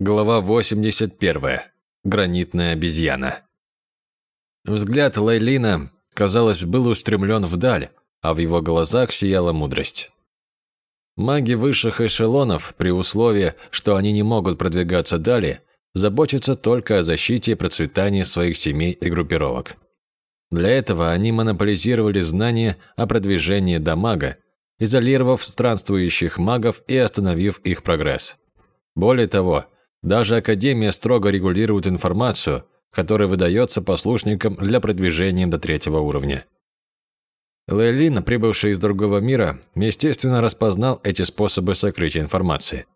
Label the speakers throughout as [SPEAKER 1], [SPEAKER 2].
[SPEAKER 1] Глава 81. Гранитная обезьяна. Взгляд Лейлина, казалось, был устремлен вдаль, а в его глазах сияла мудрость. Маги высших эшелонов, при условии, что они не могут продвигаться далее, заботятся только о защите и процветании своих семей и группировок. Для этого они монополизировали знания о продвижении до мага, изолировав странствующих магов и остановив их прогресс. Более того, даже Академия строго регулирует информацию, которая выдается послушникам для продвижения до третьего уровня. Лейлин, прибывший из другого мира, естественно распознал эти способы сокрытия информации.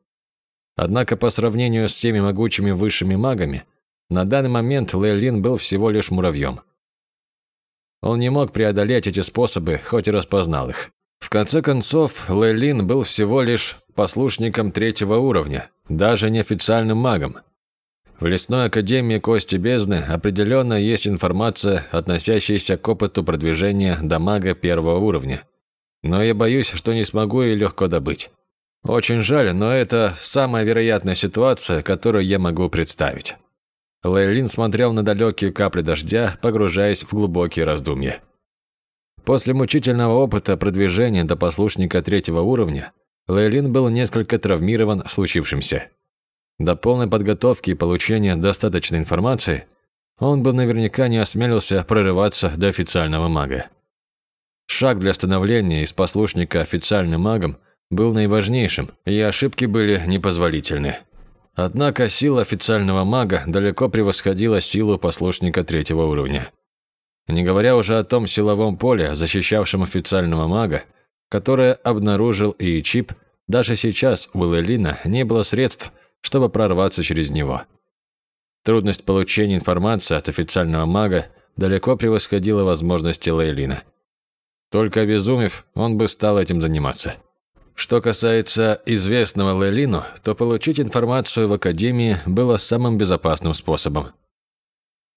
[SPEAKER 1] Однако по сравнению с теми могучими высшими магами, на данный момент Лейлин был всего лишь муравьем. Он не мог преодолеть эти способы, хоть и распознал их. Конце концов, Лейлин был всего лишь послушником третьего уровня, даже неофициальным магом. В лесной академии Кости Бездны определенно есть информация, относящаяся к опыту продвижения до мага первого уровня. Но я боюсь, что не смогу ее легко добыть. Очень жаль, но это самая вероятная ситуация, которую я могу представить. Лейлин смотрел на далекие капли дождя, погружаясь в глубокие раздумья. После мучительного опыта продвижения до послушника третьего уровня, Лейлин был несколько травмирован случившимся. До полной подготовки и получения достаточной информации он бы наверняка не осмелился прорываться до официального мага. Шаг для становления из послушника официальным магом был наиважнейшим, и ошибки были непозволительны. Однако сила официального мага далеко превосходила силу послушника третьего уровня. Не говоря уже о том силовом поле, защищавшем официального мага, которое обнаружил и чип, даже сейчас у Лелина не было средств, чтобы прорваться через него. Трудность получения информации от официального мага далеко превосходила возможности Лейлина. Только обезумев, он бы стал этим заниматься. Что касается известного Лейлину, то получить информацию в Академии было самым безопасным способом.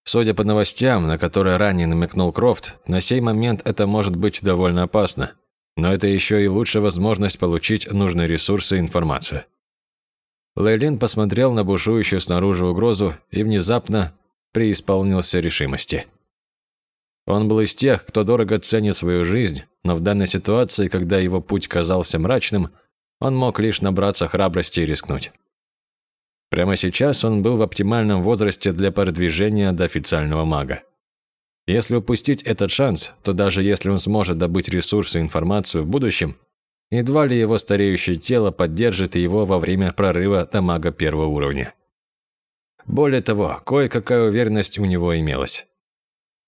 [SPEAKER 1] Судя по новостям, на которые ранее намекнул Крофт, на сей момент это может быть довольно опасно – но это еще и лучшая возможность получить нужные ресурсы и информацию. Лейлин посмотрел на бушующую снаружи угрозу и внезапно преисполнился решимости. Он был из тех, кто дорого ценит свою жизнь, но в данной ситуации, когда его путь казался мрачным, он мог лишь набраться храбрости и рискнуть. Прямо сейчас он был в оптимальном возрасте для продвижения до официального мага. Если упустить этот шанс, то даже если он сможет добыть ресурсы и информацию в будущем, едва ли его стареющее тело поддержит его во время прорыва до мага первого уровня. Более того, кое-какая уверенность у него имелась.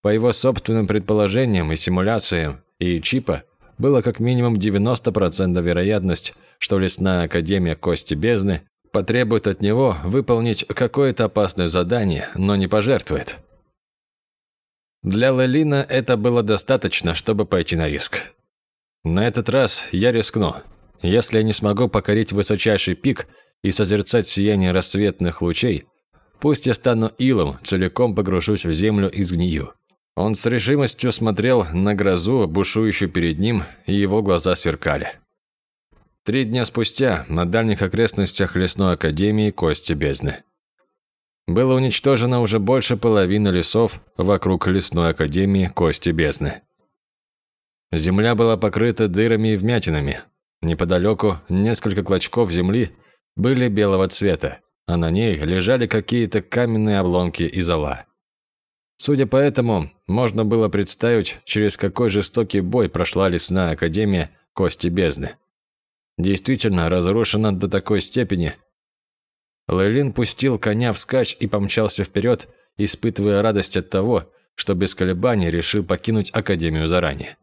[SPEAKER 1] По его собственным предположениям и симуляциям, и чипа, было как минимум 90% вероятность, что лесная академия Кости Бездны потребует от него выполнить какое-то опасное задание, но не пожертвует. Для Лелина это было достаточно, чтобы пойти на риск. На этот раз я рискну. Если я не смогу покорить высочайший пик и созерцать сияние рассветных лучей, пусть я стану илом, целиком погружусь в землю и сгнию. Он с решимостью смотрел на грозу, бушующую перед ним, и его глаза сверкали. Три дня спустя на дальних окрестностях лесной академии Кости Бездны. Было уничтожено уже больше половины лесов вокруг лесной академии Кости Бездны. Земля была покрыта дырами и вмятинами. Неподалеку несколько клочков земли были белого цвета, а на ней лежали какие-то каменные обломки и зола. Судя по этому, можно было представить, через какой жестокий бой прошла лесная академия Кости Бездны. Действительно разрушена до такой степени, Лейлин пустил коня вскачь и помчался вперед, испытывая радость от того, что без колебаний решил покинуть Академию заранее.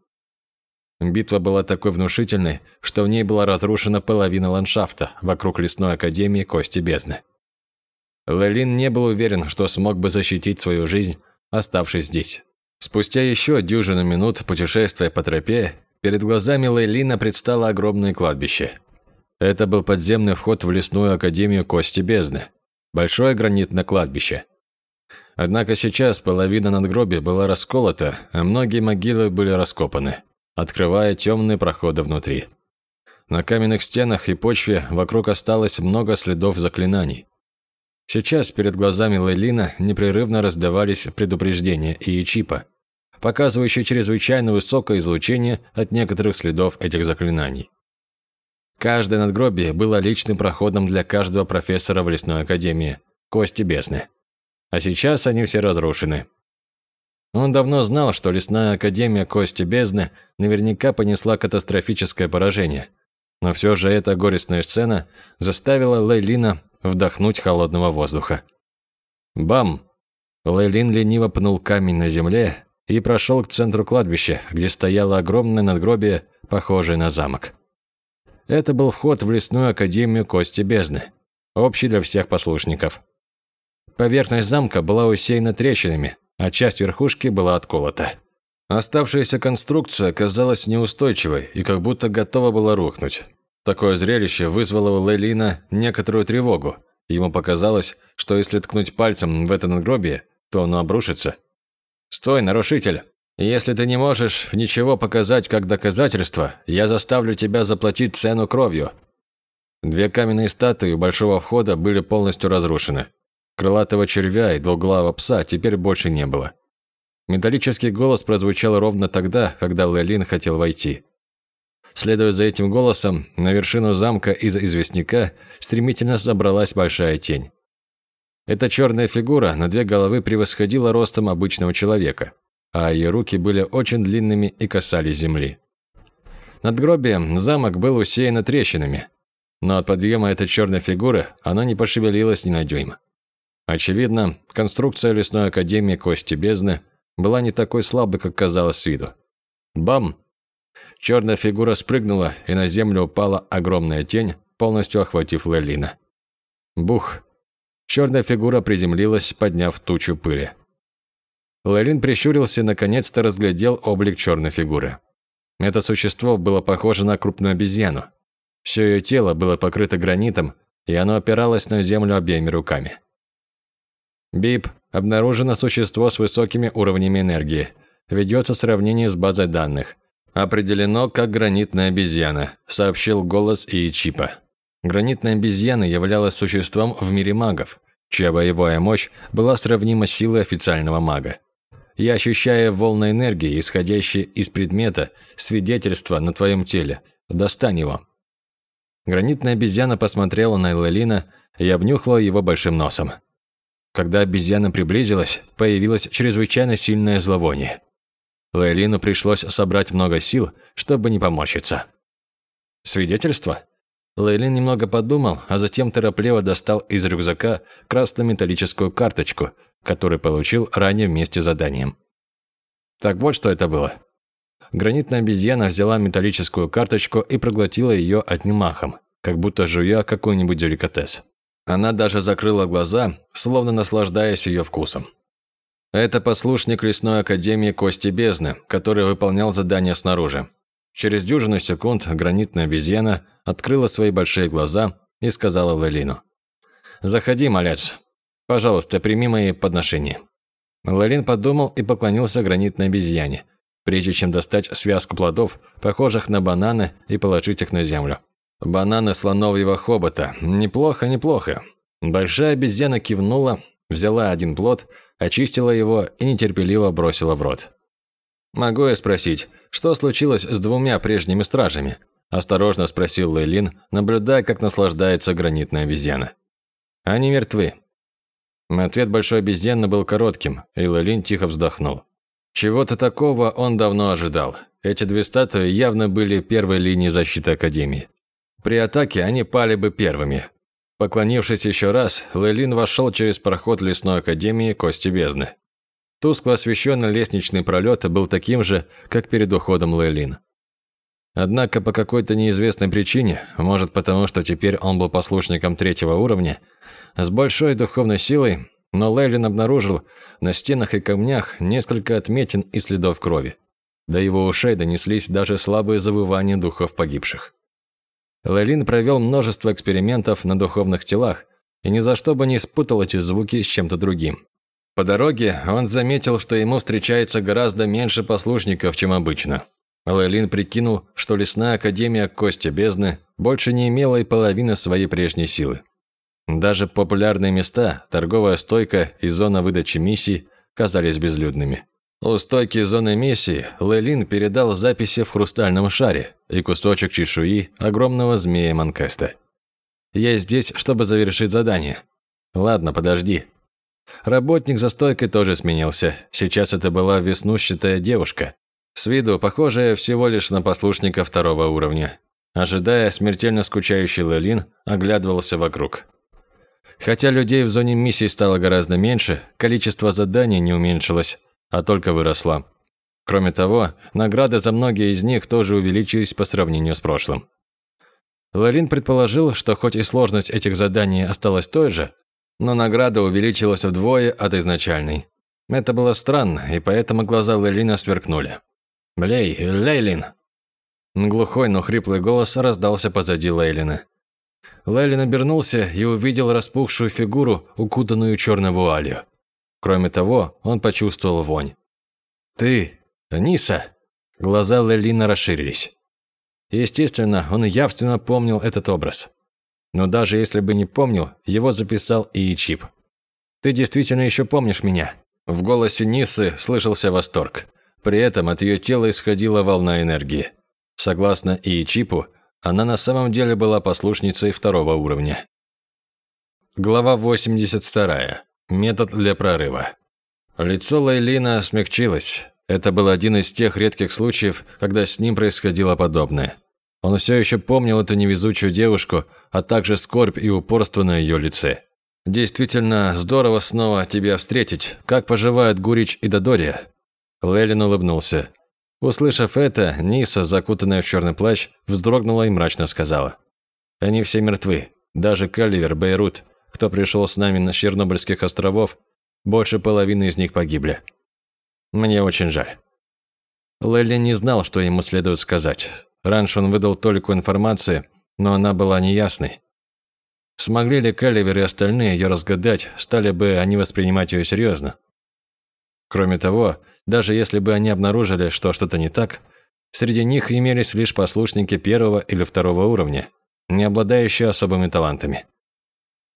[SPEAKER 1] Битва была такой внушительной, что в ней была разрушена половина ландшафта вокруг лесной Академии Кости Бездны. Лейлин не был уверен, что смог бы защитить свою жизнь, оставшись здесь. Спустя еще дюжину минут путешествия по тропе, перед глазами Лейлина предстало огромное кладбище – это был подземный вход в лесную академию Кости Бездны. Большое гранитное кладбище. Однако сейчас половина надгробия была расколота, а многие могилы были раскопаны, открывая темные проходы внутри. На каменных стенах и почве вокруг осталось много следов заклинаний. Сейчас перед глазами Лейлина непрерывно раздавались предупреждения и чипа, показывающие чрезвычайно высокое излучение от некоторых следов этих заклинаний. Каждое надгробие было личным проходом для каждого профессора в лесной академии, кости бездны. А сейчас они все разрушены. Он давно знал, что лесная академия кости бездны наверняка понесла катастрофическое поражение. Но все же эта горестная сцена заставила Лейлина вдохнуть холодного воздуха. Бам! Лейлин лениво пнул камень на земле и прошел к центру кладбища, где стояло огромное надгробие, похожее на замок. Это был вход в лесную академию Кости Бездны, общий для всех послушников. Поверхность замка была усеяна трещинами, а часть верхушки была отколота. Оставшаяся конструкция казалась неустойчивой и как будто готова была рухнуть. Такое зрелище вызвало у Лейлина некоторую тревогу. Ему показалось, что если ткнуть пальцем в это надгробие, то оно обрушится. «Стой, нарушитель! Если ты не можешь ничего показать как доказательство, я заставлю тебя заплатить цену кровью». Две каменные статуи у большого входа были полностью разрушены. Крылатого червя и двуглавого пса теперь больше не было. Металлический голос прозвучал ровно тогда, когда Лейлин хотел войти. Следуя за этим голосом, на вершину замка из известняка стремительно забралась большая тень. Эта черная фигура на две головы превосходила ростом обычного человека, а ее руки были очень длинными и касались земли. Над гробием замок был усеян трещинами, но от подъема этой черной фигуры она не пошевелилась ни на дюйм. Очевидно, конструкция лесной академии Кости Бездны была не такой слабой, как казалось с виду. Бам! Черная фигура спрыгнула, и на землю упала огромная тень, полностью охватив Лелина. Бух! Черная фигура приземлилась, подняв тучу пыли. Лелин прищурился и наконец-то разглядел облик черной фигуры. Это существо было похоже на крупную обезьяну. Все ее тело было покрыто гранитом, и оно опиралось на землю обеими руками. БИП. Обнаружено существо с высокими уровнями энергии. Ведется сравнение с базой данных. «Определено как гранитная обезьяна», – сообщил голос Иичипа. Гранитная обезьяна являлась существом в мире магов, чья боевая мощь была сравнима с силой официального мага. Я ощущаю волны энергии, исходящие из предмета, свидетельства на твоем теле. Достань его. Гранитная обезьяна посмотрела на Эллина и обнюхала его большим носом. Когда обезьяна приблизилась, появилось чрезвычайно сильное зловоние. Лейлину пришлось собрать много сил, чтобы не поморщиться. Свидетельство? Лейлин немного подумал, а затем торопливо достал из рюкзака красно-металлическую карточку, которую получил ранее вместе с заданием. Так вот, что это было. Гранитная обезьяна взяла металлическую карточку и проглотила ее одним махом, как будто жуя какой-нибудь деликатес. Она даже закрыла глаза, словно наслаждаясь ее вкусом. Это послушник лесной академии Кости Бездны, который выполнял задание снаружи. Через дюжину секунд гранитная обезьяна открыла свои большие глаза и сказала Лелину. «Заходи, малец. Пожалуйста, прими мои подношения». Лелин подумал и поклонился гранитной обезьяне, прежде чем достать связку плодов, похожих на бананы, и положить их на землю. Бананы слоновьего хобота. Неплохо, неплохо. Большая обезьяна кивнула, взяла один плод – очистила его и нетерпеливо бросила в рот. «Могу я спросить, что случилось с двумя прежними стражами?» – осторожно спросил Лейлин, наблюдая, как наслаждается гранитная обезьяна. «Они мертвы». Ответ большой обезьяны был коротким, и Лейлин тихо вздохнул. Чего-то такого он давно ожидал. Эти две статуи явно были первой линией защиты Академии. При атаке они пали бы первыми, Поклонившись еще раз, Лейлин вошел через проход лесной академии Кости Бездны. Тускло освещенный лестничный пролет был таким же, как перед уходом Лейлин. Однако по какой-то неизвестной причине, может потому, что теперь он был послушником третьего уровня, с большой духовной силой, но Лейлин обнаружил на стенах и камнях несколько отметин и следов крови. До его ушей донеслись даже слабые завывания духов погибших. Лелин провел множество экспериментов на духовных телах и ни за что бы не спутал эти звуки с чем-то другим. По дороге он заметил, что ему встречается гораздо меньше послушников, чем обычно. Лелин прикинул, что лесная академия Кости Бездны больше не имела и половины своей прежней силы. Даже популярные места, торговая стойка и зона выдачи миссий казались безлюдными. У стойки зоны миссии Лейлин передал записи в хрустальном шаре и кусочек чешуи огромного змея Манкеста. «Я здесь, чтобы завершить задание». «Ладно, подожди». Работник за стойкой тоже сменился. Сейчас это была веснущатая девушка. С виду похожая всего лишь на послушника второго уровня. Ожидая, смертельно скучающий Лейлин оглядывался вокруг. Хотя людей в зоне миссии стало гораздо меньше, количество заданий не уменьшилось, а только выросло. Кроме того, награды за многие из них тоже увеличились по сравнению с прошлым. Ларин предположил, что хоть и сложность этих заданий осталась той же, но награда увеличилась вдвое от изначальной. Это было странно, и поэтому глаза Лейлина сверкнули. «Лей, Лейлин!» Глухой, но хриплый голос раздался позади Лейлина. Лейлин обернулся и увидел распухшую фигуру, укутанную черной вуалью. Кроме того, он почувствовал вонь. «Ты, Ниса!» Глаза Лейлина расширились. Естественно, он явственно помнил этот образ. Но даже если бы не помнил, его записал и Чип. «Ты действительно еще помнишь меня?» В голосе Нисы слышался восторг. При этом от ее тела исходила волна энергии. Согласно Иичипу, она на самом деле была послушницей второго уровня. Глава 82. Метод для прорыва. Лицо Лейлина смягчилось. Это был один из тех редких случаев, когда с ним происходило подобное. Он все еще помнил эту невезучую девушку, а также скорбь и упорство на ее лице. «Действительно, здорово снова тебя встретить. Как поживают Гурич и Додория?» Лейлин улыбнулся. Услышав это, Ниса, закутанная в черный плащ, вздрогнула и мрачно сказала. «Они все мертвы. Даже Каливер, Бейрут, кто пришел с нами на Чернобыльских островов, больше половины из них погибли. Мне очень жаль». Лелли не знал, что ему следует сказать. Раньше он выдал только информации, но она была неясной. Смогли ли Каливер и остальные ее разгадать, стали бы они воспринимать ее серьезно? Кроме того, даже если бы они обнаружили, что что-то не так, среди них имелись лишь послушники первого или второго уровня, не обладающие особыми талантами.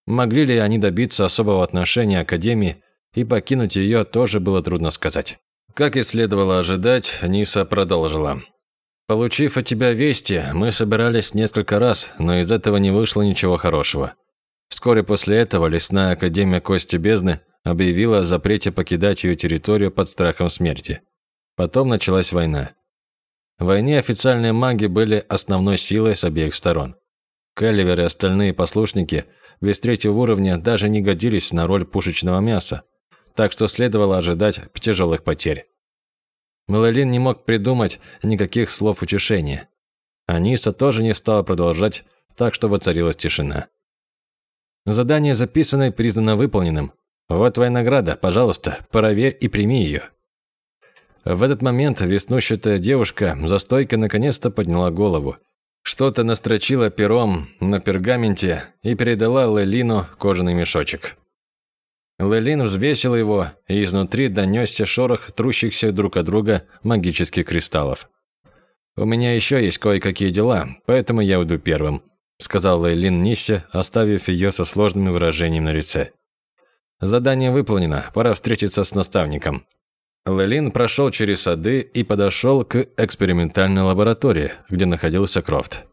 [SPEAKER 1] Могли ли они добиться особого отношения Академии и покинуть ее, тоже было трудно сказать. Как и следовало ожидать, Ниса продолжила. «Получив от тебя вести, мы собирались несколько раз, но из этого не вышло ничего хорошего. Вскоре после этого Лесная Академия Кости Бездны объявила о запрете покидать ее территорию под страхом смерти. Потом началась война. В войне официальные маги были основной силой с обеих сторон. Келливер и остальные послушники без третьего уровня даже не годились на роль пушечного мяса, так что следовало ожидать тяжелых потерь. Мелалин не мог придумать никаких слов утешения. Аниса тоже не стала продолжать, так что воцарилась тишина. Задание записано и признано выполненным. Вот твоя награда, пожалуйста, проверь и прими ее. В этот момент веснущатая девушка за стойкой наконец-то подняла голову. Что-то настрочила пером на пергаменте и передала Лелину кожаный мешочек. Лелин взвесил его, и изнутри донесся шорох трущихся друг от друга магических кристаллов. «У меня еще есть кое-какие дела, поэтому я уйду первым», сказал Лейлин Ниссе, оставив ее со сложным выражением на лице. Задание выполнено, пора встретиться с наставником. Лелин прошел через сады и подошел к экспериментальной лаборатории, где находился Крофт.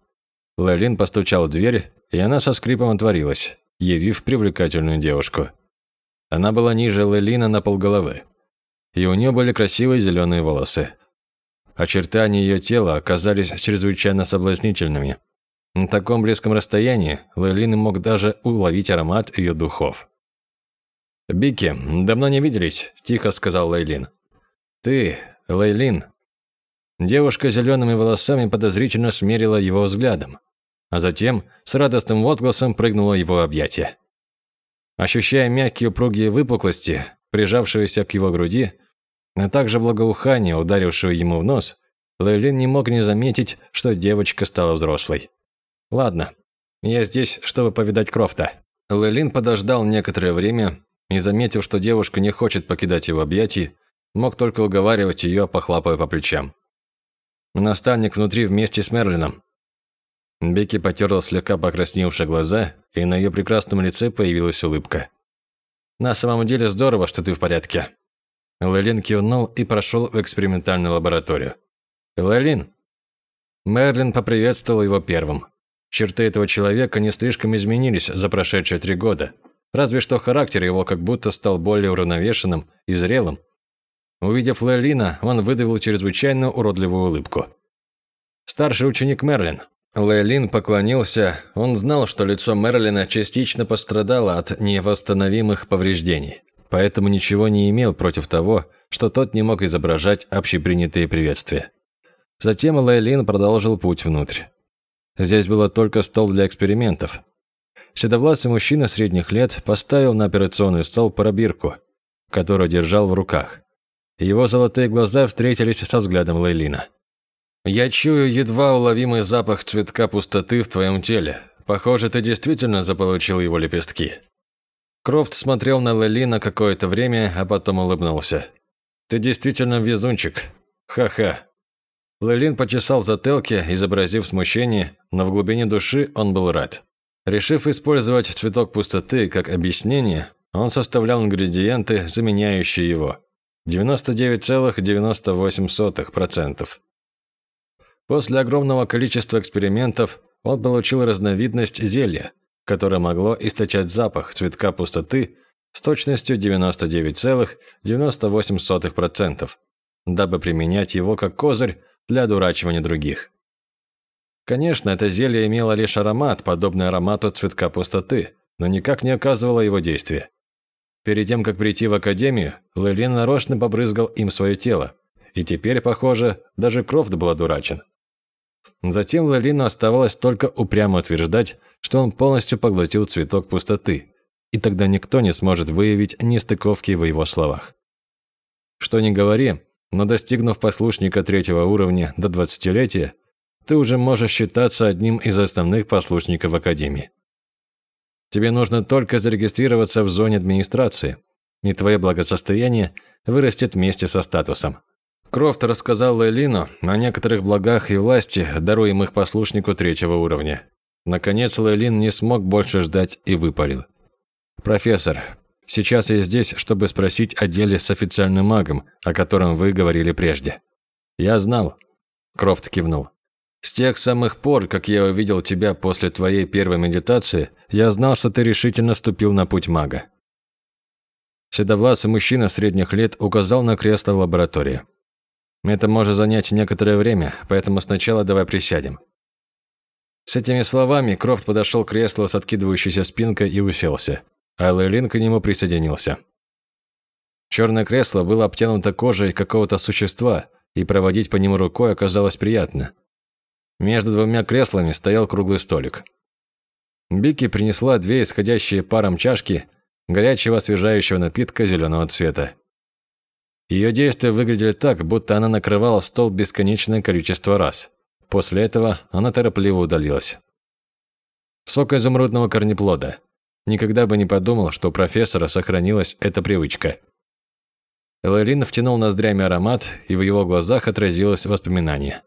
[SPEAKER 1] Лелин постучал в дверь, и она со скрипом отворилась, явив привлекательную девушку. Она была ниже Лелина на полголовы, и у нее были красивые зеленые волосы. Очертания ее тела оказались чрезвычайно соблазнительными. На таком близком расстоянии Лелин мог даже уловить аромат ее духов. «Бики, давно не виделись», – тихо сказал Лейлин. «Ты, Лейлин». Девушка с зелеными волосами подозрительно смерила его взглядом, а затем с радостным возгласом прыгнула его объятия. Ощущая мягкие упругие выпуклости, прижавшиеся к его груди, а также благоухание, ударившее ему в нос, Лейлин не мог не заметить, что девочка стала взрослой. «Ладно, я здесь, чтобы повидать Крофта». Лейлин подождал некоторое время, и, заметив, что девушка не хочет покидать его объятий, мог только уговаривать ее, похлопывая по плечам. Наставник внутри вместе с Мерлином. Бекки потерла слегка покрасневшие глаза, и на ее прекрасном лице появилась улыбка. «На самом деле здорово, что ты в порядке». Лейлин кивнул и прошел в экспериментальную лабораторию. «Лейлин!» Мерлин поприветствовал его первым. Черты этого человека не слишком изменились за прошедшие три года, разве что характер его как будто стал более уравновешенным и зрелым. Увидев Лейлина, он выдавил чрезвычайно уродливую улыбку. «Старший ученик Мерлин», Лейлин поклонился. Он знал, что лицо Мерлина частично пострадало от невосстановимых повреждений, поэтому ничего не имел против того, что тот не мог изображать общепринятые приветствия. Затем Лейлин продолжил путь внутрь. Здесь было только стол для экспериментов. Седовласый мужчина средних лет поставил на операционный стол пробирку, которую держал в руках. Его золотые глаза встретились со взглядом Лейлина. «Я чую едва уловимый запах цветка пустоты в твоем теле. Похоже, ты действительно заполучил его лепестки». Крофт смотрел на Лелина какое-то время, а потом улыбнулся. «Ты действительно везунчик. Ха-ха». Лелин почесал в затылке, изобразив смущение, но в глубине души он был рад. Решив использовать цветок пустоты как объяснение, он составлял ингредиенты, заменяющие его. 99,98%. После огромного количества экспериментов он получил разновидность зелья, которое могло источать запах цветка пустоты с точностью 99,98%, дабы применять его как козырь для одурачивания других. Конечно, это зелье имело лишь аромат, подобный аромату цветка пустоты, но никак не оказывало его действия. Перед тем, как прийти в академию, Лейлин нарочно побрызгал им свое тело, и теперь, похоже, даже Крофт был одурачен. Затем Лалину оставалось только упрямо утверждать, что он полностью поглотил цветок пустоты, и тогда никто не сможет выявить нестыковки в его словах. Что ни говори, но достигнув послушника третьего уровня до двадцатилетия, ты уже можешь считаться одним из основных послушников Академии. Тебе нужно только зарегистрироваться в зоне администрации, и твое благосостояние вырастет вместе со статусом. Крофт рассказал Лейлину о некоторых благах и власти, даруемых послушнику третьего уровня. Наконец Лейлин не смог больше ждать и выпалил. «Профессор, сейчас я здесь, чтобы спросить о деле с официальным магом, о котором вы говорили прежде». «Я знал», – Крофт кивнул. «С тех самых пор, как я увидел тебя после твоей первой медитации, я знал, что ты решительно ступил на путь мага». Седовласый мужчина средних лет указал на кресло в лаборатории. Это может занять некоторое время, поэтому сначала давай присядем». С этими словами Крофт подошел к креслу с откидывающейся спинкой и уселся, а Лейлин к нему присоединился. Черное кресло было обтянуто кожей какого-то существа, и проводить по нему рукой оказалось приятно. Между двумя креслами стоял круглый столик. Бики принесла две исходящие паром чашки горячего освежающего напитка зеленого цвета. Ее действия выглядели так, будто она накрывала стол бесконечное количество раз. После этого она торопливо удалилась. Сок изумрудного корнеплода. Никогда бы не подумал, что у профессора сохранилась эта привычка. Элэрин втянул ноздрями аромат, и в его глазах отразилось воспоминание.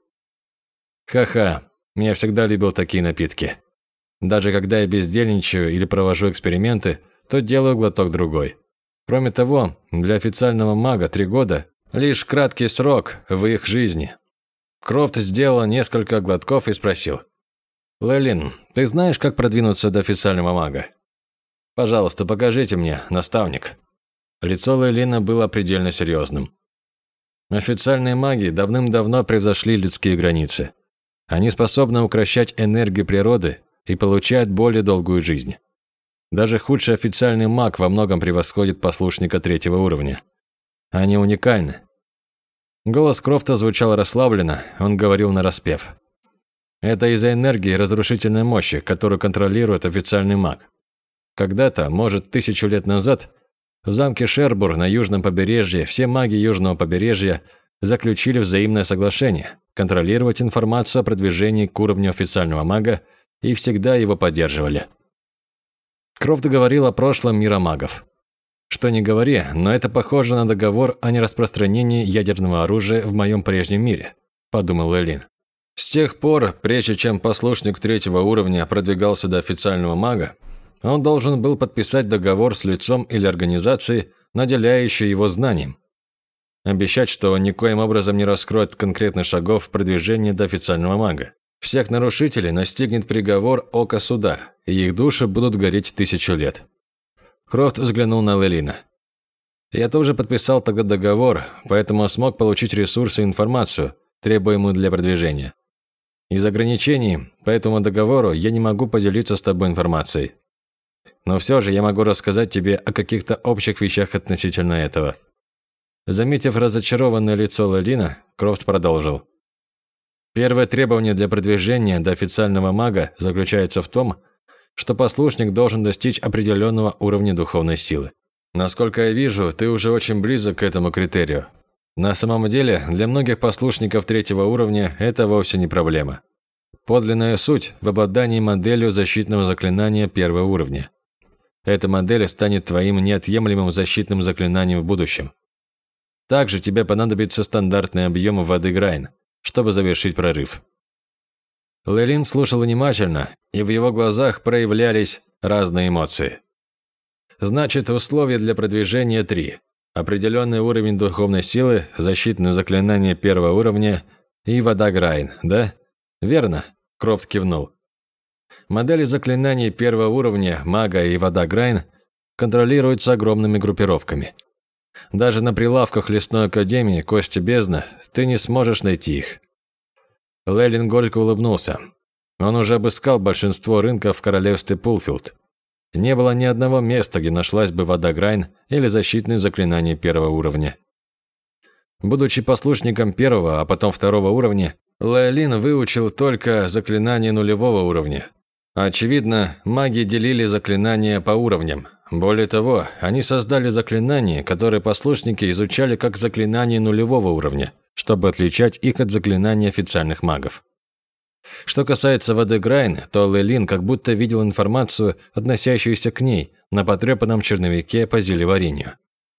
[SPEAKER 1] «Ха-ха, я всегда любил такие напитки. Даже когда я бездельничаю или провожу эксперименты, то делаю глоток другой. Кроме того, для официального мага три года – лишь краткий срок в их жизни. Крофт сделал несколько глотков и спросил. «Лелин, ты знаешь, как продвинуться до официального мага?» «Пожалуйста, покажите мне, наставник». Лицо Лелина было предельно серьезным. Официальные маги давным-давно превзошли людские границы. Они способны укращать энергию природы и получают более долгую жизнь. Даже худший официальный маг во многом превосходит послушника третьего уровня. Они уникальны. Голос Крофта звучал расслабленно, он говорил на распев. Это из-за энергии разрушительной мощи, которую контролирует официальный маг. Когда-то, может, тысячу лет назад, в замке Шербур на южном побережье все маги южного побережья заключили взаимное соглашение контролировать информацию о продвижении к уровню официального мага и всегда его поддерживали. Крофт говорил о прошлом мира магов. Что ни говори, но это похоже на договор о нераспространении ядерного оружия в моем прежнем мире, подумал Элин. С тех пор, прежде чем послушник третьего уровня продвигался до официального мага, он должен был подписать договор с лицом или организацией, наделяющей его знанием. Обещать, что он никоим образом не раскроет конкретных шагов продвижения до официального мага. Всех нарушителей настигнет приговор ока суда, и их души будут гореть тысячу лет. Крофт взглянул на Лелина. «Я тоже подписал тогда договор, поэтому смог получить ресурсы и информацию, требуемую для продвижения. Из ограничений по этому договору я не могу поделиться с тобой информацией. Но все же я могу рассказать тебе о каких-то общих вещах относительно этого. Заметив разочарованное лицо Лалина, Крофт продолжил. Первое требование для продвижения до официального мага заключается в том, что послушник должен достичь определенного уровня духовной силы. Насколько я вижу, ты уже очень близок к этому критерию. На самом деле, для многих послушников третьего уровня это вовсе не проблема. Подлинная суть в обладании моделью защитного заклинания первого уровня. Эта модель станет твоим неотъемлемым защитным заклинанием в будущем. Также тебе понадобится стандартный объем воды Грайн, чтобы завершить прорыв. Лелин слушал внимательно, и в его глазах проявлялись разные эмоции. Значит, условия для продвижения три. Определенный уровень духовной силы, защитное заклинание первого уровня и вода Грайн, да? Верно, Крофт кивнул. Модели заклинаний первого уровня, мага и вода Грайн контролируются огромными группировками. Даже на прилавках лесной академии Кости Бездна ты не сможешь найти их. Лейлин горько улыбнулся. Он уже обыскал большинство рынков в королевстве Пулфилд. Не было ни одного места, где нашлась бы вода Грайн или защитные заклинания первого уровня. Будучи послушником первого, а потом второго уровня, Леолин выучил только заклинания нулевого уровня. Очевидно, маги делили заклинания по уровням. Более того, они создали заклинания, которые послушники изучали как заклинания нулевого уровня, чтобы отличать их от заклинаний официальных магов. Что касается воды то Лелин как будто видел информацию, относящуюся к ней, на потрепанном черновике по зелеварению.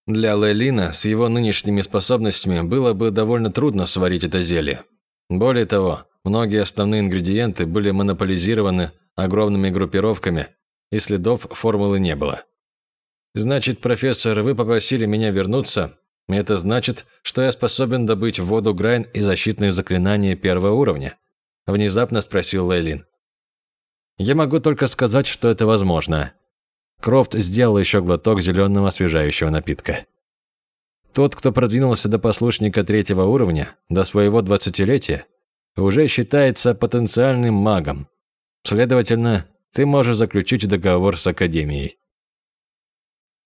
[SPEAKER 1] Для Лелина с его нынешними способностями было бы довольно трудно сварить это зелье. Более того, многие основные ингредиенты были монополизированы огромными группировками, и следов формулы не было. «Значит, профессор, вы попросили меня вернуться. Это значит, что я способен добыть воду Грайн и защитные заклинания первого уровня?» Внезапно спросил Лейлин. «Я могу только сказать, что это возможно». Крофт сделал еще глоток зеленого освежающего напитка. Тот, кто продвинулся до послушника третьего уровня, до своего двадцатилетия, уже считается потенциальным магом. Следовательно, ты можешь заключить договор с Академией.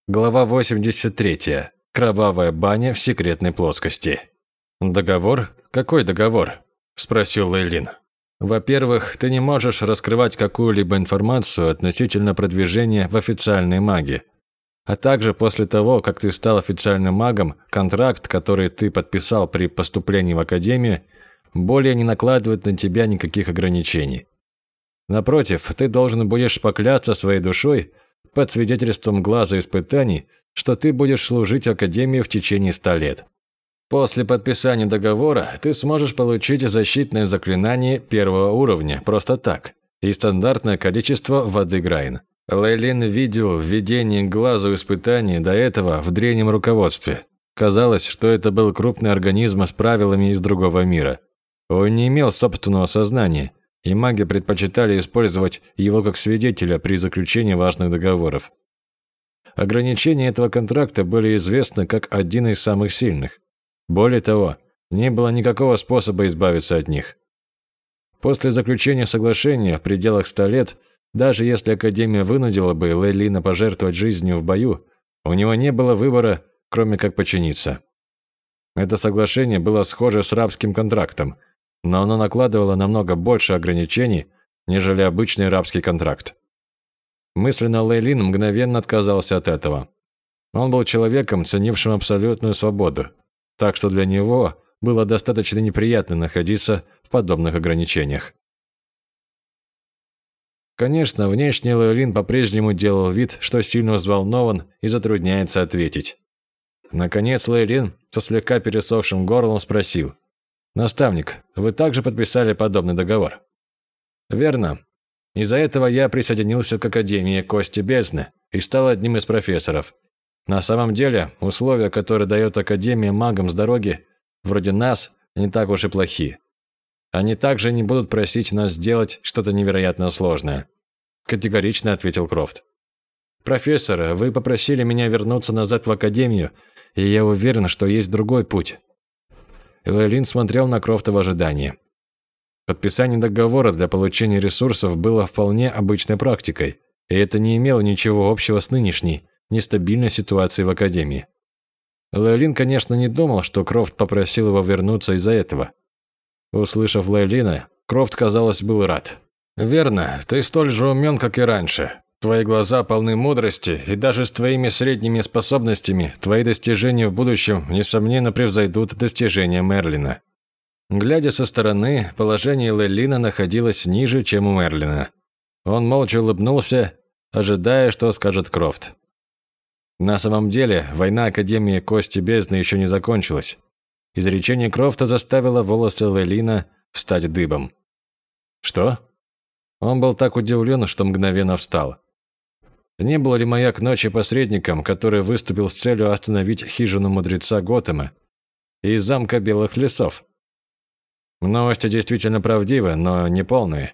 [SPEAKER 1] Глава 83. Кровавая баня в секретной плоскости. «Договор? Какой договор?» – спросил Лейлин. Во-первых, ты не можешь раскрывать какую-либо информацию относительно продвижения в официальной магии. А также после того, как ты стал официальным магом, контракт, который ты подписал при поступлении в академию, более не накладывает на тебя никаких ограничений. Напротив, ты должен будешь покляться своей душой под свидетельством глаза испытаний, что ты будешь служить Академии в течение ста лет. После подписания договора ты сможешь получить защитное заклинание первого уровня просто так и стандартное количество воды Грайн. Лейлин видел введение глазу испытаний до этого в древнем руководстве. Казалось, что это был крупный организм с правилами из другого мира. Он не имел собственного сознания, и маги предпочитали использовать его как свидетеля при заключении важных договоров. Ограничения этого контракта были известны как один из самых сильных. Более того, не было никакого способа избавиться от них. После заключения соглашения в пределах ста лет, даже если Академия вынудила бы Лейлина пожертвовать жизнью в бою, у него не было выбора, кроме как подчиниться. Это соглашение было схоже с рабским контрактом, но оно накладывало намного больше ограничений, нежели обычный рабский контракт. Мысленно Лейлин мгновенно отказался от этого. Он был человеком, ценившим абсолютную свободу, так что для него было достаточно неприятно находиться в подобных ограничениях. Конечно, внешне Леолин по-прежнему делал вид, что сильно взволнован и затрудняется ответить. Наконец Лейлин со слегка пересохшим горлом спросил. Наставник, вы также подписали подобный договор? Верно. Из-за этого я присоединился к Академии Кости Бездны и стал одним из профессоров. На самом деле, условия, которые дает Академия магам с дороги, вроде нас, не так уж и плохи. Они также не будут просить нас сделать что-то невероятно сложное. Категорично ответил Крофт. «Профессор, вы попросили меня вернуться назад в Академию, и я уверен, что есть другой путь». Элайлин смотрел на Крофта в ожидании. Подписание договора для получения ресурсов было вполне обычной практикой, и это не имело ничего общего с нынешней, нестабильной ситуацией в Академии. Лейлин, конечно, не думал, что Крофт попросил его вернуться из-за этого. Услышав Лейлина, Крофт, казалось, был рад. «Верно, ты столь же умен, как и раньше. Твои глаза полны мудрости, и даже с твоими средними способностями твои достижения в будущем, несомненно, превзойдут достижения Мерлина». Глядя со стороны, положение Лейлина находилось ниже, чем у Мерлина. Он молча улыбнулся, ожидая, что скажет Крофт. На самом деле, война Академии Кости Бездны еще не закончилась. Изречение Крофта заставило волосы Лейлина встать дыбом. «Что?» Он был так удивлен, что мгновенно встал. Не был ли маяк ночи посредником, который выступил с целью остановить хижину мудреца Готэма из замка Белых лесов? Новости действительно правдивы, но не полные.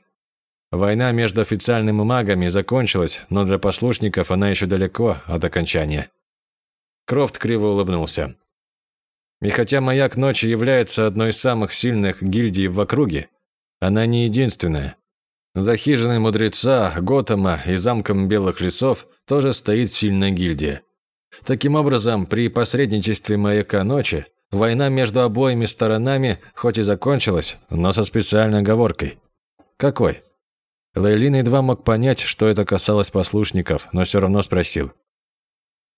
[SPEAKER 1] Война между официальными магами закончилась, но для послушников она еще далеко от окончания. Крофт криво улыбнулся. И хотя Маяк Ночи является одной из самых сильных гильдий в округе, она не единственная. За хижиной мудреца, Готэма и замком Белых лесов тоже стоит сильная гильдия. Таким образом, при посредничестве Маяка Ночи война между обоими сторонами хоть и закончилась, но со специальной оговоркой. Какой? Лейлин едва мог понять, что это касалось послушников, но все равно спросил.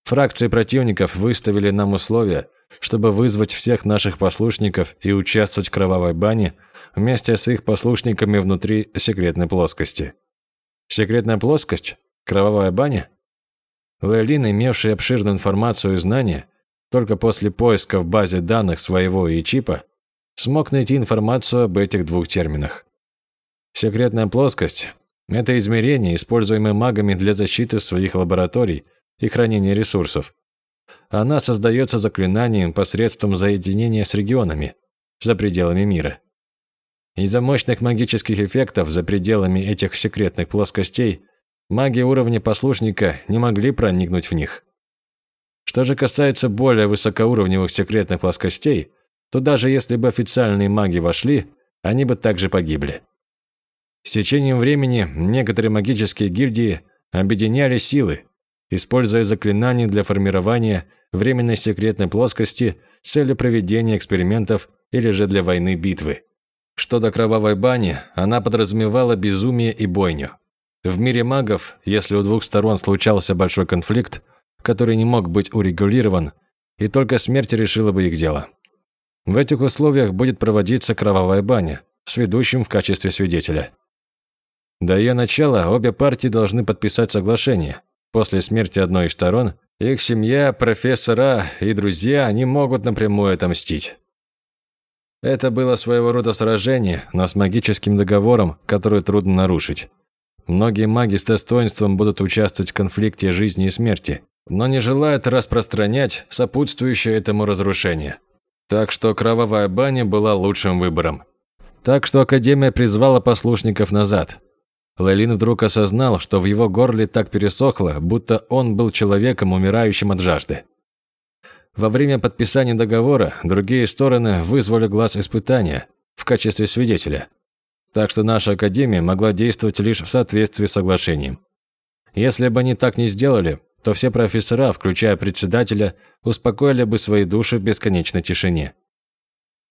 [SPEAKER 1] Фракции противников выставили нам условия, чтобы вызвать всех наших послушников и участвовать в кровавой бане вместе с их послушниками внутри секретной плоскости. Секретная плоскость? Кровавая баня? Лейлин, имевший обширную информацию и знания, только после поиска в базе данных своего ИЧИПа, смог найти информацию об этих двух терминах. Секретная плоскость – это измерение, используемое магами для защиты своих лабораторий и хранения ресурсов. Она создается заклинанием посредством соединения с регионами, за пределами мира. Из-за мощных магических эффектов за пределами этих секретных плоскостей маги уровня послушника не могли проникнуть в них. Что же касается более высокоуровневых секретных плоскостей, то даже если бы официальные маги вошли, они бы также погибли. С течением времени некоторые магические гильдии объединяли силы, используя заклинания для формирования временной секретной плоскости с целью проведения экспериментов или же для войны битвы. Что до кровавой бани, она подразумевала безумие и бойню. В мире магов, если у двух сторон случался большой конфликт, который не мог быть урегулирован, и только смерть решила бы их дело. В этих условиях будет проводиться кровавая баня с ведущим в качестве свидетеля. До ее начала обе партии должны подписать соглашение. После смерти одной из сторон, их семья, профессора и друзья не могут напрямую отомстить. Это было своего рода сражение, но с магическим договором, который трудно нарушить. Многие маги с достоинством будут участвовать в конфликте жизни и смерти, но не желают распространять сопутствующее этому разрушение. Так что кровавая баня была лучшим выбором. Так что Академия призвала послушников назад – Лейлин вдруг осознал, что в его горле так пересохло, будто он был человеком, умирающим от жажды. Во время подписания договора другие стороны вызвали глаз испытания в качестве свидетеля. Так что наша Академия могла действовать лишь в соответствии с соглашением. Если бы они так не сделали, то все профессора, включая председателя, успокоили бы свои души в бесконечной тишине.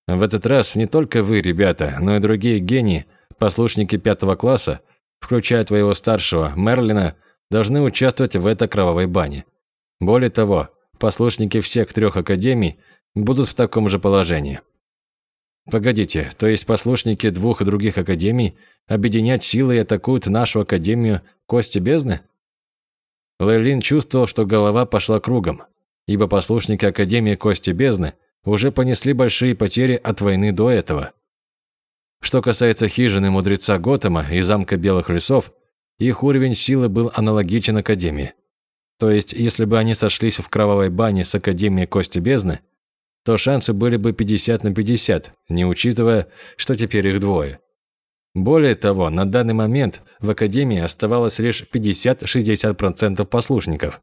[SPEAKER 1] В этот раз не только вы, ребята, но и другие гении, послушники пятого класса, включая твоего старшего, Мерлина, должны участвовать в этой кровавой бане. Более того, послушники всех трех академий будут в таком же положении. Погодите, то есть послушники двух других академий объединять силы и атакуют нашу академию Кости Бездны? Лейлин чувствовал, что голова пошла кругом, ибо послушники Академии Кости Бездны уже понесли большие потери от войны до этого. Что касается хижины мудреца Готэма и замка Белых лесов, их уровень силы был аналогичен Академии. То есть, если бы они сошлись в кровавой бане с Академией Кости Бездны, то шансы были бы 50 на 50, не учитывая, что теперь их двое. Более того, на данный момент в Академии оставалось лишь 50-60% послушников.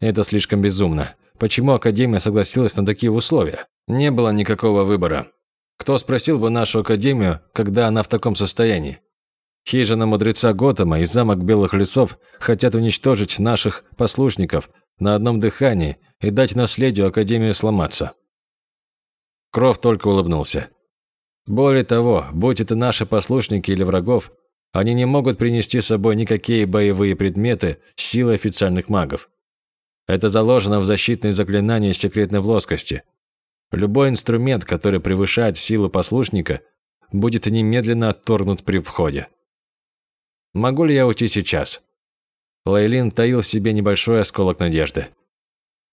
[SPEAKER 1] Это слишком безумно. Почему Академия согласилась на такие условия? Не было никакого выбора. Кто спросил бы нашу Академию, когда она в таком состоянии? Хижина мудреца Готэма и замок Белых лесов хотят уничтожить наших послушников на одном дыхании и дать наследию Академии сломаться. Кров только улыбнулся. Более того, будь это наши послушники или врагов, они не могут принести с собой никакие боевые предметы с силой официальных магов. Это заложено в защитные заклинания секретной плоскости. Любой инструмент, который превышает силу послушника, будет немедленно отторгнут при входе. Могу ли я уйти сейчас? Лейлин таил в себе небольшой осколок надежды.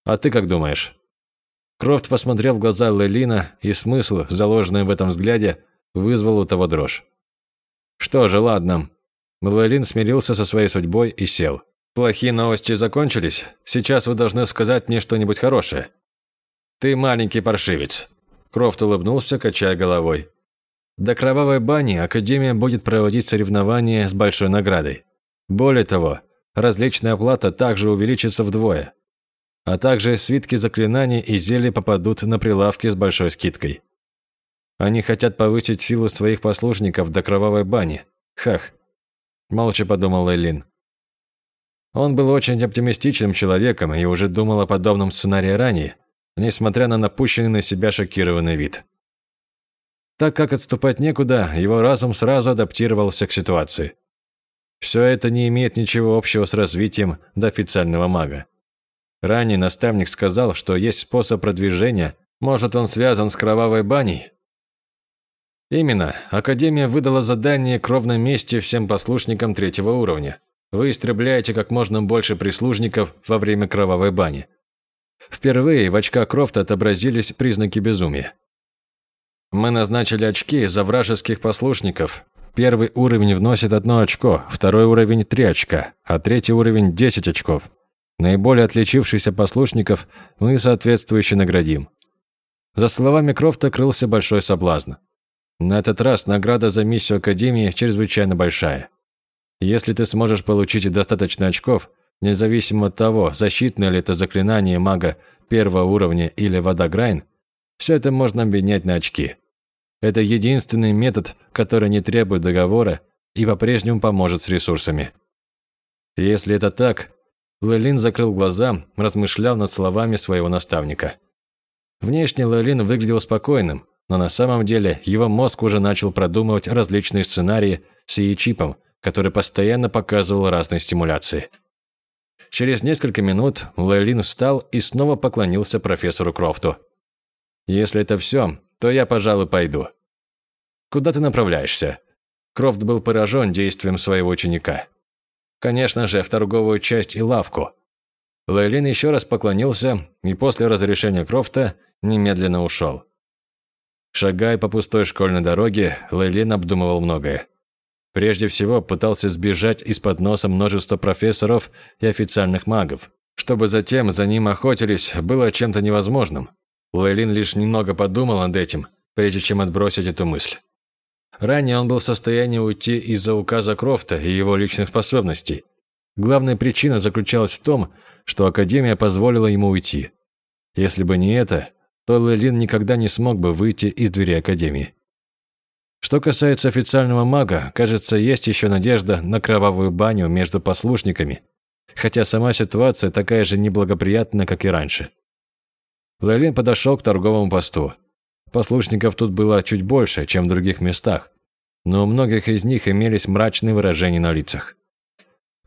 [SPEAKER 1] А ты как думаешь? Крофт посмотрел в глаза Лейлина, и смысл, заложенный в этом взгляде, вызвал у того дрожь. Что же, ладно. Лейлин смирился со своей судьбой и сел. Плохие новости закончились. Сейчас вы должны сказать мне что-нибудь хорошее. Ты маленький паршивец. Крофт улыбнулся, качая головой. До кровавой бани Академия будет проводить соревнования с большой наградой. Более того, различная оплата также увеличится вдвое. А также свитки заклинаний и зелья попадут на прилавки с большой скидкой. Они хотят повысить силу своих послушников до кровавой бани. Хах. Молча подумал Лейлин. Он был очень оптимистичным человеком и уже думал о подобном сценарии ранее, несмотря на напущенный на себя шокированный вид. Так как отступать некуда, его разум сразу адаптировался к ситуации. Все это не имеет ничего общего с развитием до официального мага. Ранее наставник сказал, что есть способ продвижения, может он связан с кровавой баней? Именно, Академия выдала задание к ровном месте всем послушникам третьего уровня. Вы истребляете как можно больше прислужников во время кровавой бани. Впервые в очках Крофта отобразились признаки безумия. Мы назначили очки за вражеских послушников. Первый уровень вносит одно очко, второй уровень – три очка, а третий уровень – десять очков. Наиболее отличившихся послушников мы соответствующе наградим. За словами Крофта крылся большой соблазн. На этот раз награда за миссию Академии чрезвычайно большая. Если ты сможешь получить достаточно очков, независимо от того, защитное ли это заклинание мага первого уровня или вода Грайн, все это можно обменять на очки. Это единственный метод, который не требует договора и по-прежнему поможет с ресурсами. Если это так, Лэлин закрыл глаза, размышлял над словами своего наставника. Внешне Лэлин выглядел спокойным, но на самом деле его мозг уже начал продумывать различные сценарии с ИИ-чипом, который постоянно показывал разные стимуляции. Через несколько минут Лэлин встал и снова поклонился профессору Крофту. Если это все, то я, пожалуй, пойду. Куда ты направляешься? Крофт был поражен действием своего ученика. Конечно же, в торговую часть и лавку. Лейлин еще раз поклонился и после разрешения Крофта немедленно ушел. Шагая по пустой школьной дороге, Лейлин обдумывал многое. Прежде всего, пытался сбежать из-под носа множества профессоров и официальных магов. Чтобы затем за ним охотились, было чем-то невозможным. Лейлин лишь немного подумал над этим, прежде чем отбросить эту мысль. Ранее он был в состоянии уйти из-за указа Крофта и его личных способностей. Главная причина заключалась в том, что Академия позволила ему уйти. Если бы не это, то Лейлин никогда не смог бы выйти из двери Академии. Что касается официального мага, кажется, есть еще надежда на кровавую баню между послушниками, хотя сама ситуация такая же неблагоприятна, как и раньше. Лайлин подошел к торговому посту. Послушников тут было чуть больше, чем в других местах, но у многих из них имелись мрачные выражения на лицах.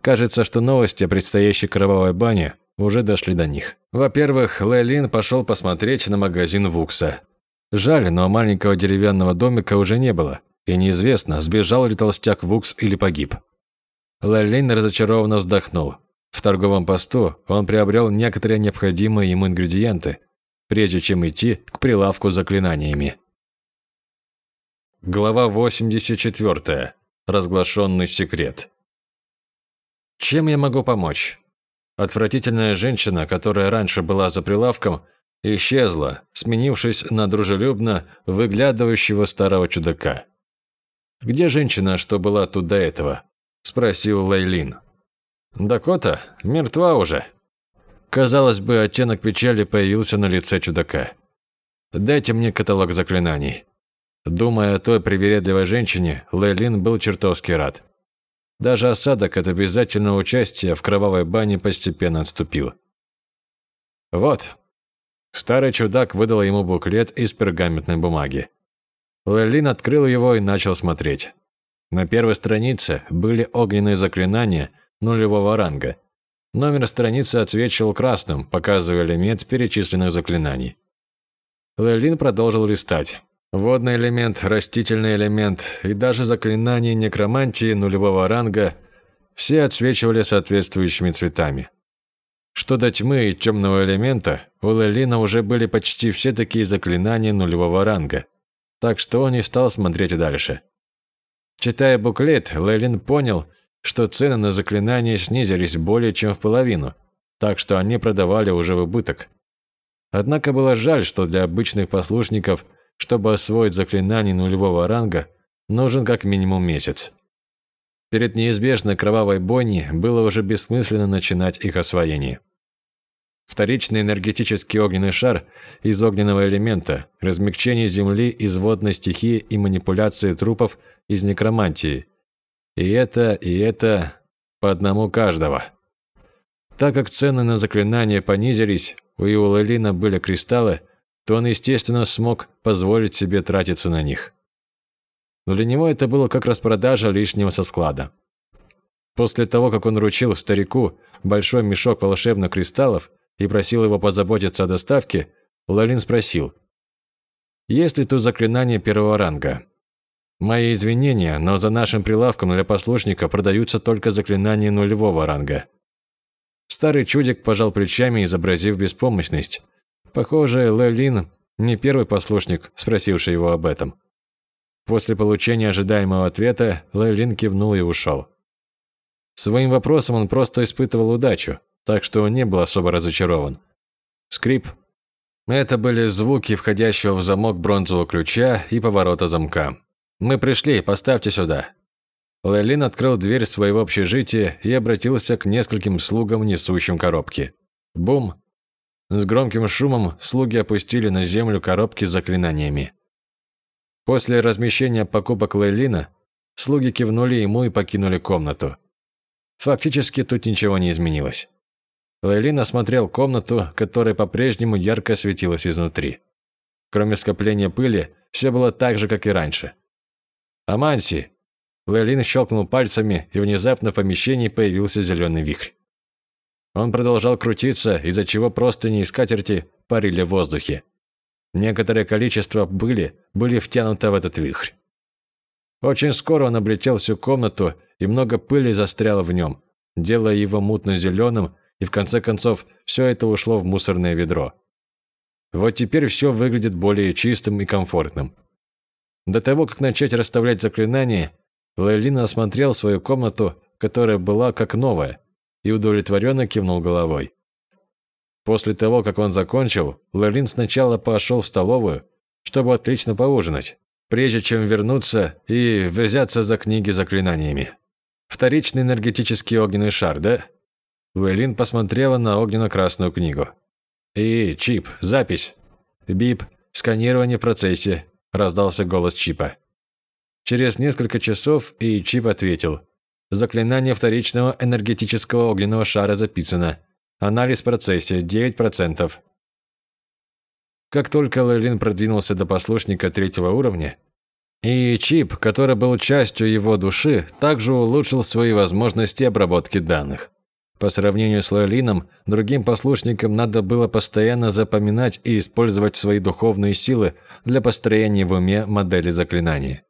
[SPEAKER 1] Кажется, что новости о предстоящей кровавой бане уже дошли до них. Во-первых, Лейлин пошел посмотреть на магазин Вукса. Жаль, но маленького деревянного домика уже не было, и неизвестно, сбежал ли толстяк Вукс или погиб. Лейлин разочарованно вздохнул. В торговом посту он приобрел некоторые необходимые ему ингредиенты – прежде чем идти к прилавку с заклинаниями. Глава 84. Разглашенный секрет. Чем я могу помочь? Отвратительная женщина, которая раньше была за прилавком, исчезла, сменившись на дружелюбно выглядывающего старого чудака. «Где женщина, что была тут до этого?» – спросил Лейлин. «Дакота? Мертва уже». Казалось бы, оттенок печали появился на лице чудака. «Дайте мне каталог заклинаний». Думая о той привередливой женщине, Лейлин был чертовски рад. Даже осадок от обязательного участия в кровавой бане постепенно отступил. «Вот». Старый чудак выдал ему буклет из пергаментной бумаги. Лейлин открыл его и начал смотреть. На первой странице были огненные заклинания нулевого ранга. Номер страницы отсвечивал красным, показывая элемент перечисленных заклинаний. Лейлин продолжил листать. Водный элемент, растительный элемент и даже заклинания некромантии нулевого ранга все отсвечивали соответствующими цветами. Что до тьмы и темного элемента, у Лелина уже были почти все такие заклинания нулевого ранга, так что он не стал смотреть дальше. Читая буклет, Лелин понял, что цены на заклинания снизились более чем в половину, так что они продавали уже в убыток. Однако было жаль, что для обычных послушников – чтобы освоить заклинания нулевого ранга, нужен как минимум месяц. Перед неизбежной кровавой бойней было уже бессмысленно начинать их освоение. Вторичный энергетический огненный шар из огненного элемента, размягчение земли из водной стихии и манипуляции трупов из некромантии. И это, и это по одному каждого. Так как цены на заклинания понизились, у Иулалина были кристаллы, то он, естественно, смог позволить себе тратиться на них. Но для него это было как распродажа лишнего со склада. После того, как он вручил старику большой мешок волшебных кристаллов и просил его позаботиться о доставке, Лалин спросил, «Есть ли тут заклинание первого ранга?» «Мои извинения, но за нашим прилавком для послушника продаются только заклинания нулевого ранга». Старый чудик пожал плечами, изобразив беспомощность, Похоже, Лелин не первый послушник, спросивший его об этом. После получения ожидаемого ответа Лелин кивнул и ушел. Своим вопросом он просто испытывал удачу, так что он не был особо разочарован. Скрип. Это были звуки входящего в замок бронзового ключа и поворота замка. «Мы пришли, поставьте сюда». Лелин открыл дверь своего общежития и обратился к нескольким слугам, несущим коробки. Бум! С громким шумом слуги опустили на землю коробки с заклинаниями. После размещения покупок Лейлина, слуги кивнули ему и покинули комнату. Фактически тут ничего не изменилось. Лейлин осмотрел комнату, которая по-прежнему ярко светилась изнутри. Кроме скопления пыли, все было так же, как и раньше. «Аманси!» Лейлин щелкнул пальцами, и внезапно в помещении появился зеленый вихрь. Он продолжал крутиться, из-за чего простыни и скатерти парили в воздухе. Некоторое количество были были втянуто в этот вихрь. Очень скоро он облетел всю комнату, и много пыли застряло в нем, делая его мутно-зеленым, и в конце концов все это ушло в мусорное ведро. Вот теперь все выглядит более чистым и комфортным. До того, как начать расставлять заклинания, Лейлина осмотрел свою комнату, которая была как новая, и удовлетворенно кивнул головой. После того, как он закончил, Лерлин сначала пошел в столовую, чтобы отлично поужинать, прежде чем вернуться и взяться за книги заклинаниями. Вторичный энергетический огненный шар, да? Лейлин посмотрела на огненно-красную книгу. «И, Чип, запись!» «Бип, сканирование в процессе», – раздался голос Чипа. Через несколько часов и Чип ответил – Заклинание вторичного энергетического огненного шара записано. Анализ в процессе 9%. Как только Лейлин продвинулся до послушника третьего уровня, и чип, который был частью его души, также улучшил свои возможности обработки данных. По сравнению с Лейлином, другим послушникам надо было постоянно запоминать и использовать свои духовные силы для построения в уме модели заклинания.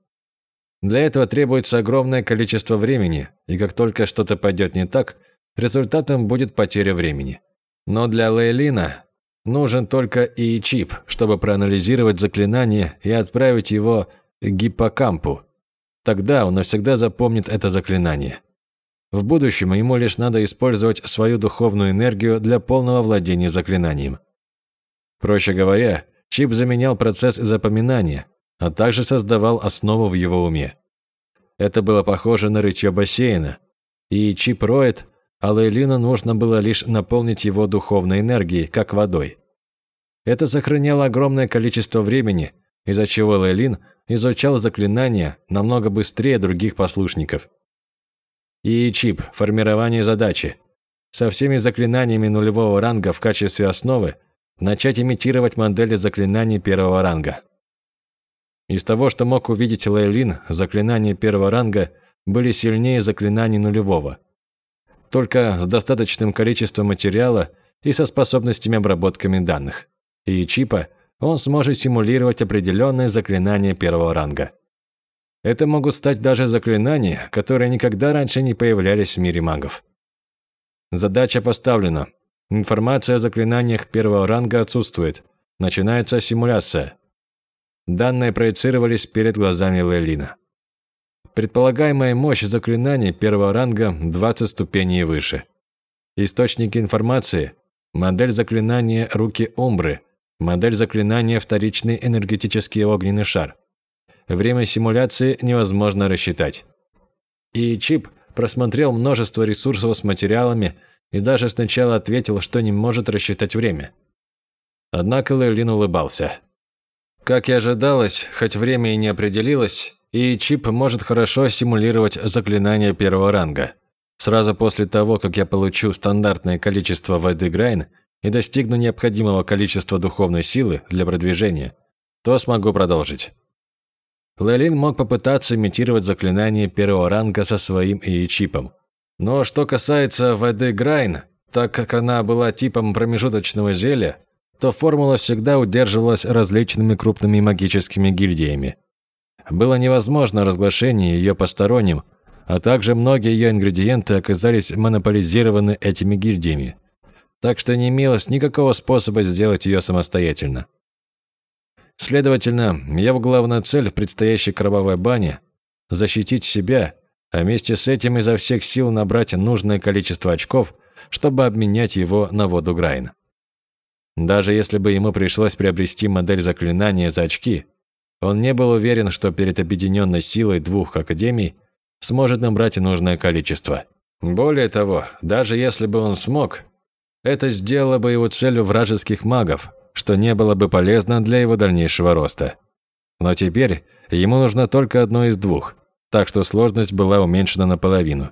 [SPEAKER 1] Для этого требуется огромное количество времени, и как только что-то пойдет не так, результатом будет потеря времени. Но для Лейлина Нужен только и чип, чтобы проанализировать заклинание и отправить его к гиппокампу. Тогда он навсегда запомнит это заклинание. В будущем ему лишь надо использовать свою духовную энергию для полного владения заклинанием. Проще говоря, чип заменял процесс запоминания, а также создавал основу в его уме. Это было похоже на рытье бассейна, и чип роет, а Лейлину нужно было лишь наполнить его духовной энергией, как водой. Это сохраняло огромное количество времени, из-за чего Лейлин изучал заклинания намного быстрее других послушников. И чип, формирование задачи. Со всеми заклинаниями нулевого ранга в качестве основы начать имитировать модели заклинаний первого ранга. Из того, что мог увидеть Лейлин, заклинания первого ранга были сильнее заклинаний нулевого. Только с достаточным количеством материала и со способностями обработками данных. И чипа он сможет симулировать определенные заклинания первого ранга. Это могут стать даже заклинания, которые никогда раньше не появлялись в мире магов. Задача поставлена. Информация о заклинаниях первого ранга отсутствует. Начинается симуляция. Данные проецировались перед глазами Лейлина. Предполагаемая мощь заклинаний первого ранга 20 ступеней выше. Источники информации – модель заклинания «Руки Умбры», модель заклинания «Вторичный энергетический огненный шар», Время симуляции невозможно рассчитать. И чип просмотрел множество ресурсов с материалами и даже сначала ответил, что не может рассчитать время. Однако Лейлин улыбался. Как и ожидалось, хоть время и не определилось, и чип может хорошо симулировать заклинания первого ранга. Сразу после того, как я получу стандартное количество воды Грайн и достигну необходимого количества духовной силы для продвижения, то смогу продолжить. Лелин мог попытаться имитировать заклинание первого ранга со своим ИИ-чипом. Но что касается воды Грайн, так как она была типом промежуточного зелья, то формула всегда удерживалась различными крупными магическими гильдиями. Было невозможно разглашение ее посторонним, а также многие ее ингредиенты оказались монополизированы этими гильдиями. Так что не имелось никакого способа сделать ее самостоятельно. Следовательно, его главная цель в предстоящей кровавой бане – защитить себя, а вместе с этим изо всех сил набрать нужное количество очков, чтобы обменять его на воду Грайн. Даже если бы ему пришлось приобрести модель заклинания за очки, он не был уверен, что перед объединенной силой двух академий сможет набрать нужное количество. Более того, даже если бы он смог, это сделало бы его целью вражеских магов, что не было бы полезно для его дальнейшего роста. Но теперь ему нужно только одно из двух, так что сложность была уменьшена наполовину.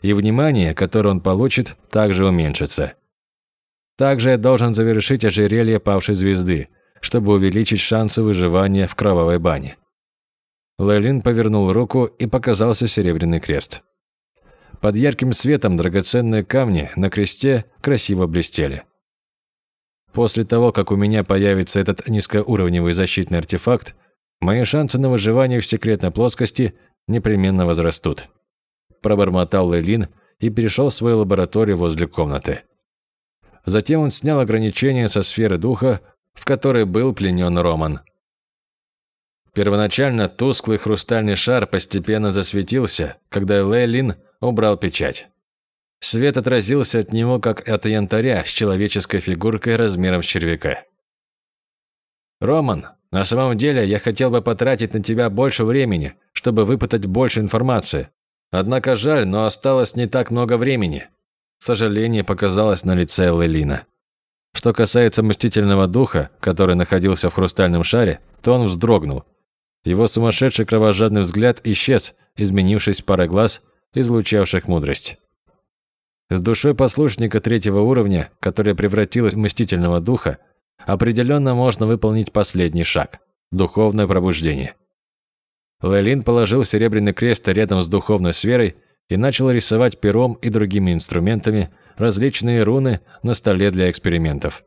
[SPEAKER 1] И внимание, которое он получит, также уменьшится. Также я должен завершить ожерелье павшей звезды, чтобы увеличить шансы выживания в кровавой бане. Лейлин повернул руку и показался серебряный крест. Под ярким светом драгоценные камни на кресте красиво блестели. После того, как у меня появится этот низкоуровневый защитный артефакт, мои шансы на выживание в секретной плоскости непременно возрастут. Пробормотал Лейлин и перешел в свою лабораторию возле комнаты. Затем он снял ограничение со сферы духа, в которой был пленен Роман. Первоначально тусклый хрустальный шар постепенно засветился, когда Лейлин убрал печать. Свет отразился от него, как от янтаря с человеческой фигуркой размером с червяка. «Роман, на самом деле я хотел бы потратить на тебя больше времени, чтобы выпытать больше информации. Однако жаль, но осталось не так много времени». Сожаление показалось на лице Лелина. Что касается мстительного духа, который находился в хрустальном шаре, то он вздрогнул. Его сумасшедший кровожадный взгляд исчез, изменившись парой глаз, излучавших мудрость. С душой послушника третьего уровня, которая превратилась в мстительного духа, определенно можно выполнить последний шаг – духовное пробуждение. Лейлин положил серебряный крест рядом с духовной сферой и начал рисовать пером и другими инструментами различные руны на столе для экспериментов.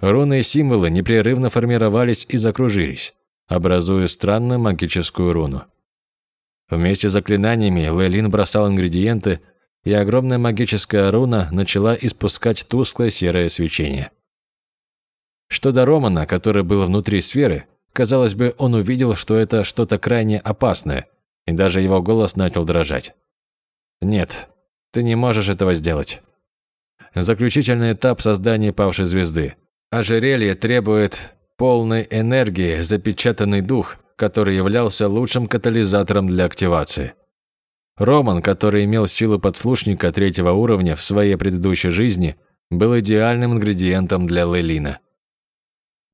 [SPEAKER 1] Руны и символы непрерывно формировались и закружились, образуя странную магическую руну. Вместе с заклинаниями Лейлин бросал ингредиенты – и огромная магическая руна начала испускать тусклое серое свечение. Что до Романа, который был внутри сферы, казалось бы, он увидел, что это что-то крайне опасное, и даже его голос начал дрожать. «Нет, ты не можешь этого сделать». Заключительный этап создания павшей звезды. Ожерелье требует полной энергии запечатанный дух, который являлся лучшим катализатором для активации. Роман, который имел силу подслушника третьего уровня в своей предыдущей жизни, был идеальным ингредиентом для Лейлина.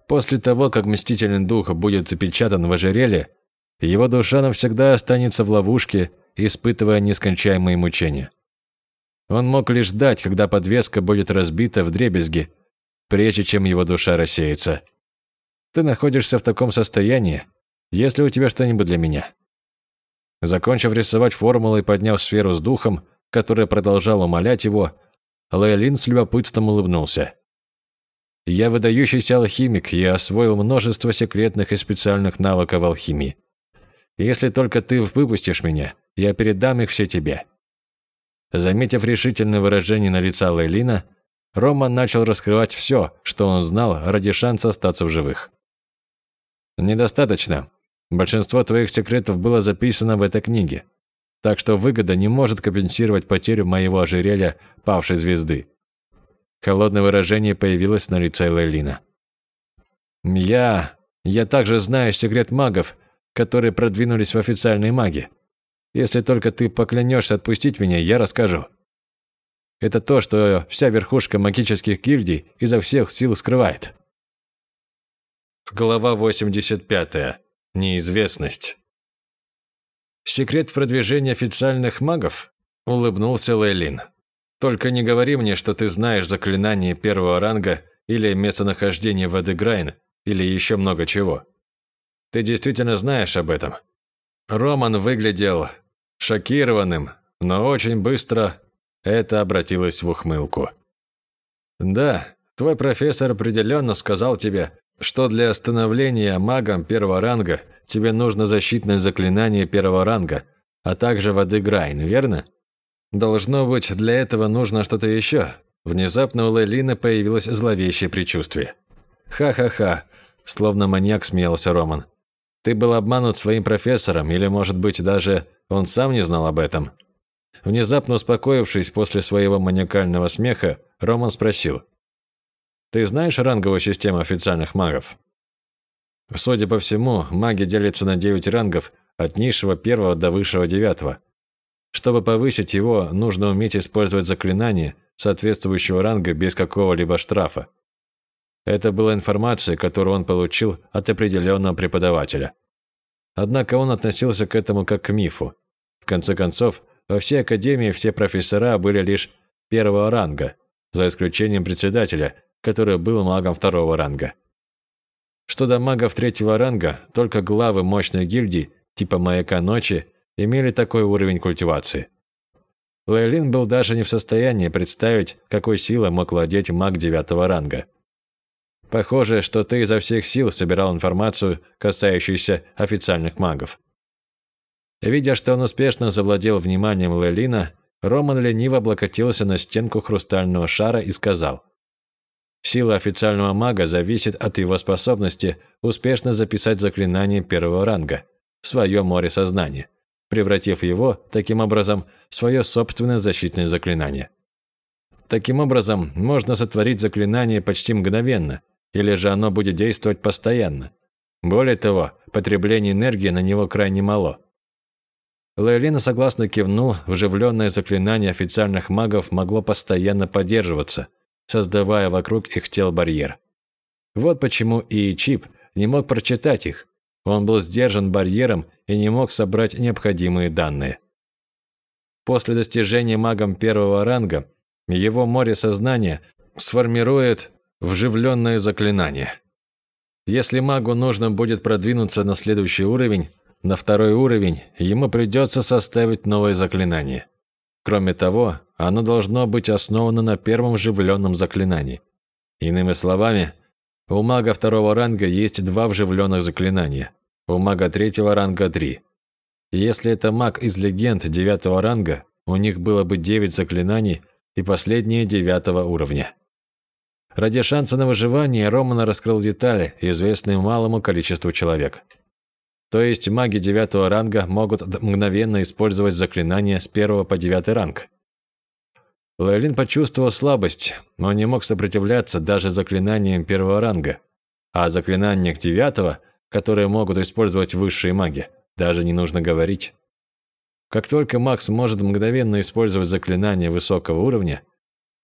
[SPEAKER 1] После того, как Мстительный Дух будет запечатан в ожерелье, его душа навсегда останется в ловушке, испытывая нескончаемые мучения. Он мог лишь ждать, когда подвеска будет разбита в дребезги, прежде чем его душа рассеется. Ты находишься в таком состоянии, есть ли у тебя что-нибудь для меня?» Закончив рисовать формулы и подняв сферу с духом, которая продолжала умолять его, Лейлин с любопытством улыбнулся. «Я выдающийся алхимик, я освоил множество секретных и специальных навыков алхимии. Если только ты выпустишь меня, я передам их все тебе». Заметив решительное выражение на лица Лейлина, Роман начал раскрывать все, что он знал ради шанса остаться в живых. «Недостаточно. Большинство твоих секретов было записано в этой книге, так что выгода не может компенсировать потерю моего ожерелья павшей звезды». Холодное выражение появилось на лице Лейлина. «Я... я также знаю секрет магов, которые продвинулись в официальной маги. Если только ты поклянешься отпустить меня, я расскажу. Это то, что вся верхушка магических гильдий изо всех сил скрывает». Глава 85. Неизвестность. Секрет продвижения официальных магов? Улыбнулся Лейлин. Только не говори мне, что ты знаешь заклинание первого ранга или местонахождение воды Грайн, или еще много чего. Ты действительно знаешь об этом. Роман выглядел шокированным, но очень быстро это обратилось в ухмылку. Да, твой профессор определенно сказал тебе, что для становления магом первого ранга тебе нужно защитное заклинание первого ранга, а также воды Грайн, верно? Должно быть, для этого нужно что-то еще. Внезапно у Лейлина появилось зловещее предчувствие. «Ха-ха-ха», – словно маньяк смеялся Роман. «Ты был обманут своим профессором, или, может быть, даже он сам не знал об этом?» Внезапно успокоившись после своего маниакального смеха, Роман спросил – ты знаешь ранговую систему официальных магов? Судя по всему, маги делятся на 9 рангов, от низшего первого до высшего девятого. Чтобы повысить его, нужно уметь использовать заклинание соответствующего ранга без какого-либо штрафа. Это была информация, которую он получил от определенного преподавателя. Однако он относился к этому как к мифу. В конце концов, во всей академии все профессора были лишь первого ранга, за исключением председателя, который был магом второго ранга. Что до магов третьего ранга, только главы мощной гильдии, типа Маяка Ночи, имели такой уровень культивации. Лейлин был даже не в состоянии представить, какой силой мог владеть маг девятого ранга. Похоже, что ты изо всех сил собирал информацию, касающуюся официальных магов. Видя, что он успешно завладел вниманием Лейлина, Роман лениво облокотился на стенку хрустального шара и сказал – Сила официального мага зависит от его способности успешно записать заклинание первого ранга в свое море сознания, превратив его, таким образом, в свое собственное защитное заклинание. Таким образом, можно сотворить заклинание почти мгновенно, или же оно будет действовать постоянно. Более того, потребление энергии на него крайне мало. Лейлина согласно кивнул, вживленное заклинание официальных магов могло постоянно поддерживаться – создавая вокруг их тел барьер. Вот почему и Чип не мог прочитать их. Он был сдержан барьером и не мог собрать необходимые данные. После достижения магом первого ранга его море сознания сформирует вживленное заклинание. Если магу нужно будет продвинуться на следующий уровень, на второй уровень, ему придется составить новое заклинание. Кроме того, оно должно быть основано на первом вживленном заклинании. Иными словами, у мага второго ранга есть два вживленных заклинания, у мага третьего ранга три. Если это маг из легенд девятого ранга, у них было бы девять заклинаний и последние девятого уровня. Ради шанса на выживание Роман раскрыл детали, известные малому количеству человек. То есть маги девятого ранга могут мгновенно использовать заклинания с первого по девятый ранг. Лейлин почувствовал слабость, но не мог сопротивляться даже заклинаниям первого ранга, а о заклинаниях девятого, которые могут использовать высшие маги, даже не нужно говорить. Как только Макс может мгновенно использовать заклинания высокого уровня,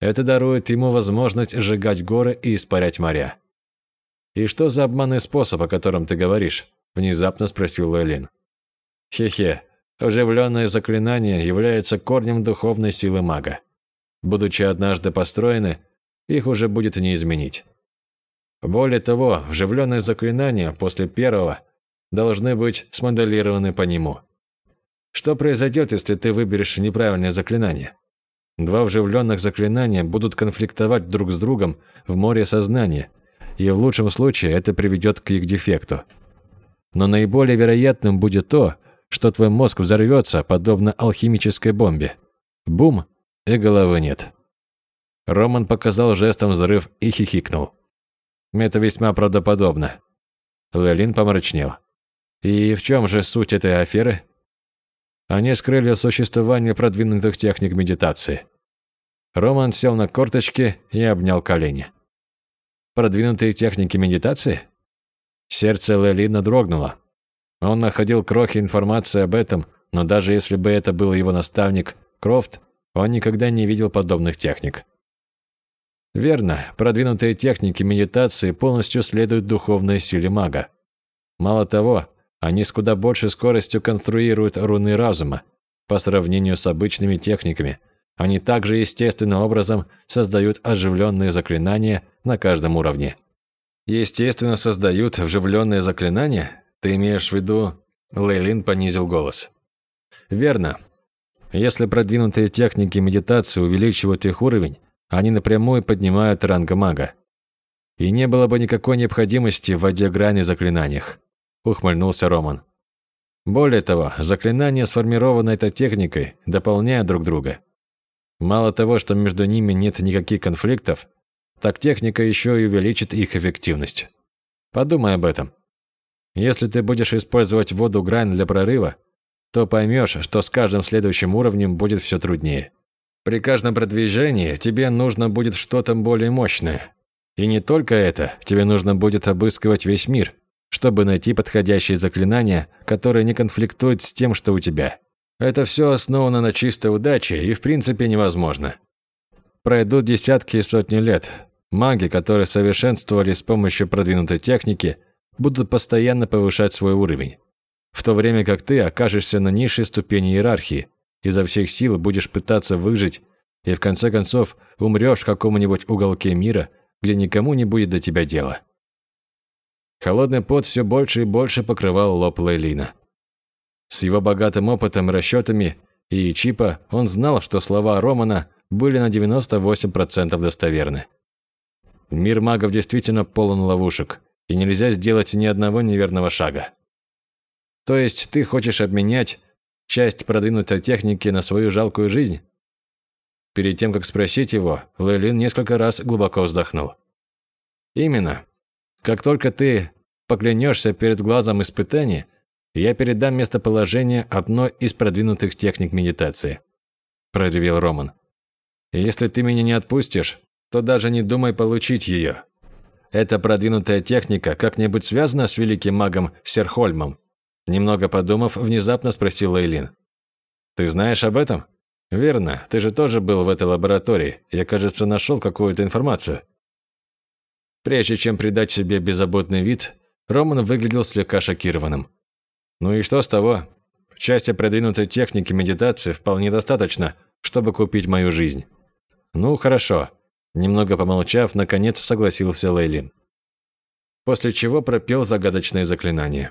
[SPEAKER 1] это дарует ему возможность сжигать горы и испарять моря. «И что за обманный способ, о котором ты говоришь?» – внезапно спросил Лейлин. «Хе-хе, оживленное заклинание является корнем духовной силы мага. Будучи однажды построены, их уже будет не изменить. Более того, вживленные заклинания после первого должны быть смоделированы по нему. Что произойдет, если ты выберешь неправильное заклинание? Два вживленных заклинания будут конфликтовать друг с другом в море сознания, и в лучшем случае это приведет к их дефекту. Но наиболее вероятным будет то, что твой мозг взорвется, подобно алхимической бомбе. Бум, и головы нет. Роман показал жестом взрыв и хихикнул. Это весьма правдоподобно. Лелин помрачнел. И в чем же суть этой аферы? Они скрыли существование продвинутых техник медитации. Роман сел на корточки и обнял колени. Продвинутые техники медитации? Сердце Лелина дрогнуло. Он находил крохи информации об этом, но даже если бы это был его наставник Крофт, он никогда не видел подобных техник. Верно, продвинутые техники медитации полностью следуют духовной силе мага. Мало того, они с куда большей скоростью конструируют руны разума. По сравнению с обычными техниками, они также естественным образом создают оживленные заклинания на каждом уровне. Естественно, создают вживленные заклинания? Ты имеешь в виду... Лейлин понизил голос. Верно, если продвинутые техники медитации увеличивают их уровень, они напрямую поднимают ранг мага. И не было бы никакой необходимости в грани заклинаниях, ухмыльнулся Роман. Более того, заклинания, сформированные этой техникой, дополняют друг друга. Мало того, что между ними нет никаких конфликтов, так техника еще и увеличит их эффективность. Подумай об этом. Если ты будешь использовать воду грань для прорыва, то поймешь, что с каждым следующим уровнем будет все труднее. При каждом продвижении тебе нужно будет что-то более мощное. И не только это, тебе нужно будет обыскивать весь мир, чтобы найти подходящие заклинания, которые не конфликтуют с тем, что у тебя. Это все основано на чистой удаче и в принципе невозможно. Пройдут десятки и сотни лет. Маги, которые совершенствовали с помощью продвинутой техники, будут постоянно повышать свой уровень в то время как ты окажешься на низшей ступени иерархии, изо всех сил будешь пытаться выжить и в конце концов умрешь в каком-нибудь уголке мира, где никому не будет до тебя дела. Холодный пот все больше и больше покрывал лоб Лейлина. С его богатым опытом расчетами и чипа он знал, что слова Романа были на 98% достоверны. Мир магов действительно полон ловушек, и нельзя сделать ни одного неверного шага. То есть ты хочешь обменять часть продвинутой техники на свою жалкую жизнь? Перед тем, как спросить его, Лейлин несколько раз глубоко вздохнул. Именно. Как только ты поклянешься перед глазом испытания, я передам местоположение одной из продвинутых техник медитации, проревел Роман. если ты меня не отпустишь, то даже не думай получить ее. Эта продвинутая техника как-нибудь связана с великим магом Серхольмом? Немного подумав, внезапно спросил Эйлин. «Ты знаешь об этом?» «Верно, ты же тоже был в этой лаборатории. Я, кажется, нашел какую-то информацию». Прежде чем придать себе беззаботный вид, Роман выглядел слегка шокированным. «Ну и что с того? Части продвинутой техники медитации вполне достаточно, чтобы купить мою жизнь». «Ну, хорошо». Немного помолчав, наконец согласился Лейлин. После чего пропел загадочное заклинание.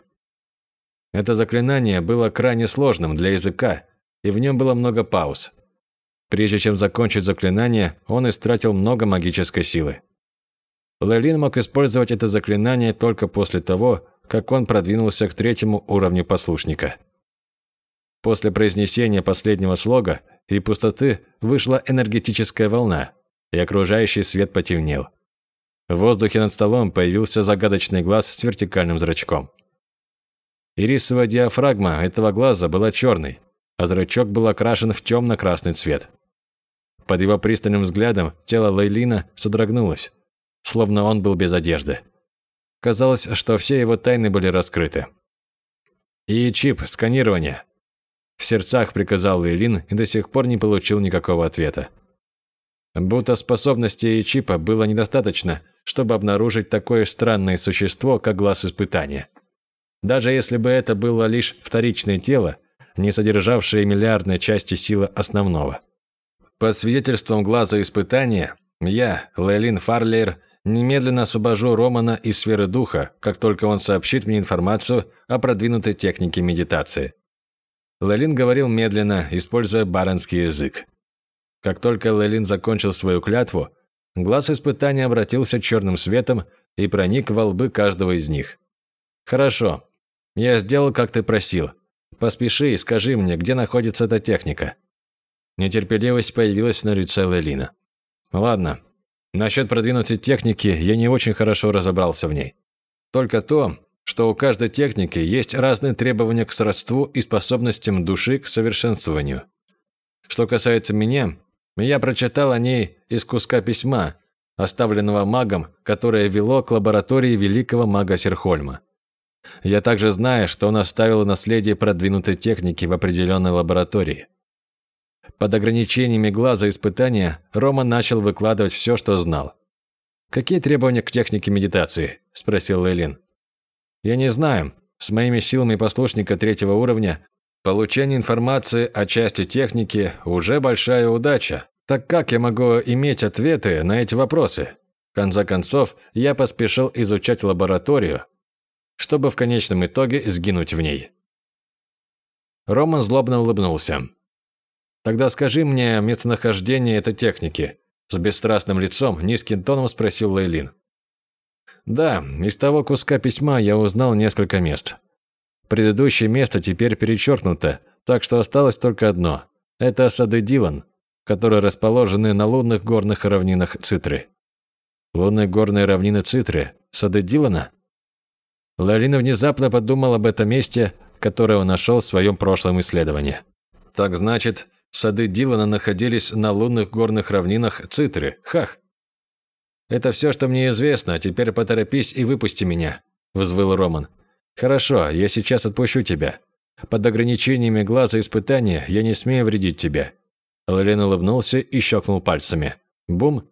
[SPEAKER 1] Это заклинание было крайне сложным для языка, и в нем было много пауз. Прежде чем закончить заклинание, он истратил много магической силы. Лейлин мог использовать это заклинание только после того, как он продвинулся к третьему уровню послушника. После произнесения последнего слога и пустоты вышла энергетическая волна, и окружающий свет потемнел. В воздухе над столом появился загадочный глаз с вертикальным зрачком. Ирисовая диафрагма этого глаза была черной, а зрачок был окрашен в темно-красный цвет. Под его пристальным взглядом тело Лейлина содрогнулось, словно он был без одежды. Казалось, что все его тайны были раскрыты. «И чип сканирования», – в сердцах приказал Лейлин и до сих пор не получил никакого ответа. Будто способностей чипа было недостаточно, чтобы обнаружить такое странное существо, как глаз испытания. Даже если бы это было лишь вторичное тело, не содержавшее миллиардной части силы основного. По свидетельствам глаза испытания, я, Лейлин Фарлер, немедленно освобожу Романа из сферы духа, как только он сообщит мне информацию о продвинутой технике медитации. Лейлин говорил медленно, используя баранский язык. Как только Лейлин закончил свою клятву, глаз испытания обратился черным светом и проник во лбы каждого из них. «Хорошо. Я сделал, как ты просил. Поспеши и скажи мне, где находится эта техника». Нетерпеливость появилась на лице Лейлина. «Ладно. Насчет продвинутой техники я не очень хорошо разобрался в ней. Только то, что у каждой техники есть разные требования к сродству и способностям души к совершенствованию. Что касается меня, я прочитал о ней из куска письма, оставленного магом, которое вело к лаборатории великого мага Серхольма. Я также знаю, что он оставил наследие продвинутой техники в определенной лаборатории. Под ограничениями глаза испытания Рома начал выкладывать все, что знал. «Какие требования к технике медитации?» – спросил Лейлин. «Я не знаю. С моими силами послушника третьего уровня получение информации о части техники уже большая удача, так как я могу иметь ответы на эти вопросы? В конце концов, я поспешил изучать лабораторию, чтобы в конечном итоге сгинуть в ней. Роман злобно улыбнулся. «Тогда скажи мне местонахождение этой техники», с бесстрастным лицом, низким тоном спросил Лейлин. «Да, из того куска письма я узнал несколько мест. Предыдущее место теперь перечеркнуто, так что осталось только одно. Это сады Дилан, которые расположены на лунных горных равнинах Цитры. Лунные горные равнины Цитры, сады Дилана? Ларина внезапно подумал об этом месте, которое он нашел в своем прошлом исследовании. Так значит, сады Дилана находились на лунных горных равнинах Цитры. Хах! «Это все, что мне известно, теперь поторопись и выпусти меня», – взвыл Роман. «Хорошо, я сейчас отпущу тебя. Под ограничениями глаза испытания я не смею вредить тебе. Лорен улыбнулся и щелкнул пальцами. Бум!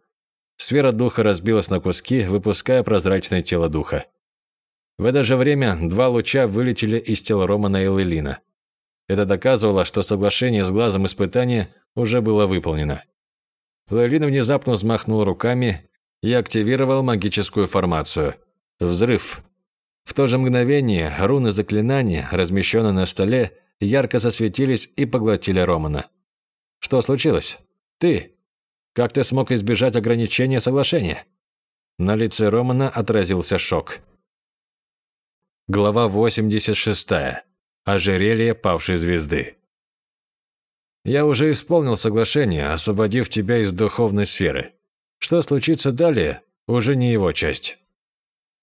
[SPEAKER 1] Сфера духа разбилась на куски, выпуская прозрачное тело духа. В это же время два луча вылетели из тела Романа и Лелина. Это доказывало, что соглашение с глазом испытания уже было выполнено. Лелин внезапно взмахнул руками и активировал магическую формацию. Взрыв. В то же мгновение руны заклинания, размещенные на столе, ярко засветились и поглотили Романа. Что случилось? Ты? Как ты смог избежать ограничения соглашения? На лице Романа отразился шок. Глава 86. Ожерелье павшей звезды. Я уже исполнил соглашение, освободив тебя из духовной сферы. Что случится далее, уже не его часть.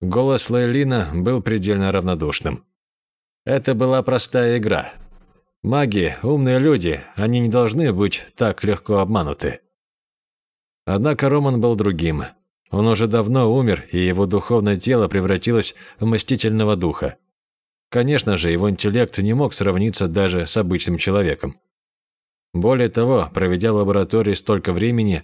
[SPEAKER 1] Голос Лейлина был предельно равнодушным. Это была простая игра. Маги – умные люди, они не должны быть так легко обмануты. Однако Роман был другим. Он уже давно умер, и его духовное тело превратилось в мстительного духа. Конечно же, его интеллект не мог сравниться даже с обычным человеком. Более того, проведя в лаборатории столько времени,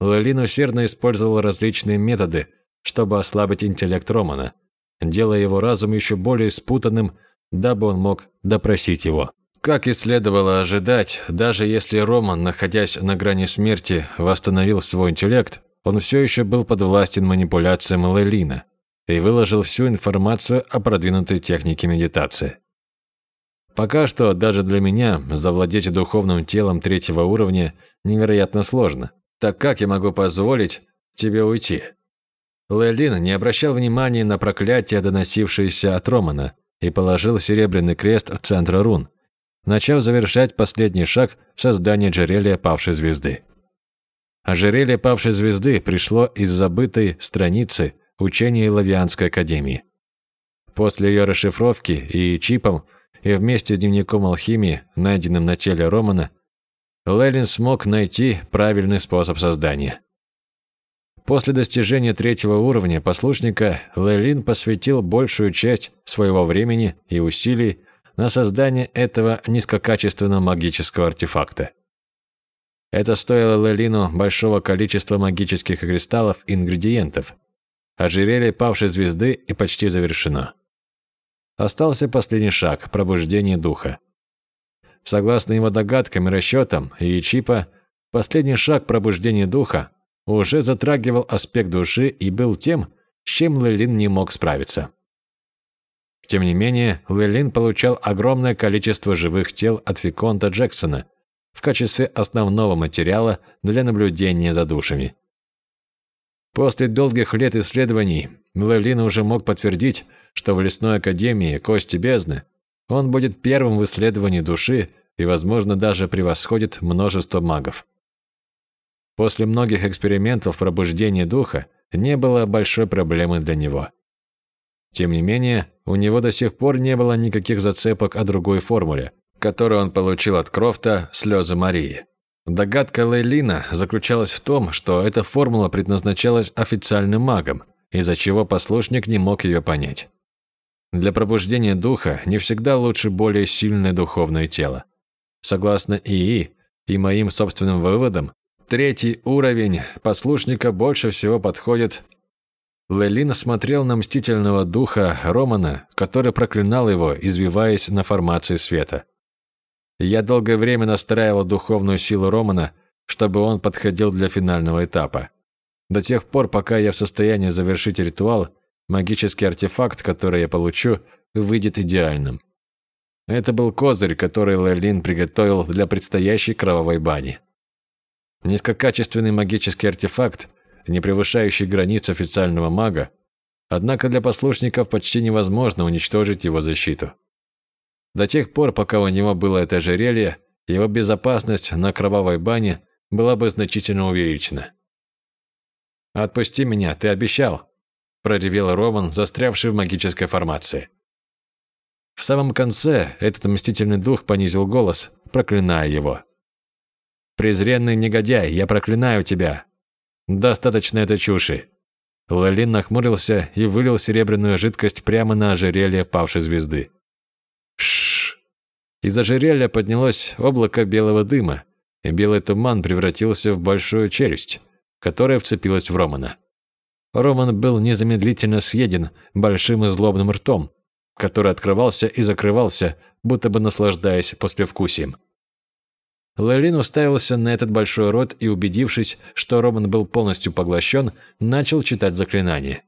[SPEAKER 1] Лалин усердно использовал различные методы, чтобы ослабить интеллект Романа, делая его разум еще более спутанным, дабы он мог допросить его. Как и следовало ожидать, даже если Роман, находясь на грани смерти, восстановил свой интеллект, он все еще был подвластен манипуляциям Лейлина и выложил всю информацию о продвинутой технике медитации. Пока что даже для меня завладеть духовным телом третьего уровня невероятно сложно. Так как я могу позволить тебе уйти? Лейлин не обращал внимания на проклятие, доносившееся от Романа, и положил серебряный крест в центр рун, начав завершать последний шаг в создании Джерелия павшей звезды. Ожерелье павшей звезды пришло из забытой страницы учения Лавианской академии. После ее расшифровки и чипом, и вместе с дневником алхимии, найденным на теле Романа, Лелин смог найти правильный способ создания. После достижения третьего уровня послушника Лелин посвятил большую часть своего времени и усилий на создание этого низкокачественного магического артефакта. Это стоило Лелину большого количества магических кристаллов и ингредиентов. Ожерелье павшей звезды и почти завершено. Остался последний шаг – пробуждение духа. Согласно его догадкам и расчетам, Ичипа, последний шаг пробуждения духа уже затрагивал аспект души и был тем, с чем Лелин не мог справиться. Тем не менее, Лелин получал огромное количество живых тел от Виконта Джексона в качестве основного материала для наблюдения за душами. После долгих лет исследований Лелин уже мог подтвердить, что в Лесной Академии Кости Бездны он будет первым в исследовании души и, возможно, даже превосходит множество магов. После многих экспериментов пробуждения духа не было большой проблемы для него. Тем не менее, у него до сих пор не было никаких зацепок о другой формуле, которую он получил от Крофта «Слезы Марии». Догадка Лейлина заключалась в том, что эта формула предназначалась официальным магам, из-за чего послушник не мог ее понять. Для пробуждения духа не всегда лучше более сильное духовное тело. Согласно ИИ и моим собственным выводам, третий уровень послушника больше всего подходит. Лелин смотрел на мстительного духа Романа, который проклинал его, извиваясь на формации света. Я долгое время настраивал духовную силу Романа, чтобы он подходил для финального этапа. До тех пор, пока я в состоянии завершить ритуал магический артефакт, который я получу, выйдет идеальным. Это был козырь, который Лелин приготовил для предстоящей кровавой бани. Низкокачественный магический артефакт, не превышающий границ официального мага, однако для послушников почти невозможно уничтожить его защиту. До тех пор, пока у него было это ожерелье, его безопасность на кровавой бане была бы значительно увеличена. «Отпусти меня, ты обещал!» проревел Роман, застрявший в магической формации. В самом конце этот мстительный дух понизил голос, проклиная его. «Презренный негодяй, я проклинаю тебя! Достаточно этой чуши!» Лалин нахмурился и вылил серебряную жидкость прямо на ожерелье павшей звезды. Шш! Из ожерелья поднялось облако белого дыма, и белый туман превратился в большую челюсть, которая вцепилась в Романа. Роман был незамедлительно съеден большим и злобным ртом, который открывался и закрывался, будто бы наслаждаясь послевкусием. Лалин уставился на этот большой рот и, убедившись, что Роман был полностью поглощен, начал читать заклинание.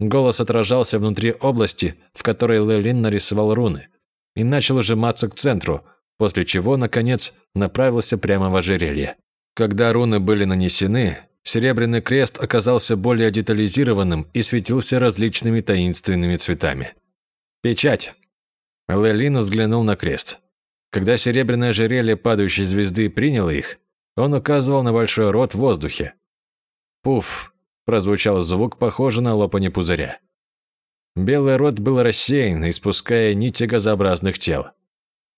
[SPEAKER 1] Голос отражался внутри области, в которой Лалин нарисовал руны, и начал сжиматься к центру, после чего, наконец, направился прямо в ожерелье. Когда руны были нанесены, Серебряный крест оказался более детализированным и светился различными таинственными цветами. «Печать!» Лелин взглянул на крест. Когда серебряное ожерелье падающей звезды приняло их, он указывал на большой рот в воздухе. «Пуф!» – прозвучал звук, похожий на лопание пузыря. Белый рот был рассеян, испуская нити газообразных тел.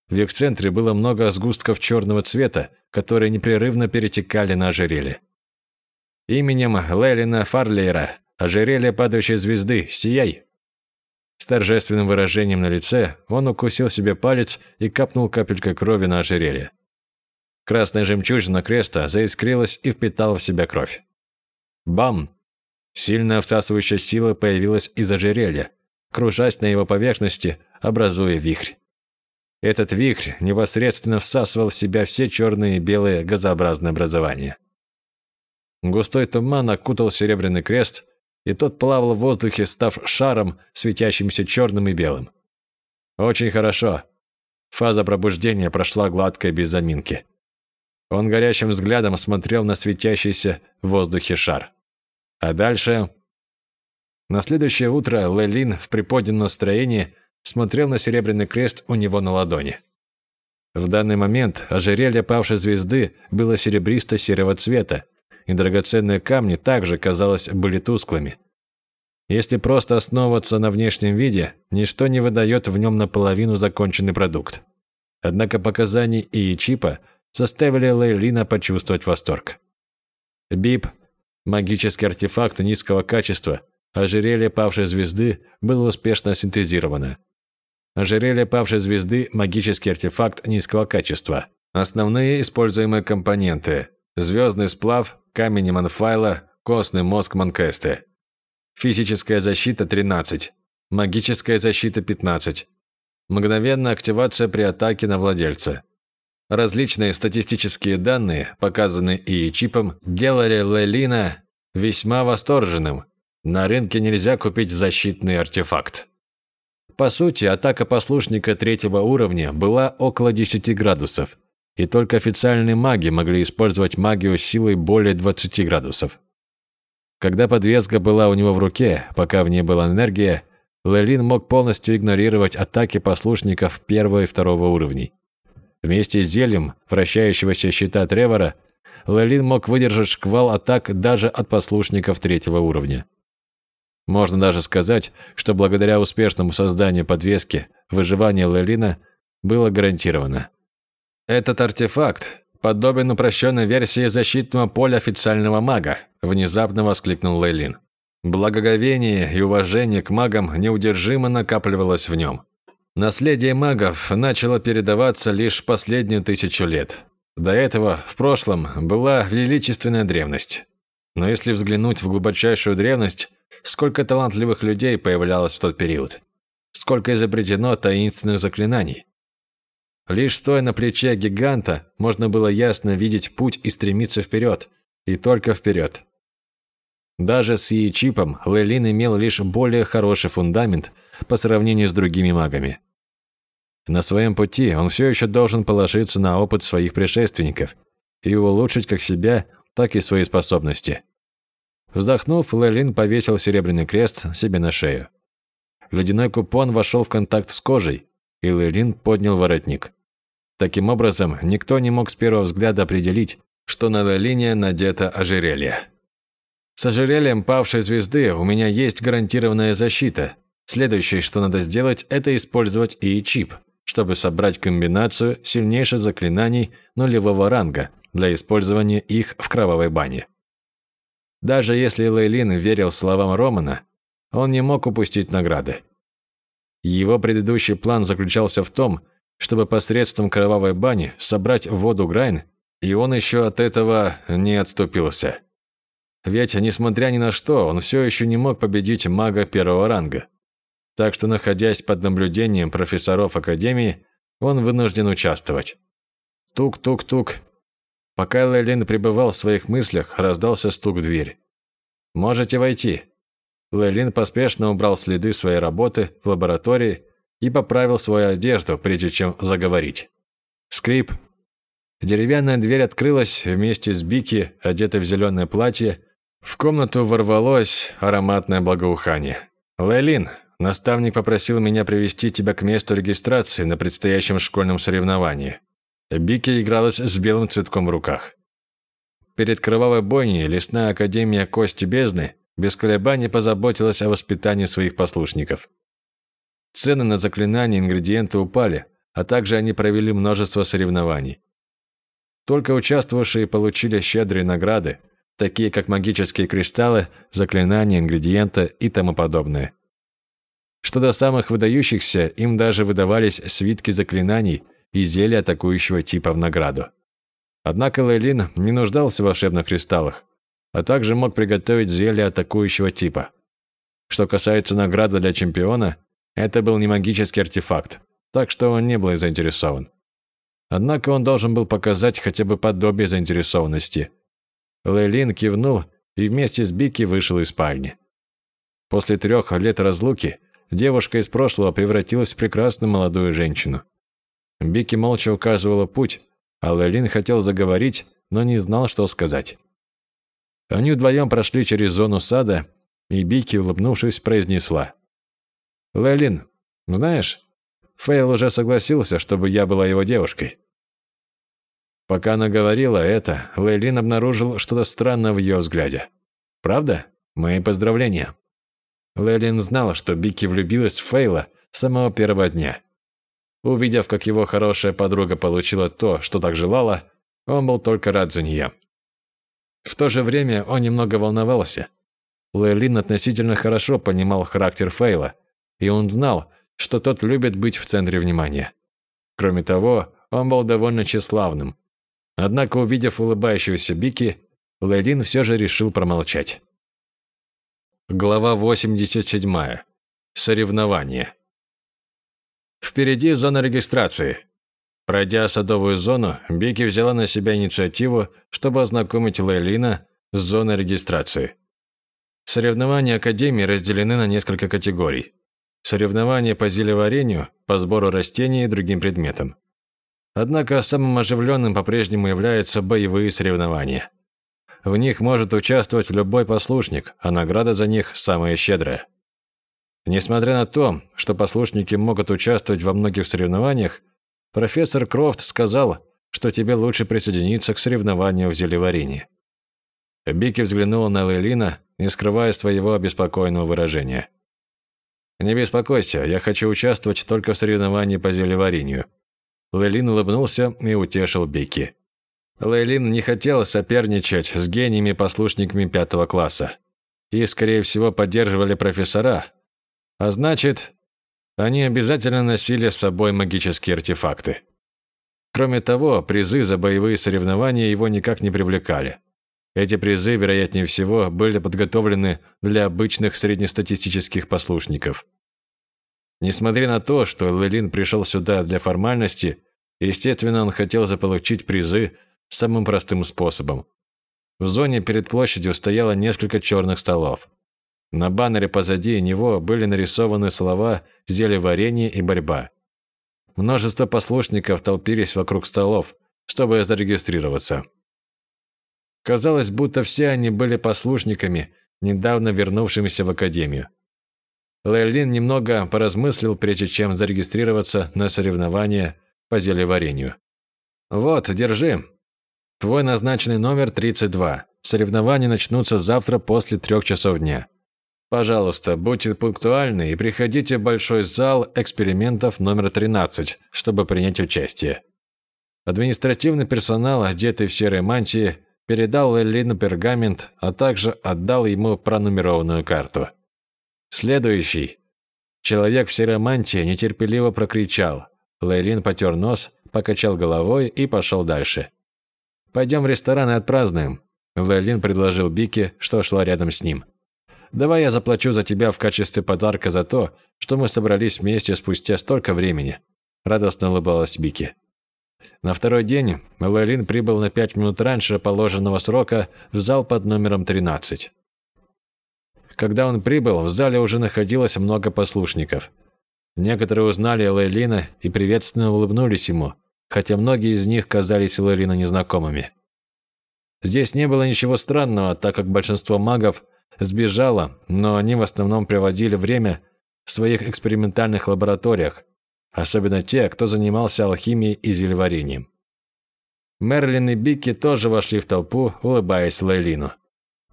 [SPEAKER 1] В их центре было много сгустков черного цвета, которые непрерывно перетекали на ожерелье. Именем Лелина Фарлейра, ожерелье падающей звезды, сияй!» С торжественным выражением на лице он укусил себе палец и капнул капелькой крови на ожерелье. Красная жемчужина креста заискрилась и впитала в себя кровь. Бам! Сильная всасывающая сила появилась из ожерелья, кружась на его поверхности, образуя вихрь. Этот вихрь непосредственно всасывал в себя все черные и белые газообразные образования. Густой туман окутал серебряный крест, и тот плавал в воздухе, став шаром, светящимся черным и белым. Очень хорошо. Фаза пробуждения прошла гладко и без заминки. Он горящим взглядом смотрел на светящийся в воздухе шар. А дальше... На следующее утро Лелин в приподнятом настроении смотрел на серебряный крест у него на ладони. В данный момент ожерелье павшей звезды было серебристо-серого цвета, и драгоценные камни также, казалось, были тусклыми. Если просто основываться на внешнем виде, ничто не выдает в нем наполовину законченный продукт. Однако показания и чипа заставили Лейлина почувствовать восторг. Бип, магический артефакт низкого качества, ожерелье павшей звезды было успешно синтезировано. Ожерелье павшей звезды – магический артефакт низкого качества. Основные используемые компоненты – звездный сплав, камень Манфайла, костный мозг Манкесты. Физическая защита – 13. Магическая защита – 15. Мгновенная активация при атаке на владельца. Различные статистические данные, показанные и чипом, делали Лелина весьма восторженным. На рынке нельзя купить защитный артефакт. По сути, атака послушника третьего уровня была около 10 градусов, и только официальные маги могли использовать магию силой более 20 градусов. Когда подвеска была у него в руке, пока в ней была энергия, Лелин мог полностью игнорировать атаки послушников первого и второго уровней. Вместе с зельем вращающегося щита Тревора, Лелин мог выдержать шквал атак даже от послушников третьего уровня. Можно даже сказать, что благодаря успешному созданию подвески выживание Лелина было гарантировано. Этот артефакт подобен упрощенной версии защитного поля официального мага, внезапно воскликнул Лейлин. Благоговение и уважение к магам неудержимо накапливалось в нем. Наследие магов начало передаваться лишь последнюю тысячу лет. До этого, в прошлом, была величественная древность. Но если взглянуть в глубочайшую древность, сколько талантливых людей появлялось в тот период? Сколько изобретено таинственных заклинаний? Лишь стоя на плече гиганта, можно было ясно видеть путь и стремиться вперед, и только вперед. Даже с Иечипом Лейлин имел лишь более хороший фундамент по сравнению с другими магами. На своем пути он все еще должен положиться на опыт своих предшественников и улучшить как себя, так и свои способности. Вздохнув, Лелин повесил серебряный крест себе на шею. Ледяной купон вошел в контакт с кожей, и Лелин поднял воротник. Таким образом, никто не мог с первого взгляда определить, что на Лелине надето ожерелье. С ожерельем павшей звезды у меня есть гарантированная защита. Следующее, что надо сделать, это использовать и чип – чтобы собрать комбинацию сильнейших заклинаний нулевого ранга для использования их в кровавой бане. Даже если Лейлин верил словам Романа, он не мог упустить награды. Его предыдущий план заключался в том, чтобы посредством кровавой бани собрать воду Грайн, и он еще от этого не отступился. Ведь, несмотря ни на что, он все еще не мог победить мага первого ранга так что, находясь под наблюдением профессоров Академии, он вынужден участвовать. Тук-тук-тук. Пока Лейлин пребывал в своих мыслях, раздался стук в дверь. «Можете войти». Лейлин поспешно убрал следы своей работы в лаборатории и поправил свою одежду, прежде чем заговорить. Скрип. Деревянная дверь открылась вместе с Бики, одетой в зеленое платье. В комнату ворвалось ароматное благоухание. «Лейлин, Наставник попросил меня привести тебя к месту регистрации на предстоящем школьном соревновании. Бики игралась с белым цветком в руках. Перед кровавой бойней лесная академия Кости Бездны без колебаний позаботилась о воспитании своих послушников. Цены на заклинания и ингредиенты упали, а также они провели множество соревнований. Только участвовавшие получили щедрые награды, такие как магические кристаллы, заклинания, ингредиенты и тому подобное что до самых выдающихся им даже выдавались свитки заклинаний и зелья атакующего типа в награду. Однако Лейлин не нуждался в волшебных кристаллах, а также мог приготовить зелье атакующего типа. Что касается награды для чемпиона, это был не магический артефакт, так что он не был заинтересован. Однако он должен был показать хотя бы подобие заинтересованности. Лейлин кивнул и вместе с Бики вышел из спальни. После трех лет разлуки девушка из прошлого превратилась в прекрасную молодую женщину. Бики молча указывала путь, а Лелин хотел заговорить, но не знал, что сказать. Они вдвоем прошли через зону сада, и Бики, улыбнувшись, произнесла. «Лелин, знаешь, Фейл уже согласился, чтобы я была его девушкой». Пока она говорила это, Лейлин обнаружил что-то странное в ее взгляде. «Правда? Мои поздравления». Лейлин знала, что Бики влюбилась в Фейла с самого первого дня. Увидев, как его хорошая подруга получила то, что так желала, он был только рад за нее. В то же время он немного волновался. Лейлин относительно хорошо понимал характер Фейла, и он знал, что тот любит быть в центре внимания. Кроме того, он был довольно тщеславным. Однако, увидев улыбающуюся Бики, Лейлин все же решил промолчать. Глава 87. Соревнования. Впереди зона регистрации. Пройдя садовую зону, Бики взяла на себя инициативу, чтобы ознакомить Лейлина с зоной регистрации. Соревнования Академии разделены на несколько категорий. Соревнования по зелеварению, по сбору растений и другим предметам. Однако самым оживленным по-прежнему являются боевые соревнования. В них может участвовать любой послушник, а награда за них самая щедрая. Несмотря на то, что послушники могут участвовать во многих соревнованиях, профессор Крофт сказал, что тебе лучше присоединиться к соревнованию в зелеварении. Бики взглянула на Лейлина, не скрывая своего обеспокоенного выражения. «Не беспокойся, я хочу участвовать только в соревновании по зелеварению». Лейлин улыбнулся и утешил Бики. Лейлин не хотел соперничать с гениями-послушниками пятого класса. И, скорее всего, поддерживали профессора. А значит, они обязательно носили с собой магические артефакты. Кроме того, призы за боевые соревнования его никак не привлекали. Эти призы, вероятнее всего, были подготовлены для обычных среднестатистических послушников. Несмотря на то, что Лелин пришел сюда для формальности, естественно, он хотел заполучить призы самым простым способом. В зоне перед площадью стояло несколько черных столов. На баннере позади него были нарисованы слова «зелеварение» и «борьба». Множество послушников толпились вокруг столов, чтобы зарегистрироваться. Казалось, будто все они были послушниками, недавно вернувшимися в академию. Лейлин немного поразмыслил, прежде чем зарегистрироваться на соревнования по зелеварению. «Вот, держи. Твой назначенный номер 32. Соревнования начнутся завтра после трех часов дня. Пожалуйста, будьте пунктуальны и приходите в большой зал экспериментов номер 13, чтобы принять участие». Административный персонал, одетый в серые мантии, передал Эллину пергамент, а также отдал ему пронумерованную карту. Следующий. Человек в серой мантии нетерпеливо прокричал. Лейлин потер нос, покачал головой и пошел дальше. «Пойдем в ресторан и отпразднуем», – Лейлин предложил Бике, что шла рядом с ним. «Давай я заплачу за тебя в качестве подарка за то, что мы собрались вместе спустя столько времени», – радостно улыбалась Бики. На второй день Лалин прибыл на пять минут раньше положенного срока в зал под номером 13. Когда он прибыл, в зале уже находилось много послушников. Некоторые узнали Лейлина и приветственно улыбнулись ему, хотя многие из них казались Лейлину незнакомыми. Здесь не было ничего странного, так как большинство магов сбежало, но они в основном проводили время в своих экспериментальных лабораториях, особенно те, кто занимался алхимией и зельеварением. Мерлин и Бикки тоже вошли в толпу, улыбаясь Лейлину.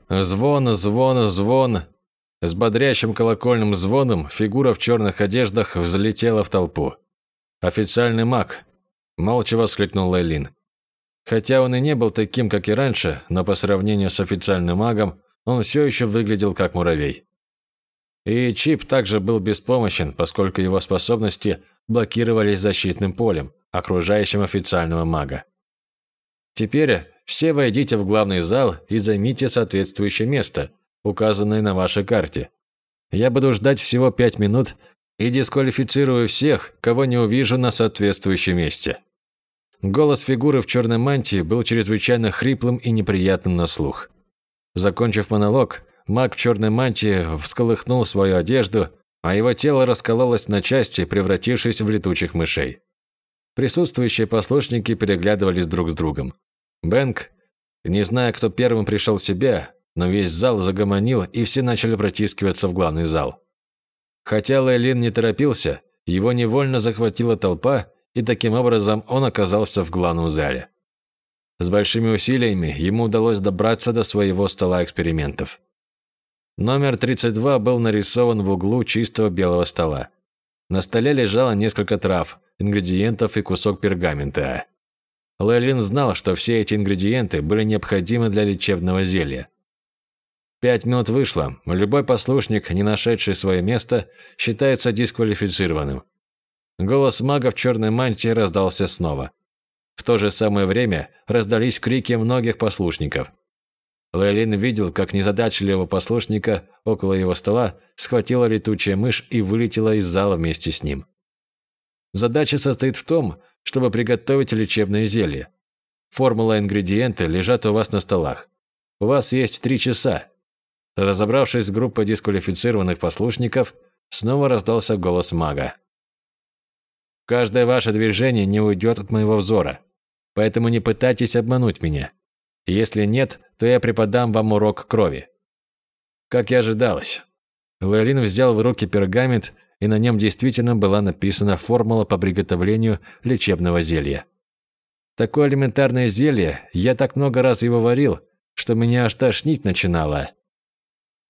[SPEAKER 1] Звон, звон, звон. С бодрящим колокольным звоном фигура в черных одеждах взлетела в толпу. «Официальный маг», – молча воскликнул Лейлин. Хотя он и не был таким, как и раньше, но по сравнению с официальным магом, он все еще выглядел как муравей. И Чип также был беспомощен, поскольку его способности блокировались защитным полем, окружающим официального мага. Теперь все войдите в главный зал и займите соответствующее место, указанное на вашей карте. Я буду ждать всего пять минут и дисквалифицирую всех, кого не увижу на соответствующем месте. Голос фигуры в черной мантии был чрезвычайно хриплым и неприятным на слух. Закончив монолог, Маг в черной мантии всколыхнул свою одежду, а его тело раскололось на части, превратившись в летучих мышей. Присутствующие послушники переглядывались друг с другом. Бэнк, не зная, кто первым пришел в себя, но весь зал загомонил, и все начали протискиваться в главный зал. Хотя Лейлин не торопился, его невольно захватила толпа, и таким образом он оказался в главном зале. С большими усилиями ему удалось добраться до своего стола экспериментов. Номер 32 был нарисован в углу чистого белого стола. На столе лежало несколько трав, ингредиентов и кусок пергамента. Лэлин знал, что все эти ингредиенты были необходимы для лечебного зелья. Пять минут вышло, любой послушник, не нашедший свое место, считается дисквалифицированным. Голос мага в черной мантии раздался снова. В то же самое время раздались крики многих послушников. Лейлин видел, как незадачливого послушника около его стола схватила летучая мышь и вылетела из зала вместе с ним. Задача состоит в том, чтобы приготовить лечебное зелье. Формула и ингредиенты лежат у вас на столах. У вас есть три часа. Разобравшись с группой дисквалифицированных послушников, снова раздался голос мага. Каждое ваше движение не уйдет от моего взора, поэтому не пытайтесь обмануть меня. Если нет, то я преподам вам урок крови. Как и ожидалось. Леолин взял в руки пергамент, и на нем действительно была написана формула по приготовлению лечебного зелья. Такое элементарное зелье, я так много раз его варил, что меня аж тошнить начинало.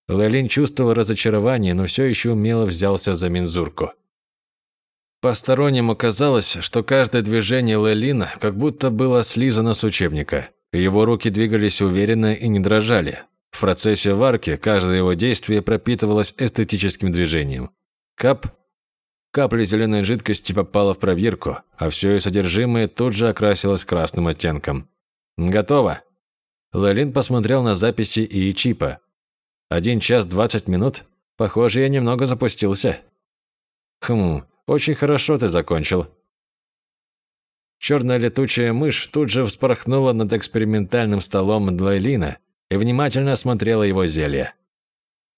[SPEAKER 1] Леолин чувствовал разочарование, но все еще умело взялся за мензурку. Постороннему казалось, что каждое движение Лелина как будто было слизано с учебника. Его руки двигались уверенно и не дрожали. В процессе варки каждое его действие пропитывалось эстетическим движением. Кап. Капля зеленой жидкости попала в пробирку, а все ее содержимое тут же окрасилось красным оттенком. «Готово!» Лелин посмотрел на записи и чипа. «Один час двадцать минут? Похоже, я немного запустился». «Хм, очень хорошо ты закончил». Черная летучая мышь тут же вспорхнула над экспериментальным столом Длайлина и внимательно осмотрела его зелье.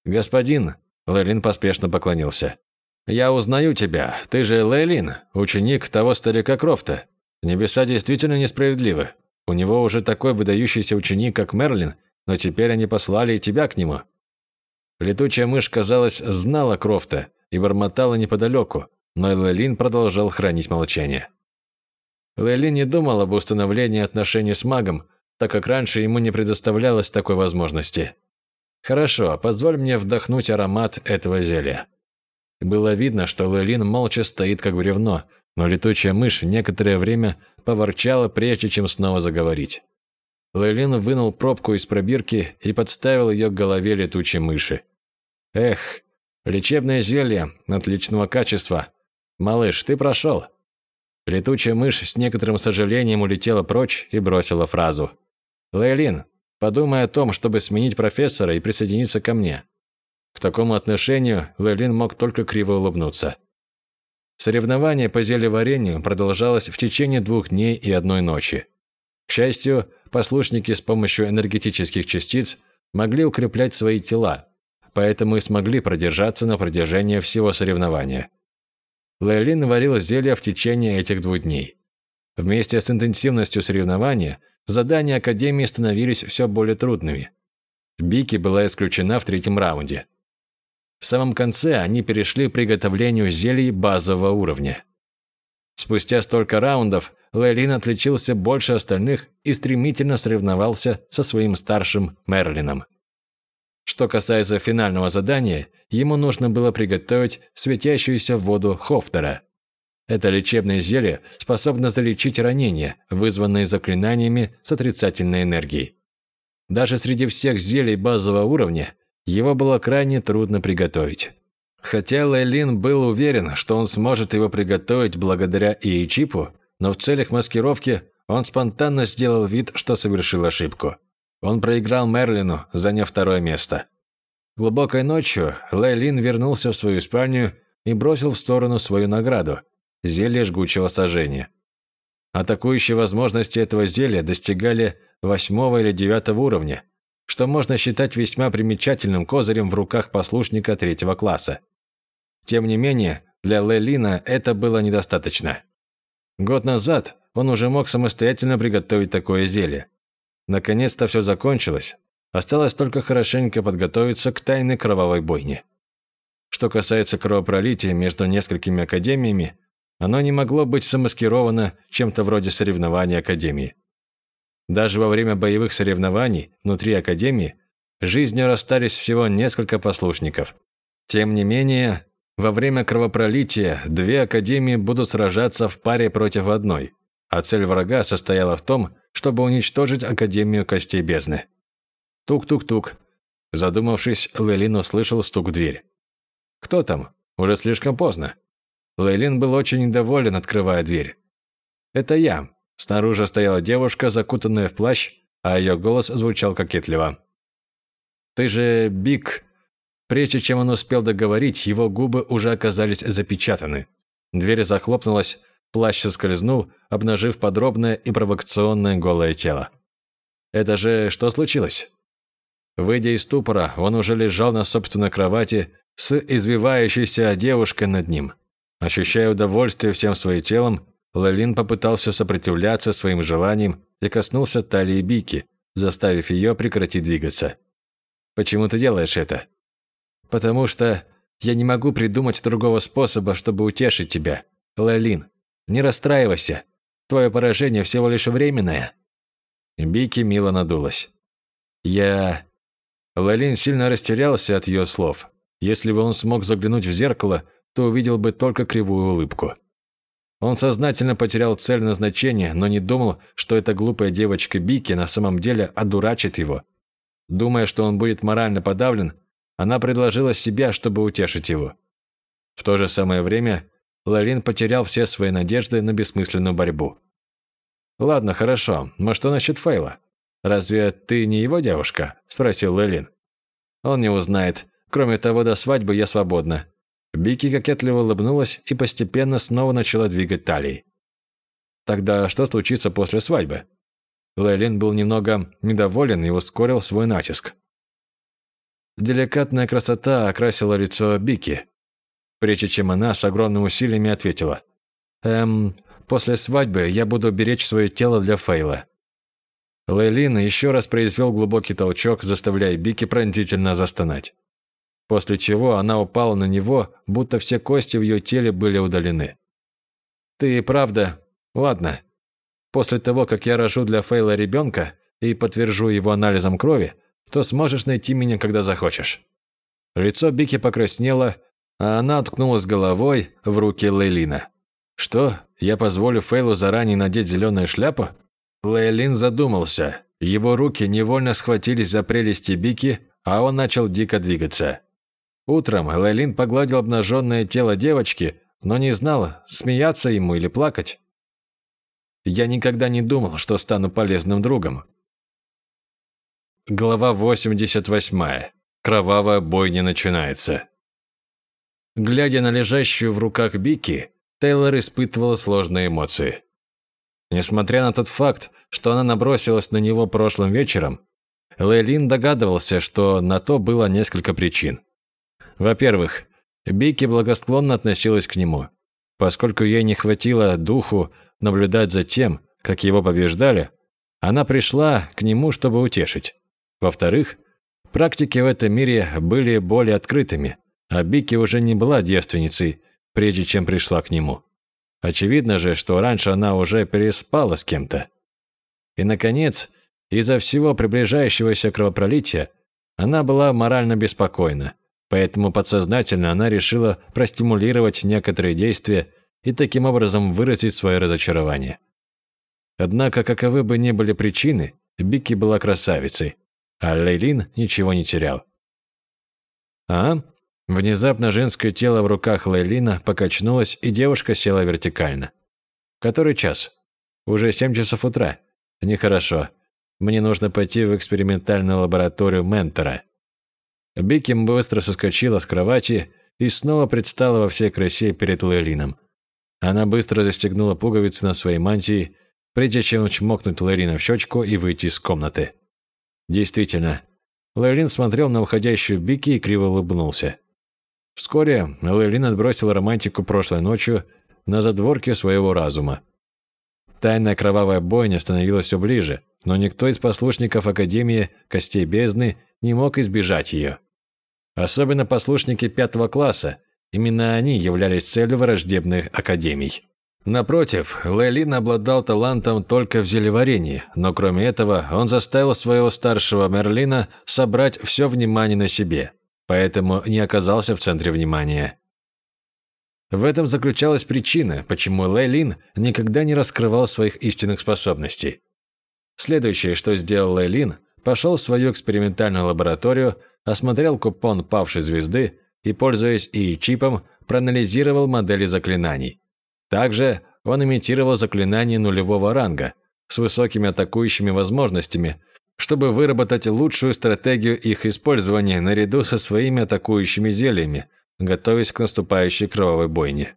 [SPEAKER 1] «Господин», — Лейлин поспешно поклонился, — «я узнаю тебя. Ты же Лейлин, ученик того старика Крофта. Небеса действительно несправедливы. У него уже такой выдающийся ученик, как Мерлин, но теперь они послали и тебя к нему». Летучая мышь, казалось, знала Крофта и бормотала неподалеку, но Лэлин продолжал хранить молчание. Лэлин не думал об установлении отношений с магом, так как раньше ему не предоставлялось такой возможности. «Хорошо, позволь мне вдохнуть аромат этого зелья». Было видно, что Лэлин молча стоит как бревно, но летучая мышь некоторое время поворчала, прежде чем снова заговорить. Лэлин вынул пробку из пробирки и подставил ее к голове летучей мыши. «Эх, лечебное зелье отличного качества, «Малыш, ты прошел». Летучая мышь с некоторым сожалением улетела прочь и бросила фразу. «Лейлин, подумай о том, чтобы сменить профессора и присоединиться ко мне». К такому отношению Лейлин мог только криво улыбнуться. Соревнование по зельеварению продолжалось в течение двух дней и одной ночи. К счастью, послушники с помощью энергетических частиц могли укреплять свои тела, поэтому и смогли продержаться на протяжении всего соревнования. Лейлин варил зелья в течение этих двух дней. Вместе с интенсивностью соревнования задания Академии становились все более трудными. Бики была исключена в третьем раунде. В самом конце они перешли к приготовлению зелий базового уровня. Спустя столько раундов Лейлин отличился больше остальных и стремительно соревновался со своим старшим Мерлином. Что касается финального задания, ему нужно было приготовить светящуюся воду Хофтера. Это лечебное зелье способно залечить ранения, вызванные заклинаниями с отрицательной энергией. Даже среди всех зелий базового уровня его было крайне трудно приготовить. Хотя Лейлин был уверен, что он сможет его приготовить благодаря Иечипу, но в целях маскировки он спонтанно сделал вид, что совершил ошибку. Он проиграл Мерлину, заняв второе место. Глубокой ночью Лейлин вернулся в свою спальню и бросил в сторону свою награду – зелье жгучего сожжения. Атакующие возможности этого зелья достигали восьмого или девятого уровня, что можно считать весьма примечательным козырем в руках послушника третьего класса. Тем не менее, для Лейлина это было недостаточно. Год назад он уже мог самостоятельно приготовить такое зелье. Наконец-то все закончилось. Осталось только хорошенько подготовиться к тайной кровавой бойне. Что касается кровопролития между несколькими академиями, оно не могло быть замаскировано чем-то вроде соревнований академии. Даже во время боевых соревнований внутри Академии жизнью расстались всего несколько послушников. Тем не менее, во время кровопролития две Академии будут сражаться в паре против одной, а цель врага состояла в том, чтобы уничтожить Академию Костей Бездны. Тук-тук-тук. Задумавшись, Лейлин услышал стук в дверь. «Кто там? Уже слишком поздно». Лейлин был очень недоволен, открывая дверь. «Это я». Снаружи стояла девушка, закутанная в плащ, а ее голос звучал кокетливо. «Ты же Биг...» Прежде чем он успел договорить, его губы уже оказались запечатаны. Дверь захлопнулась, плащ соскользнул, обнажив подробное и провокационное голое тело. «Это же что случилось?» Выйдя из ступора, он уже лежал на собственной кровати с извивающейся девушкой над ним. Ощущая удовольствие всем своим телом, Лалин попытался сопротивляться своим желаниям и коснулся талии Бики, заставив ее прекратить двигаться. «Почему ты делаешь это?» «Потому что я не могу придумать другого способа, чтобы утешить тебя. Лалин, не расстраивайся. Твое поражение всего лишь временное». Бики мило надулась. «Я...» Лалин сильно растерялся от ее слов. Если бы он смог заглянуть в зеркало, то увидел бы только кривую улыбку. Он сознательно потерял цель назначения, но не думал, что эта глупая девочка Бики на самом деле одурачит его. Думая, что он будет морально подавлен, она предложила себя, чтобы утешить его. В то же самое время Лалин потерял все свои надежды на бессмысленную борьбу. «Ладно, хорошо, но что насчет Фейла? Разве ты не его девушка?» – спросил Лалин. «Он не узнает. Кроме того, до свадьбы я свободна. Бики кокетливо улыбнулась и постепенно снова начала двигать талией. Тогда что случится после свадьбы? Лейлин был немного недоволен и ускорил свой натиск. Деликатная красота окрасила лицо Бики, прежде чем она с огромными усилиями ответила. «Эм, после свадьбы я буду беречь свое тело для Фейла». Лейлин еще раз произвел глубокий толчок, заставляя Бики пронзительно застонать после чего она упала на него, будто все кости в ее теле были удалены. «Ты правда? Ладно. После того, как я рожу для Фейла ребенка и подтвержу его анализом крови, то сможешь найти меня, когда захочешь». Лицо Бики покраснело, а она уткнулась головой в руки Лейлина. «Что? Я позволю Фейлу заранее надеть зеленую шляпу?» Лейлин задумался. Его руки невольно схватились за прелести Бики, а он начал дико двигаться. Утром Лейлин погладил обнаженное тело девочки, но не знала, смеяться ему или плакать. Я никогда не думал, что стану полезным другом. Глава 88. Кровавая бойня начинается. Глядя на лежащую в руках Бики, Тейлор испытывала сложные эмоции. Несмотря на тот факт, что она набросилась на него прошлым вечером, Лейлин догадывался, что на то было несколько причин. Во-первых, Бики благосклонно относилась к нему, поскольку ей не хватило духу наблюдать за тем, как его побеждали, она пришла к нему, чтобы утешить. Во-вторых, практики в этом мире были более открытыми, а Бики уже не была девственницей, прежде чем пришла к нему. Очевидно же, что раньше она уже переспала с кем-то. И, наконец, из-за всего приближающегося кровопролития, она была морально беспокойна – Поэтому подсознательно она решила простимулировать некоторые действия и таким образом выразить свое разочарование. Однако, каковы бы ни были причины, Бикки была красавицей, а Лейлин ничего не терял. А? Внезапно женское тело в руках Лейлина покачнулось, и девушка села вертикально. Который час? Уже семь часов утра. Нехорошо. Мне нужно пойти в экспериментальную лабораторию Ментора. Биким быстро соскочила с кровати и снова предстала во всей красе перед Лейлином. Она быстро застегнула пуговицы на своей мантии, прежде чем чмокнуть Лейлина в щечку и выйти из комнаты. Действительно, Лейлин смотрел на уходящую Бики и криво улыбнулся. Вскоре Лейлин отбросил романтику прошлой ночью на задворке своего разума. Тайная кровавая бойня становилась все ближе, но никто из послушников Академии Костей Бездны не мог избежать ее. Особенно послушники пятого класса, именно они являлись целью враждебных академий. Напротив, Лейлин обладал талантом только в зелеварении, но кроме этого он заставил своего старшего Мерлина собрать все внимание на себе, поэтому не оказался в центре внимания. В этом заключалась причина, почему Лейлин никогда не раскрывал своих истинных способностей. Следующее, что сделал Лейлин, пошел в свою экспериментальную лабораторию, осмотрел купон павшей звезды и, пользуясь и чипом, проанализировал модели заклинаний. Также он имитировал заклинания нулевого ранга с высокими атакующими возможностями, чтобы выработать лучшую стратегию их использования наряду со своими атакующими зельями, готовясь к наступающей кровавой бойне.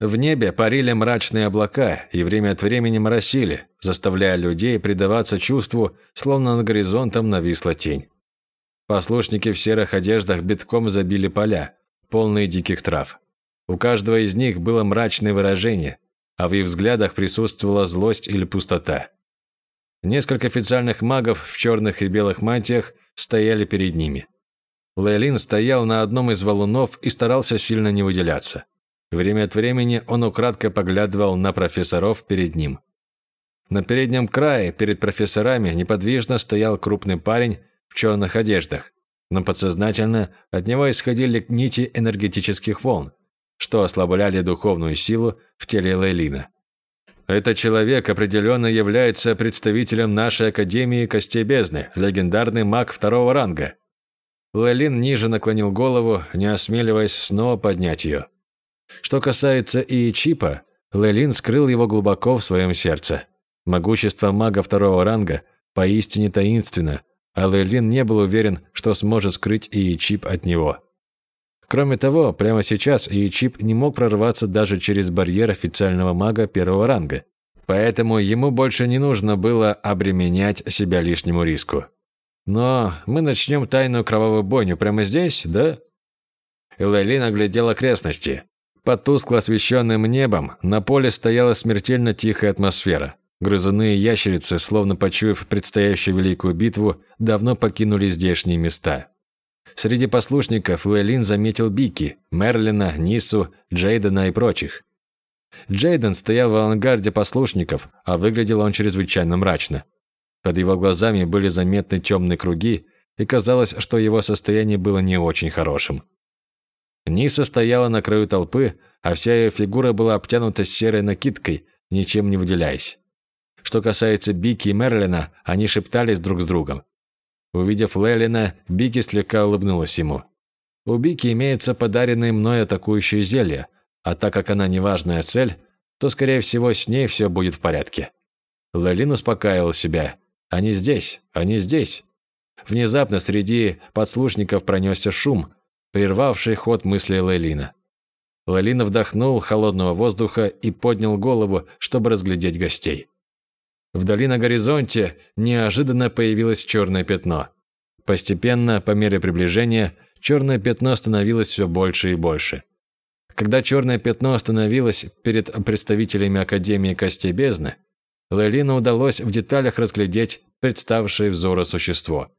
[SPEAKER 1] В небе парили мрачные облака и время от времени моросили, заставляя людей предаваться чувству, словно над горизонтом нависла тень. Послушники в серых одеждах битком забили поля, полные диких трав. У каждого из них было мрачное выражение, а в их взглядах присутствовала злость или пустота. Несколько официальных магов в черных и белых мантиях стояли перед ними. Лейлин стоял на одном из валунов и старался сильно не выделяться. Время от времени он украдкой поглядывал на профессоров перед ним. На переднем крае, перед профессорами, неподвижно стоял крупный парень в черных одеждах, но подсознательно от него исходили нити энергетических волн, что ослабляли духовную силу в теле Лейлина. Этот человек определенно является представителем нашей Академии Костей Бездны, легендарный маг второго ранга. Лейлин ниже наклонил голову, не осмеливаясь снова поднять ее. Что касается и Чипа, Лейлин скрыл его глубоко в своем сердце. Могущество мага второго ранга поистине таинственно, а Лейлин не был уверен, что сможет скрыть и Чип от него. Кроме того, прямо сейчас Ичип не мог прорваться даже через барьер официального мага первого ранга, поэтому ему больше не нужно было обременять себя лишнему риску. Но мы начнем тайную кровавую бойню прямо здесь, да? Элайлин оглядел окрестности. Под тускло освещенным небом на поле стояла смертельно тихая атмосфера. Грызуны и ящерицы, словно почуяв предстоящую великую битву, давно покинули здешние места. Среди послушников Лейлин заметил Бики, Мерлина, Нису, Джейдена и прочих. Джейден стоял в авангарде послушников, а выглядел он чрезвычайно мрачно. Под его глазами были заметны темные круги, и казалось, что его состояние было не очень хорошим. Ниса стояла на краю толпы, а вся ее фигура была обтянута серой накидкой, ничем не выделяясь. Что касается Бики и Мерлина, они шептались друг с другом. Увидев Лелина, Бики слегка улыбнулась ему. У Бики имеется подаренное мной атакующее зелье, а так как она неважная цель, то, скорее всего, с ней все будет в порядке. Лелин успокаивал себя. Они здесь, они здесь. Внезапно среди подслушников пронесся шум, прервавший ход мысли Лейлина. Лейлин вдохнул холодного воздуха и поднял голову, чтобы разглядеть гостей. Вдали на горизонте неожиданно появилось черное пятно. Постепенно, по мере приближения, черное пятно становилось все больше и больше. Когда черное пятно остановилось перед представителями Академии Костей Бездны, Лейлину удалось в деталях разглядеть представшее взору существо.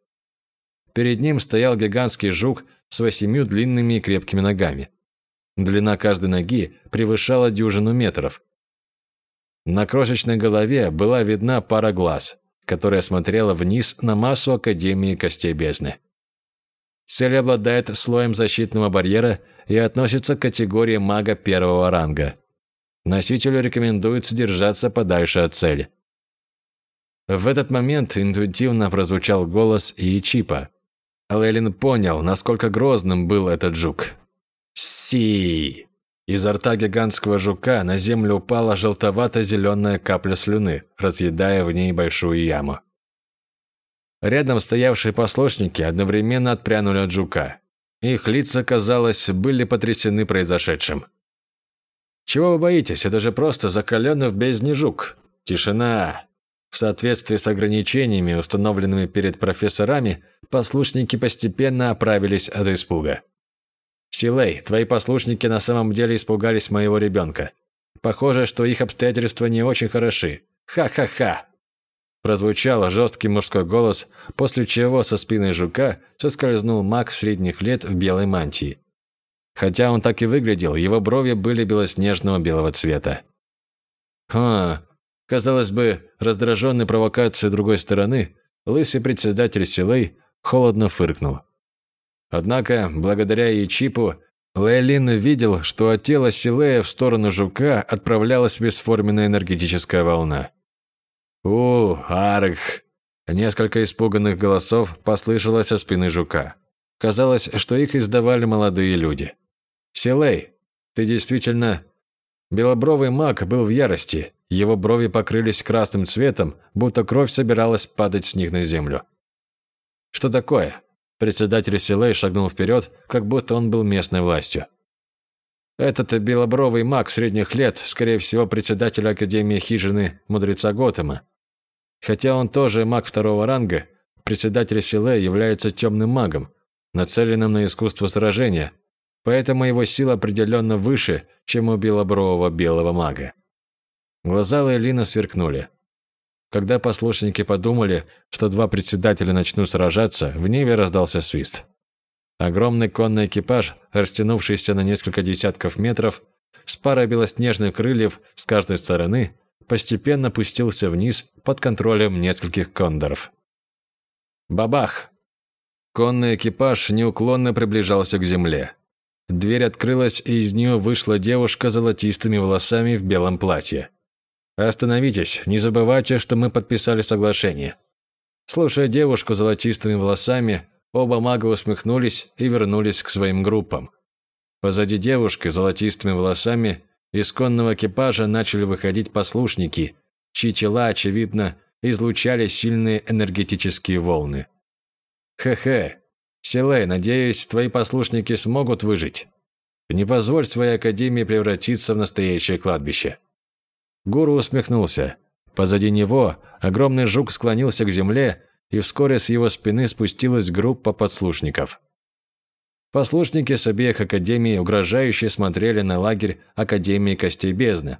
[SPEAKER 1] Перед ним стоял гигантский жук с восемью длинными и крепкими ногами. Длина каждой ноги превышала дюжину метров, на крошечной голове была видна пара глаз, которая смотрела вниз на массу Академии Костей Бездны. Цель обладает слоем защитного барьера и относится к категории мага первого ранга. Носителю рекомендуется держаться подальше от цели. В этот момент интуитивно прозвучал голос Иичипа. Лелин понял, насколько грозным был этот жук. «Си!» Изо рта гигантского жука на землю упала желтовато-зеленая капля слюны, разъедая в ней большую яму. Рядом стоявшие послушники одновременно отпрянули от жука. Их лица, казалось, были потрясены произошедшим. «Чего вы боитесь? Это же просто закаленный в бездне жук. Тишина!» В соответствии с ограничениями, установленными перед профессорами, послушники постепенно оправились от испуга. «Силей, твои послушники на самом деле испугались моего ребенка. Похоже, что их обстоятельства не очень хороши. Ха-ха-ха!» Прозвучал жесткий мужской голос, после чего со спины жука соскользнул маг средних лет в белой мантии. Хотя он так и выглядел, его брови были белоснежного белого цвета. Ха, казалось бы, раздраженный провокацией другой стороны, лысый председатель Силей холодно фыркнул. Однако, благодаря Ичипу, Лейлин видел, что от тела Силея в сторону жука отправлялась бесформенная энергетическая волна. «У, Арх!» Несколько испуганных голосов послышалось со спины жука. Казалось, что их издавали молодые люди. «Силей, ты действительно...» Белобровый маг был в ярости. Его брови покрылись красным цветом, будто кровь собиралась падать с них на землю. «Что такое?» Председатель Силей шагнул вперед, как будто он был местной властью. Этот белобровый маг средних лет, скорее всего, председатель Академии хижины мудреца Готэма. Хотя он тоже маг второго ранга, председатель Силе является темным магом, нацеленным на искусство сражения, поэтому его сила определенно выше, чем у белобрового белого мага. Глаза Лейлина сверкнули. Когда послушники подумали, что два председателя начнут сражаться, в небе раздался свист. Огромный конный экипаж, растянувшийся на несколько десятков метров, с парой белоснежных крыльев с каждой стороны, постепенно пустился вниз под контролем нескольких кондоров. Бабах! Конный экипаж неуклонно приближался к земле. Дверь открылась, и из нее вышла девушка с золотистыми волосами в белом платье. «Остановитесь, не забывайте, что мы подписали соглашение». Слушая девушку с золотистыми волосами, оба мага усмехнулись и вернулись к своим группам. Позади девушки с золотистыми волосами из конного экипажа начали выходить послушники, чьи тела, очевидно, излучали сильные энергетические волны. Хе-хе. Силей, надеюсь, твои послушники смогут выжить. Не позволь своей академии превратиться в настоящее кладбище. Гуру усмехнулся. Позади него огромный жук склонился к земле, и вскоре с его спины спустилась группа подслушников. Послушники с обеих академий угрожающе смотрели на лагерь Академии Костей Бездны,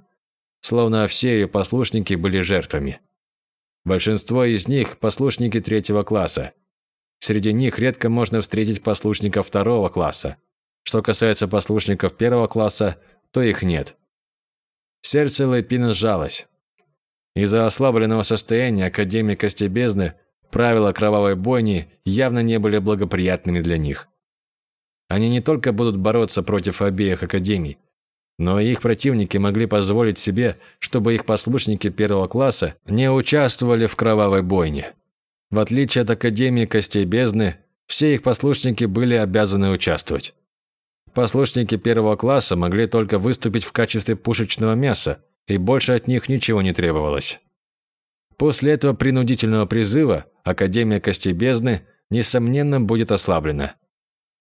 [SPEAKER 1] словно все ее послушники были жертвами. Большинство из них – послушники третьего класса, Среди них редко можно встретить послушников второго класса. Что касается послушников первого класса, то их нет. Сердце Лайпина сжалось. Из-за ослабленного состояния Академии Костей Бездны правила кровавой бойни явно не были благоприятными для них. Они не только будут бороться против обеих академий, но и их противники могли позволить себе, чтобы их послушники первого класса не участвовали в кровавой бойне. В отличие от Академии Костей Бездны, все их послушники были обязаны участвовать. Послушники первого класса могли только выступить в качестве пушечного мяса, и больше от них ничего не требовалось. После этого принудительного призыва Академия Костей Бездны, несомненно, будет ослаблена.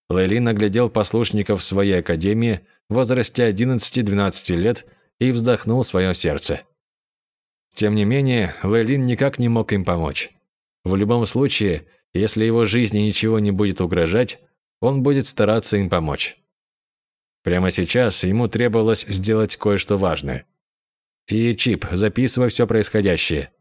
[SPEAKER 1] Лейлин оглядел послушников своей академии в возрасте 11-12 лет и вздохнул в свое сердце. Тем не менее, Лейлин никак не мог им помочь. В любом случае, если его жизни ничего не будет угрожать, он будет стараться им помочь. Прямо сейчас ему требовалось сделать кое-что важное. И Чип, записывай все происходящее.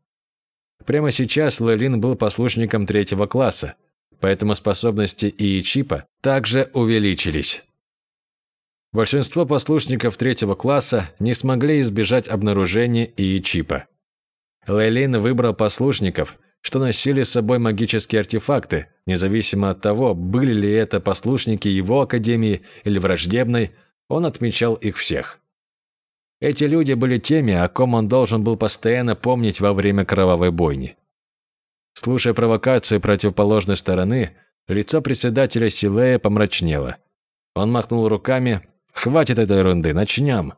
[SPEAKER 1] Прямо сейчас Лелин был послушником третьего класса, поэтому способности и Чипа также увеличились. Большинство послушников третьего класса не смогли избежать обнаружения и Чипа. Лейлин выбрал послушников – что носили с собой магические артефакты, независимо от того, были ли это послушники его академии или враждебной, он отмечал их всех. Эти люди были теми, о ком он должен был постоянно помнить во время кровавой бойни. Слушая провокации противоположной стороны, лицо председателя Силея помрачнело. Он махнул руками «Хватит этой ерунды, начнем!»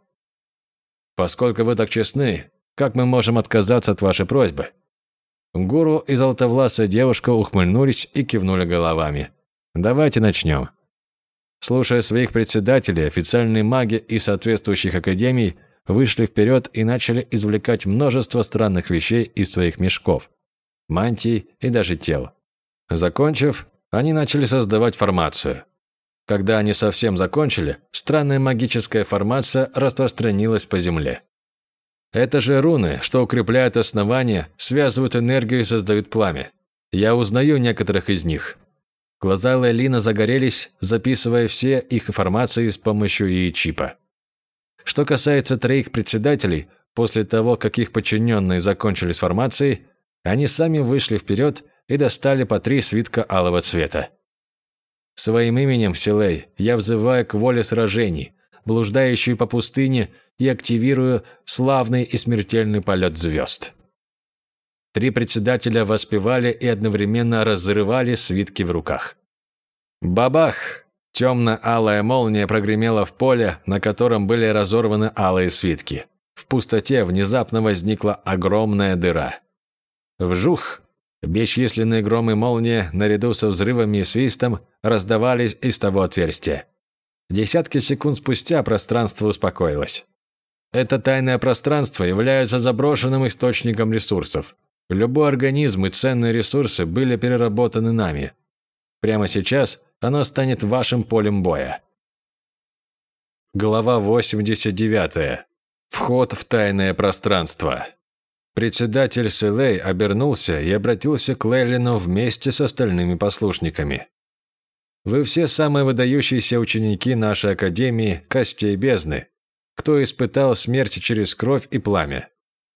[SPEAKER 1] «Поскольку вы так честны, как мы можем отказаться от вашей просьбы?» Гуру и золотовласая девушка ухмыльнулись и кивнули головами. «Давайте начнем». Слушая своих председателей, официальные маги и соответствующих академий вышли вперед и начали извлекать множество странных вещей из своих мешков, мантий и даже тел. Закончив, они начали создавать формацию. Когда они совсем закончили, странная магическая формация распространилась по земле. Это же руны, что укрепляют основания, связывают энергию и создают пламя. Я узнаю некоторых из них. Глаза Лейлина загорелись, записывая все их информации с помощью ИИ-чипа. Что касается троих председателей, После того, как их подчиненные закончили с формацией, они сами вышли вперед и достали по три свитка алого цвета. Своим именем, Силей, я взываю к воле сражений, блуждающую по пустыне, и активирую славный и смертельный полет звезд. Три председателя воспевали и одновременно разрывали свитки в руках. Бабах! Темно-алая молния прогремела в поле, на котором были разорваны алые свитки. В пустоте внезапно возникла огромная дыра. Вжух! Бесчисленные громы молнии, наряду со взрывами и свистом, раздавались из того отверстия. Десятки секунд спустя пространство успокоилось. Это тайное пространство является заброшенным источником ресурсов. Любой организм и ценные ресурсы были переработаны нами. Прямо сейчас оно станет вашим полем боя. Глава 89. Вход в тайное пространство. Председатель Селей обернулся и обратился к Лейлину вместе с остальными послушниками. «Вы все самые выдающиеся ученики нашей Академии Костей Бездны, кто испытал смерть через кровь и пламя.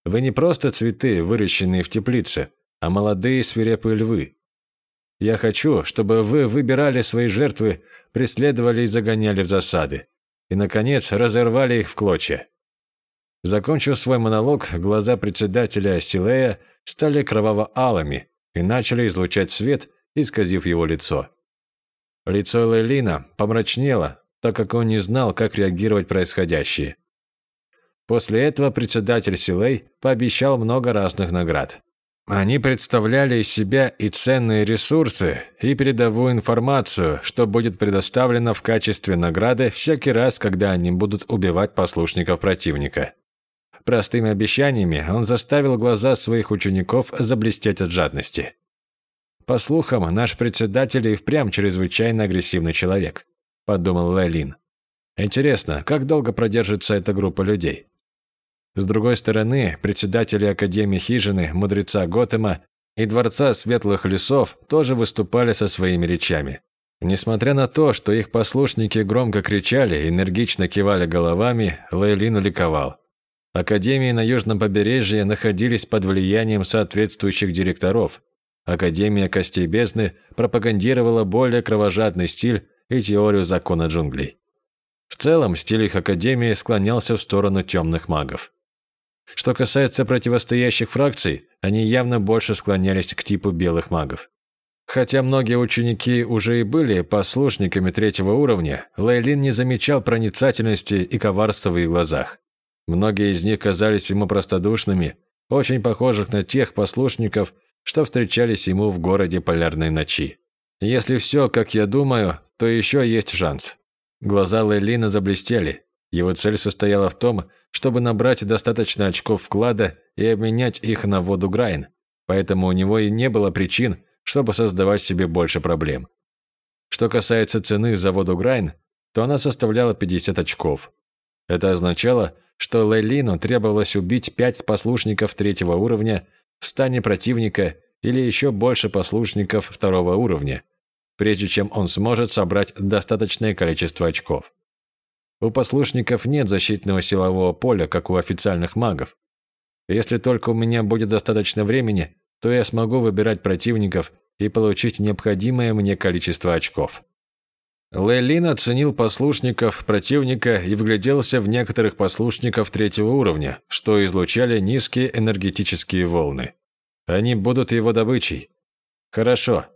[SPEAKER 1] Вы не просто цветы, выращенные в теплице, а молодые свирепые львы. Я хочу, чтобы вы выбирали свои жертвы, преследовали и загоняли в засады, и, наконец, разорвали их в клочья. Закончив свой монолог, глаза председателя Силея стали кроваво-алыми и начали излучать свет, исказив его лицо. Лицо Лейлина помрачнело, так как он не знал, как реагировать происходящее. После этого председатель Силей пообещал много разных наград. Они представляли из себя и ценные ресурсы, и передовую информацию, что будет предоставлено в качестве награды всякий раз, когда они будут убивать послушников противника. Простыми обещаниями он заставил глаза своих учеников заблестеть от жадности. По слухам, наш председатель и впрямь чрезвычайно агрессивный человек, подумал Лайлин. Интересно, как долго продержится эта группа людей? С другой стороны, председатели Академии Хижины, Мудреца Готэма и Дворца Светлых Лесов тоже выступали со своими речами. Несмотря на то, что их послушники громко кричали, энергично кивали головами, Лейлин ликовал. Академии на Южном побережье находились под влиянием соответствующих директоров. Академия Костей Бездны пропагандировала более кровожадный стиль и теорию закона джунглей. В целом, стиль их Академии склонялся в сторону темных магов. Что касается противостоящих фракций, они явно больше склонялись к типу белых магов. Хотя многие ученики уже и были послушниками третьего уровня, Лейлин не замечал проницательности и коварства в их глазах. Многие из них казались ему простодушными, очень похожих на тех послушников, что встречались ему в городе Полярной ночи. Если все, как я думаю, то еще есть шанс. Глаза Лейлина заблестели. Его цель состояла в том, чтобы набрать достаточно очков вклада и обменять их на воду Грайн, поэтому у него и не было причин, чтобы создавать себе больше проблем. Что касается цены за воду Грайн, то она составляла 50 очков. Это означало, что Лейлину требовалось убить пять послушников третьего уровня в стане противника или еще больше послушников второго уровня, прежде чем он сможет собрать достаточное количество очков. У послушников нет защитного силового поля, как у официальных магов. Если только у меня будет достаточно времени, то я смогу выбирать противников и получить необходимое мне количество очков. Лейлин оценил послушников противника и вгляделся в некоторых послушников третьего уровня, что излучали низкие энергетические волны. Они будут его добычей. Хорошо.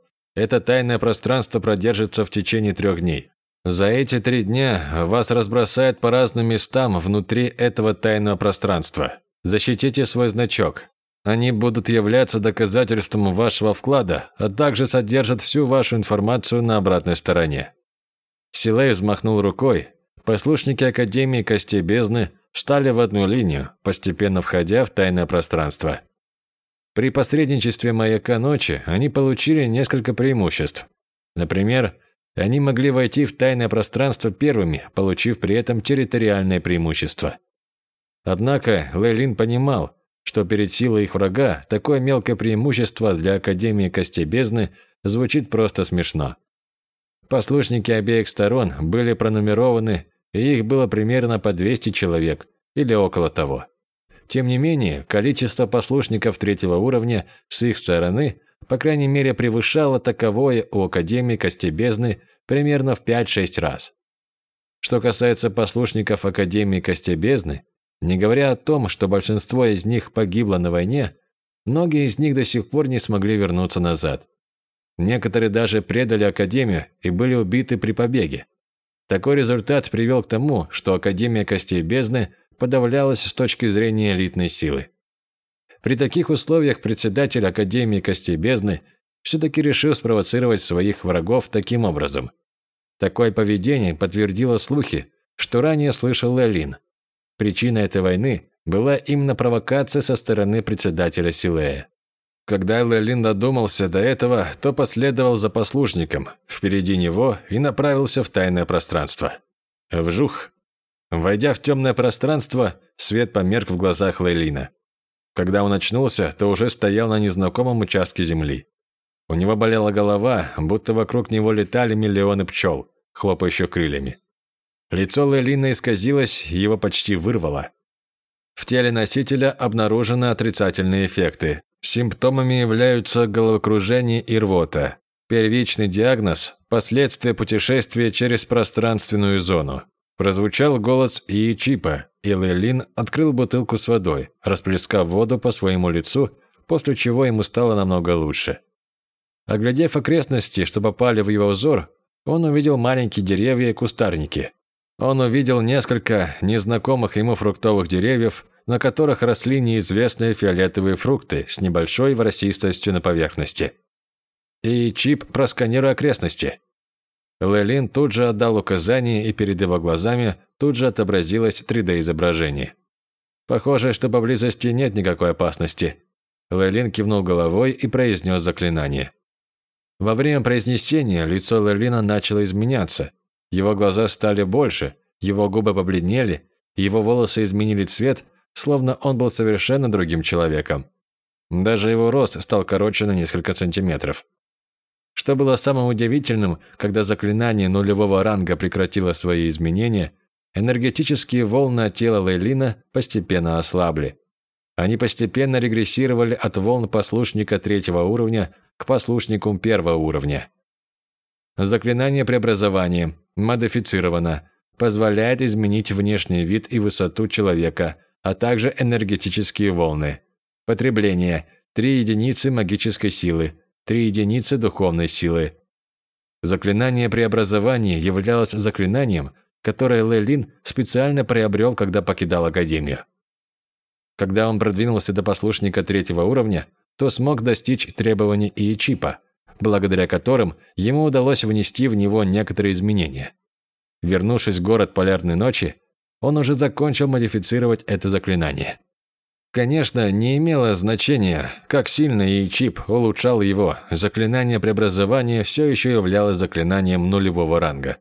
[SPEAKER 1] Это тайное пространство продержится в течение трех дней. За эти три дня вас разбросают по разным местам внутри этого тайного пространства. Защитите свой значок. Они будут являться доказательством вашего вклада, а также содержат всю вашу информацию на обратной стороне. Силей взмахнул рукой. Послушники Академии Костей Бездны встали в одну линию, постепенно входя в тайное пространство. При посредничестве Маяка Ночи они получили несколько преимуществ. Например, они могли войти в тайное пространство первыми, получив при этом территориальное преимущество. Однако Лейлин понимал, что перед силой их врага такое мелкое преимущество для Академии Костей Бездны звучит просто смешно. Послушники обеих сторон были пронумерованы, и их было примерно по 200 человек, или около того. Тем не менее, количество послушников третьего уровня с их стороны, по крайней мере, превышало таковое у Академии Костей Бездны примерно в 5-6 раз. Что касается послушников Академии Костей Бездны, не говоря о том, что большинство из них погибло на войне, многие из них до сих пор не смогли вернуться назад. Некоторые даже предали Академию и были убиты при побеге. Такой результат привел к тому, что Академия Костей Бездны подавлялась с точки зрения элитной силы. При таких условиях председатель Академии Костей Бездны все-таки решил спровоцировать своих врагов таким образом. Такое поведение подтвердило слухи, что ранее слышал Лелин. Причиной этой войны была именно провокация со стороны председателя Силея. Когда Лелин додумался до этого, то последовал за послушником, впереди него и направился в тайное пространство. Вжух! Войдя в темное пространство, свет померк в глазах Лейлина. Когда он очнулся, то уже стоял на незнакомом участке земли. У него болела голова, будто вокруг него летали миллионы пчел, хлопающих крыльями. Лицо Лейлина исказилось, его почти вырвало. В теле носителя обнаружены отрицательные эффекты. Симптомами являются головокружение и рвота. Первичный диагноз – последствия путешествия через пространственную зону. Прозвучал голос Иичипа, и Лейлин открыл бутылку с водой, расплескав воду по своему лицу, после чего ему стало намного лучше. Оглядев окрестности, что попали в его взор, он увидел маленькие деревья и кустарники. Он увидел несколько незнакомых ему фруктовых деревьев, на которых росли неизвестные фиолетовые фрукты с небольшой ворсистостью на поверхности. И чип просканируя окрестности. Лелин тут же отдал указание, и перед его глазами тут же отобразилось 3D-изображение. Похоже, что поблизости нет никакой опасности. Лелин кивнул головой и произнес заклинание. Во время произнесения лицо Лелина начало изменяться. Его глаза стали больше, его губы побледнели, его волосы изменили цвет, словно он был совершенно другим человеком. Даже его рост стал короче на несколько сантиметров. Что было самым удивительным, когда заклинание нулевого ранга прекратило свои изменения, энергетические волны тела Лейлина постепенно ослабли. Они постепенно регрессировали от волн послушника третьего уровня к послушнику первого уровня. Заклинание преобразования модифицировано, позволяет изменить внешний вид и высоту человека, а также энергетические волны. Потребление – 3 единицы магической силы, три единицы духовной силы. Заклинание преобразования являлось заклинанием, которое Лейлин специально приобрел, когда покидал Академию. Когда он продвинулся до послушника третьего уровня, то смог достичь требований Иечипа, благодаря которым ему удалось внести в него некоторые изменения. Вернувшись в город Полярной Ночи, он уже закончил модифицировать это заклинание. Конечно, не имело значения, как сильно Ичип улучшал его, заклинание преобразования все еще являлось заклинанием нулевого ранга.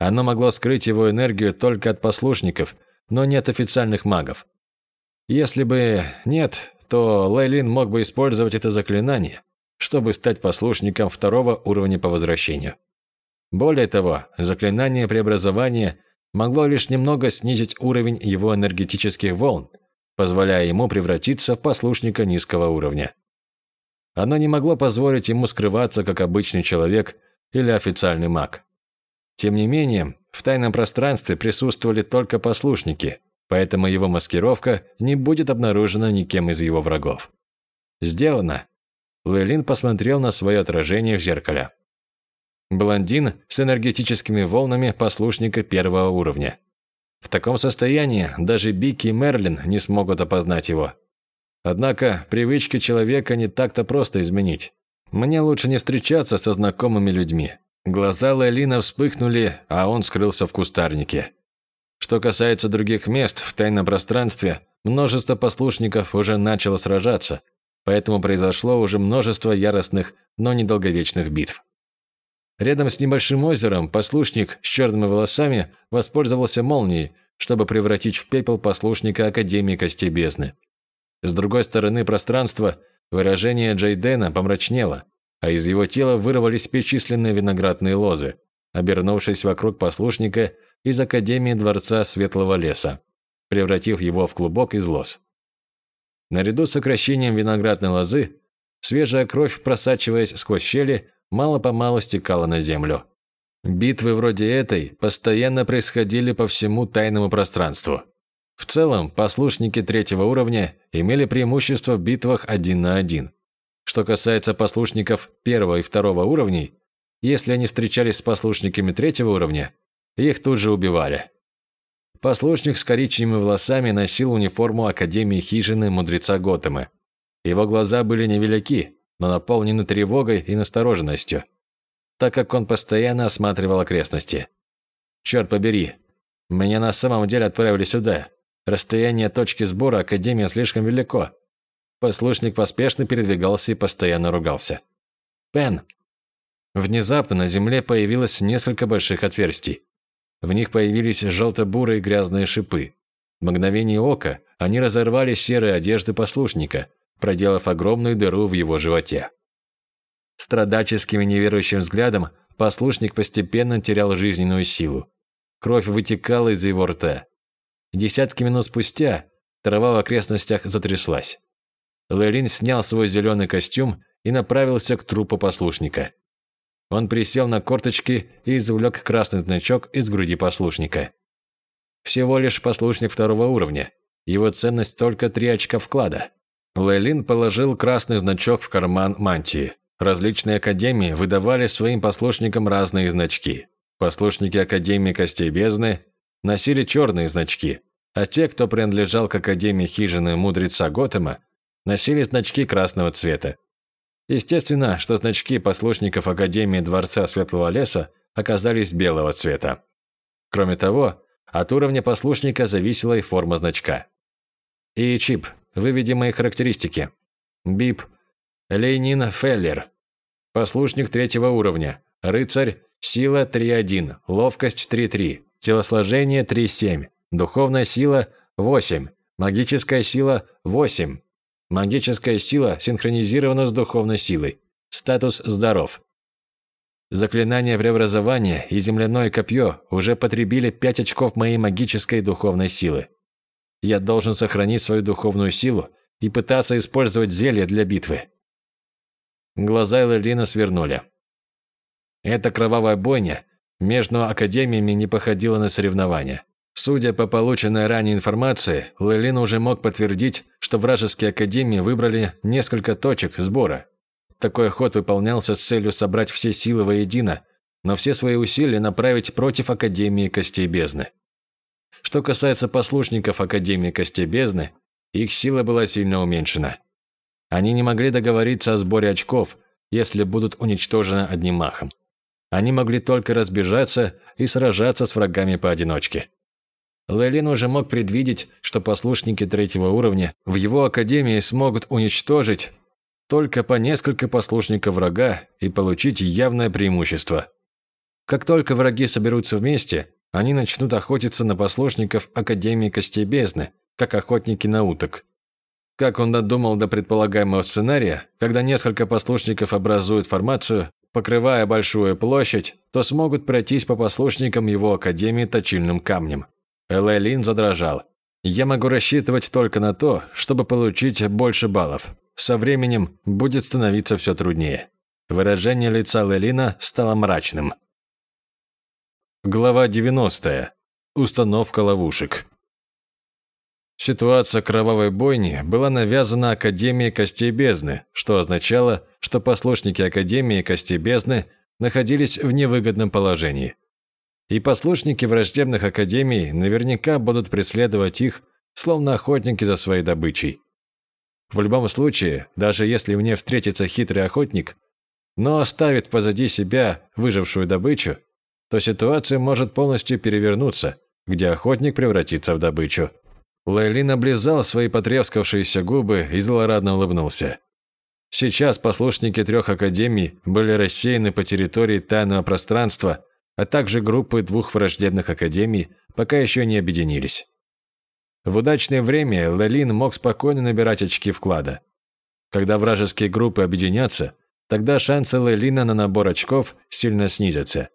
[SPEAKER 1] Оно могло скрыть его энергию только от послушников, но не от официальных магов. Если бы нет, то Лейлин мог бы использовать это заклинание, чтобы стать послушником второго уровня по возвращению. Более того, заклинание преобразования могло лишь немного снизить уровень его энергетических волн, позволяя ему превратиться в послушника низкого уровня. Оно не могло позволить ему скрываться как обычный человек или официальный маг. Тем не менее, в тайном пространстве присутствовали только послушники, поэтому его маскировка не будет обнаружена никем из его врагов. Сделано. Лейлин посмотрел на свое отражение в зеркале. Блондин с энергетическими волнами послушника первого уровня. В таком состоянии даже Бики и Мерлин не смогут опознать его. Однако привычки человека не так-то просто изменить. Мне лучше не встречаться со знакомыми людьми. Глаза Лейлина вспыхнули, а он скрылся в кустарнике. Что касается других мест в тайном пространстве, множество послушников уже начало сражаться, поэтому произошло уже множество яростных, но недолговечных битв. Рядом с небольшим озером послушник с черными волосами воспользовался молнией, чтобы превратить в пепел послушника Академии Костей Бездны. С другой стороны пространства выражение Джейдена помрачнело, а из его тела вырвались бесчисленные виноградные лозы, обернувшись вокруг послушника из Академии Дворца Светлого Леса, превратив его в клубок из лоз. Наряду с сокращением виноградной лозы, свежая кровь, просачиваясь сквозь щели, мало-помалу стекала на землю. Битвы вроде этой постоянно происходили по всему тайному пространству. В целом, послушники третьего уровня имели преимущество в битвах один на один. Что касается послушников первого и второго уровней, если они встречались с послушниками третьего уровня, их тут же убивали. Послушник с коричневыми волосами носил униформу Академии хижины мудреца Готэма. Его глаза были невелики, но наполнены тревогой и настороженностью, так как он постоянно осматривал окрестности. «Черт побери, меня на самом деле отправили сюда. Расстояние точки сбора Академии слишком велико». Послушник поспешно передвигался и постоянно ругался. «Пен, Внезапно на земле появилось несколько больших отверстий. В них появились желто-бурые грязные шипы. В мгновение ока они разорвали серые одежды послушника, проделав огромную дыру в его животе. Страдаческим и неверующим взглядом послушник постепенно терял жизненную силу. Кровь вытекала из его рта. Десятки минут спустя трава в окрестностях затряслась. Лейлин снял свой зеленый костюм и направился к трупу послушника. Он присел на корточки и извлек красный значок из груди послушника. Всего лишь послушник второго уровня. Его ценность только три очка вклада. Лейлин положил красный значок в карман мантии. Различные академии выдавали своим послушникам разные значки. Послушники Академии Костей Бездны носили черные значки, а те, кто принадлежал к Академии Хижины Мудреца Готэма, носили значки красного цвета. Естественно, что значки послушников Академии Дворца Светлого Леса оказались белого цвета. Кроме того, от уровня послушника зависела и форма значка. И чип. Выведи мои характеристики. Бип. Лейнин Феллер. Послушник третьего уровня. Рыцарь. Сила 3.1. Ловкость 3.3. Телосложение 3.7. Духовная сила 8. Магическая сила 8. Магическая сила синхронизирована с духовной силой. Статус «Здоров». Заклинание преобразования и земляное копье уже потребили 5 очков моей магической и духовной силы. Я должен сохранить свою духовную силу и пытаться использовать зелье для битвы. Глаза Эллина свернули. Эта кровавая бойня между академиями не походила на соревнования. Судя по полученной ранее информации, Лелин уже мог подтвердить, что вражеские академии выбрали несколько точек сбора. Такой ход выполнялся с целью собрать все силы воедино, но все свои усилия направить против Академии Костей Бездны. Что касается послушников Академии Костей Бездны, их сила была сильно уменьшена. Они не могли договориться о сборе очков, если будут уничтожены одним махом. Они могли только разбежаться и сражаться с врагами поодиночке. Лейлин уже мог предвидеть, что послушники третьего уровня в его академии смогут уничтожить только по несколько послушников врага и получить явное преимущество. Как только враги соберутся вместе, они начнут охотиться на послушников Академии Костей как охотники на уток. Как он додумал до предполагаемого сценария, когда несколько послушников образуют формацию, покрывая большую площадь, то смогут пройтись по послушникам его Академии точильным камнем. Элайлин задрожал. «Я могу рассчитывать только на то, чтобы получить больше баллов. Со временем будет становиться все труднее». Выражение лица Лелина стало мрачным. Глава 90. Установка ловушек. Ситуация кровавой бойни была навязана Академией Костей Бездны, что означало, что послушники Академии Костей Бездны находились в невыгодном положении. И послушники враждебных академий наверняка будут преследовать их, словно охотники за своей добычей. В любом случае, даже если мне встретится хитрый охотник, но оставит позади себя выжившую добычу, то ситуация может полностью перевернуться, где охотник превратится в добычу. Лейлин облизал свои потрескавшиеся губы и злорадно улыбнулся. Сейчас послушники трех академий были рассеяны по территории тайного пространства а также группы двух враждебных академий пока еще не объединились. В удачное время Лелин мог спокойно набирать очки вклада. Когда вражеские группы объединятся, тогда шансы Лелина на набор очков сильно снизятся.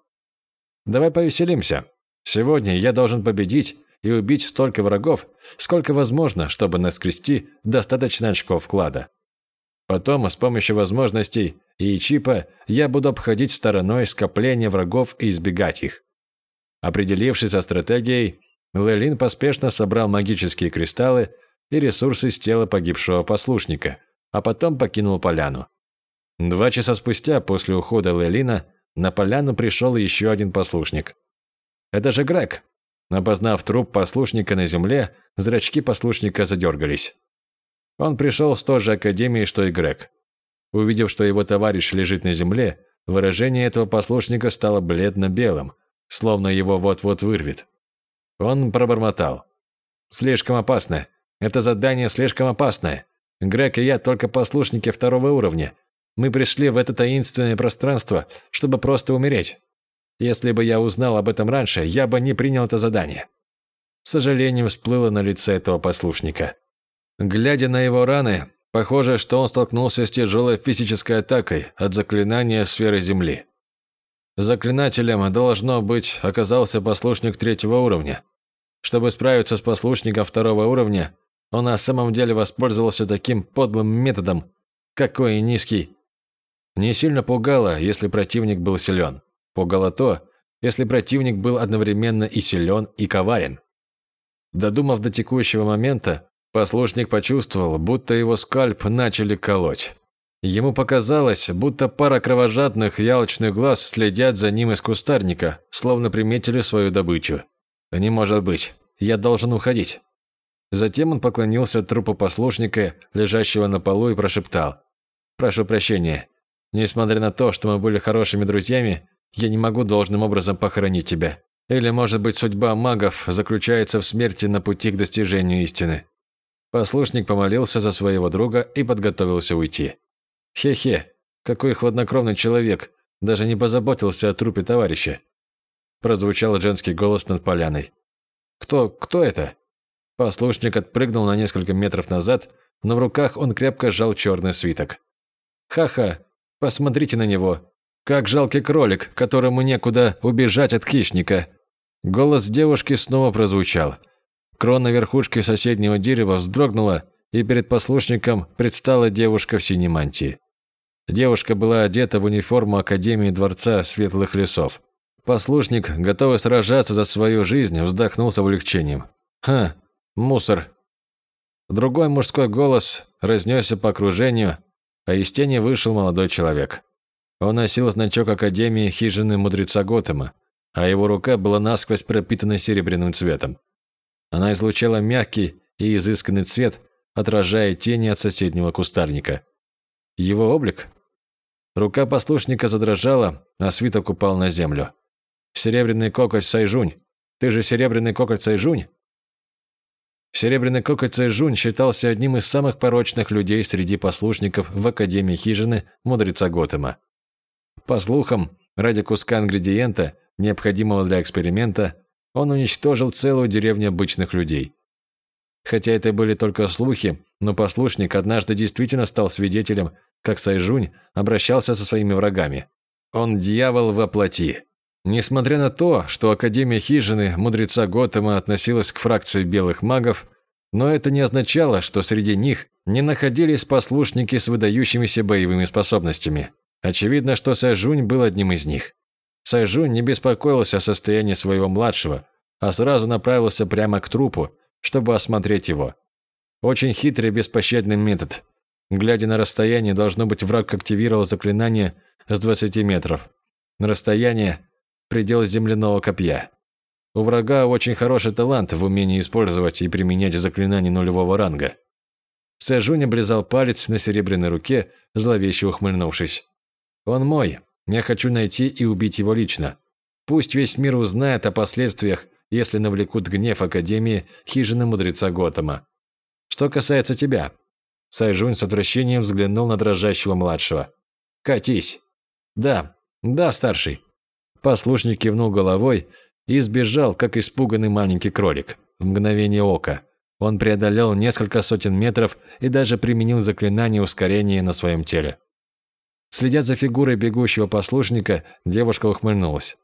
[SPEAKER 1] Давай повеселимся. Сегодня я должен победить и убить столько врагов, сколько возможно, чтобы наскрести достаточно очков вклада. Потом, с помощью возможностей и чипа, я буду обходить стороной скопление врагов и избегать их. Определившись со стратегией, Лелин поспешно собрал магические кристаллы и ресурсы с тела погибшего послушника, а потом покинул поляну. Два часа спустя, после ухода Лелина, на поляну пришел еще один послушник. «Это же Грег!» Опознав труп послушника на земле, зрачки послушника задергались. Он пришел с той же академии, что и Грег. Увидев, что его товарищ лежит на земле, выражение этого послушника стало бледно-белым, словно его вот-вот вырвет. Он пробормотал. «Слишком опасно. Это задание слишком опасное. Грег и я только послушники второго уровня. Мы пришли в это таинственное пространство, чтобы просто умереть. Если бы я узнал об этом раньше, я бы не принял это задание». С сожалением всплыло на лице этого послушника. Глядя на его раны, похоже, что он столкнулся с тяжелой физической атакой от заклинания сферы Земли. Заклинателем, должно быть, оказался послушник третьего уровня. Чтобы справиться с послушником второго уровня, он на самом деле воспользовался таким подлым методом. Какой низкий. Не сильно пугало, если противник был силен. Пугало то, если противник был одновременно и силен, и коварен. Додумав до текущего момента, послушник почувствовал, будто его скальп начали колоть. Ему показалось, будто пара кровожадных ялочных глаз следят за ним из кустарника, словно приметили свою добычу. «Не может быть. Я должен уходить». Затем он поклонился трупу послушника, лежащего на полу, и прошептал. «Прошу прощения. Несмотря на то, что мы были хорошими друзьями, я не могу должным образом похоронить тебя. Или, может быть, судьба магов заключается в смерти на пути к достижению истины». Послушник помолился за своего друга и подготовился уйти. Хе-хе, какой хладнокровный человек, даже не позаботился о трупе товарища. Прозвучал женский голос над поляной. Кто, кто это? Послушник отпрыгнул на несколько метров назад, но в руках он крепко сжал черный свиток. Ха-ха, посмотрите на него. Как жалкий кролик, которому некуда убежать от хищника. Голос девушки снова прозвучал. Крона верхушки соседнего дерева вздрогнула, и перед послушником предстала девушка в синей мантии. Девушка была одета в униформу Академии Дворца Светлых Лесов. Послушник, готовый сражаться за свою жизнь, вздохнул с облегчением. «Ха, мусор». Другой мужской голос разнесся по окружению, а из тени вышел молодой человек. Он носил значок Академии хижины мудреца Готэма, а его рука была насквозь пропитана серебряным цветом. Она излучала мягкий и изысканный цвет, отражая тени от соседнего кустарника. Его облик Рука послушника задрожала, а свиток упал на землю. «Серебряный кокоть Сайжунь! Ты же серебряный кокоть Сайжунь?» Серебряный кокоть Сайжунь считался одним из самых порочных людей среди послушников в Академии хижины мудреца Готэма. По слухам, ради куска ингредиента, необходимого для эксперимента, он уничтожил целую деревню обычных людей. Хотя это были только слухи, но послушник однажды действительно стал свидетелем как Сайжунь обращался со своими врагами. Он дьявол во плоти. Несмотря на то, что Академия Хижины мудреца Готэма относилась к фракции белых магов, но это не означало, что среди них не находились послушники с выдающимися боевыми способностями. Очевидно, что Сайжунь был одним из них. Сайжунь не беспокоился о состоянии своего младшего, а сразу направился прямо к трупу, чтобы осмотреть его. Очень хитрый беспощадный метод – Глядя на расстояние, должно быть, враг активировал заклинание с 20 метров. Расстояние – предел земляного копья. У врага очень хороший талант в умении использовать и применять заклинания нулевого ранга. Сэжунь облизал палец на серебряной руке, зловеще ухмыльнувшись. «Он мой. Я хочу найти и убить его лично. Пусть весь мир узнает о последствиях, если навлекут гнев Академии хижины мудреца Готэма. Что касается тебя, Сайжунь с отвращением взглянул на дрожащего младшего. «Катись!» «Да, да, старший!» Послушник кивнул головой и сбежал, как испуганный маленький кролик. В мгновение ока. Он преодолел несколько сотен метров и даже применил заклинание ускорения на своем теле. Следя за фигурой бегущего послушника, девушка ухмыльнулась.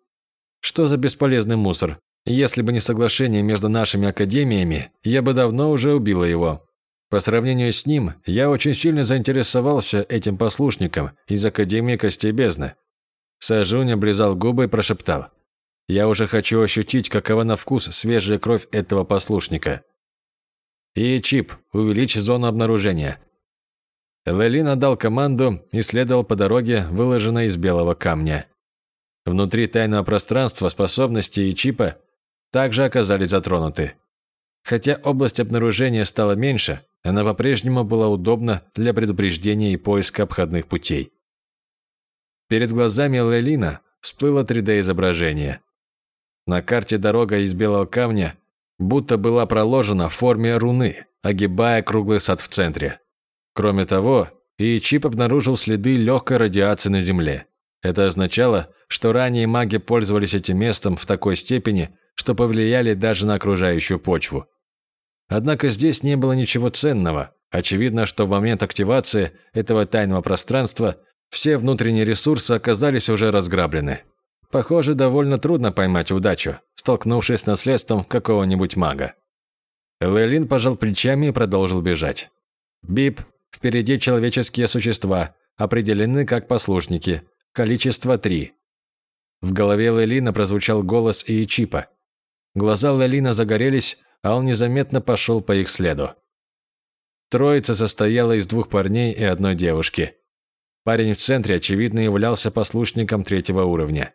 [SPEAKER 1] «Что за бесполезный мусор? Если бы не соглашение между нашими академиями, я бы давно уже убила его. По сравнению с ним, я очень сильно заинтересовался этим послушником из Академии Костей Бездны. Сажунь облизал губы и прошептал. «Я уже хочу ощутить, какова на вкус свежая кровь этого послушника». «И чип, увеличь зону обнаружения». Лелин отдал команду и следовал по дороге, выложенной из белого камня. Внутри тайного пространства способности и чипа также оказались затронуты. Хотя область обнаружения стала меньше, она по-прежнему была удобна для предупреждения и поиска обходных путей. Перед глазами Лелина всплыло 3D-изображение. На карте дорога из белого камня будто была проложена в форме руны, огибая круглый сад в центре. Кроме того, и чип обнаружил следы легкой радиации на Земле. Это означало, что ранее маги пользовались этим местом в такой степени, что повлияли даже на окружающую почву. Однако здесь не было ничего ценного. Очевидно, что в момент активации этого тайного пространства все внутренние ресурсы оказались уже разграблены. Похоже, довольно трудно поймать удачу, столкнувшись с наследством какого-нибудь мага. Лейлин пожал плечами и продолжил бежать. «Бип, впереди человеческие существа, определены как послушники. Количество три». В голове Лейлина прозвучал голос Иичипа. Глаза Лейлина загорелись, а он незаметно пошел по их следу. Троица состояла из двух парней и одной девушки. Парень в центре, очевидно, являлся послушником третьего уровня.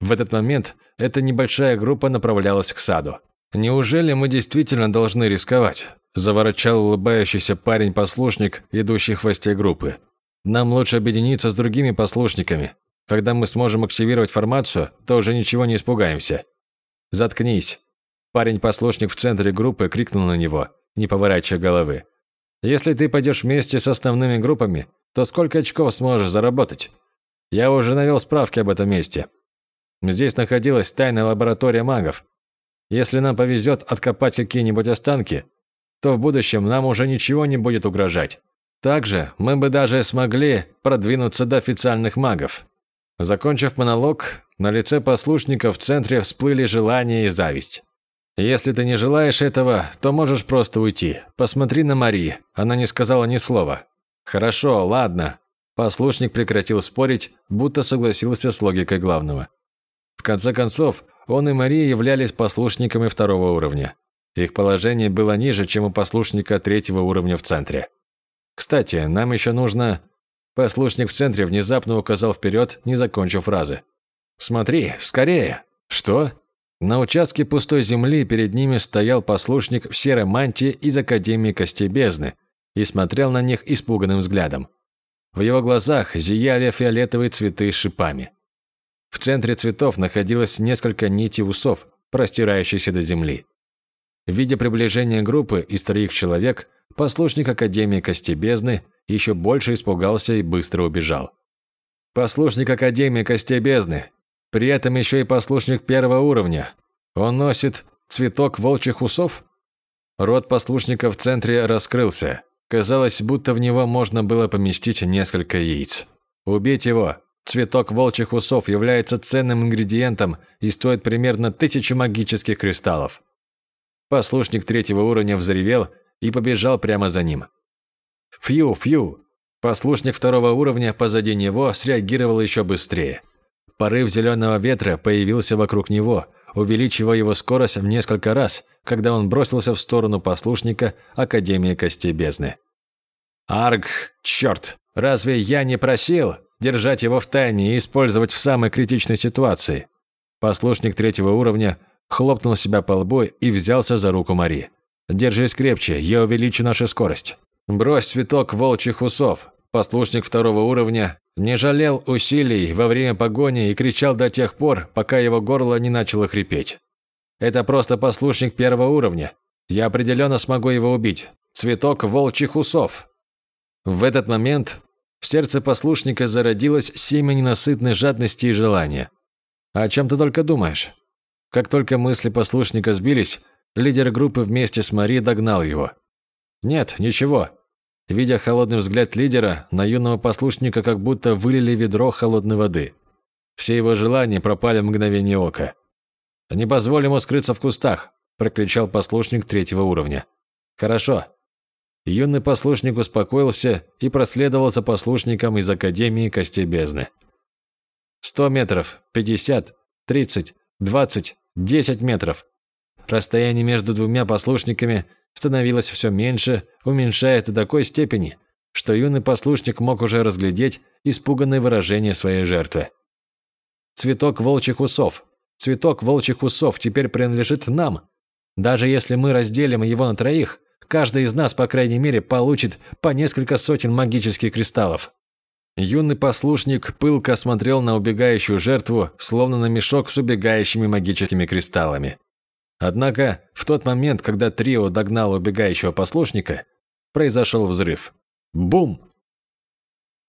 [SPEAKER 1] В этот момент эта небольшая группа направлялась к саду. «Неужели мы действительно должны рисковать?» – заворочал улыбающийся парень-послушник, идущий в хвосте группы. «Нам лучше объединиться с другими послушниками. Когда мы сможем активировать формацию, то уже ничего не испугаемся». «Заткнись!» Парень-послушник в центре группы крикнул на него, не поворачивая головы. «Если ты пойдешь вместе с основными группами, то сколько очков сможешь заработать? Я уже навел справки об этом месте. Здесь находилась тайная лаборатория магов. Если нам повезет откопать какие-нибудь останки, то в будущем нам уже ничего не будет угрожать. Также мы бы даже смогли продвинуться до официальных магов». Закончив монолог, на лице послушника в центре всплыли желание и зависть. Если ты не желаешь этого, то можешь просто уйти. Посмотри на Мари, она не сказала ни слова. Хорошо, ладно. Послушник прекратил спорить, будто согласился с логикой главного. В конце концов, он и Мария являлись послушниками второго уровня. Их положение было ниже, чем у послушника третьего уровня в центре. Кстати, нам еще нужно... Послушник в центре внезапно указал вперед, не закончив фразы. «Смотри, скорее!» «Что?» На участке пустой земли перед ними стоял послушник в серой мантии из Академии Костей Бездны и смотрел на них испуганным взглядом. В его глазах зияли фиолетовые цветы с шипами. В центре цветов находилось несколько нитей усов, простирающихся до земли. Видя приближение группы из троих человек, послушник Академии Костей Бездны еще больше испугался и быстро убежал. «Послушник Академии Костей Бездны, при этом еще и послушник первого уровня. Он носит цветок волчьих усов? Рот послушника в центре раскрылся. Казалось, будто в него можно было поместить несколько яиц. Убить его. Цветок волчьих усов является ценным ингредиентом и стоит примерно тысячу магических кристаллов. Послушник третьего уровня взревел и побежал прямо за ним. Фью, фью. Послушник второго уровня позади него среагировал еще быстрее. Порыв зеленого ветра появился вокруг него, увеличивая его скорость в несколько раз, когда он бросился в сторону послушника Академии Костей Бездны. «Арг, черт! Разве я не просил держать его в тайне и использовать в самой критичной ситуации?» Послушник третьего уровня хлопнул себя по лбу и взялся за руку Мари. «Держись крепче, я увеличу нашу скорость. Брось цветок волчьих усов, Послушник второго уровня не жалел усилий во время погони и кричал до тех пор, пока его горло не начало хрипеть. «Это просто послушник первого уровня. Я определенно смогу его убить. Цветок волчьих усов». В этот момент в сердце послушника зародилось семя ненасытной жадности и желания. «О чем ты только думаешь?» Как только мысли послушника сбились, лидер группы вместе с Мари догнал его. «Нет, ничего. Видя холодный взгляд лидера, на юного послушника как будто вылили ведро холодной воды. Все его желания пропали в мгновение ока. «Не позволь ему скрыться в кустах!» – прокричал послушник третьего уровня. «Хорошо». Юный послушник успокоился и проследовал за послушником из Академии Костей Бездны. «Сто метров, пятьдесят, тридцать, двадцать, десять метров». Расстояние между двумя послушниками становилось все меньше, уменьшаясь до такой степени, что юный послушник мог уже разглядеть испуганное выражение своей жертвы. «Цветок волчьих усов. Цветок волчьих усов теперь принадлежит нам. Даже если мы разделим его на троих, каждый из нас, по крайней мере, получит по несколько сотен магических кристаллов». Юный послушник пылко смотрел на убегающую жертву, словно на мешок с убегающими магическими кристаллами. Однако, в тот момент, когда трио догнало убегающего послушника, произошел взрыв. Бум!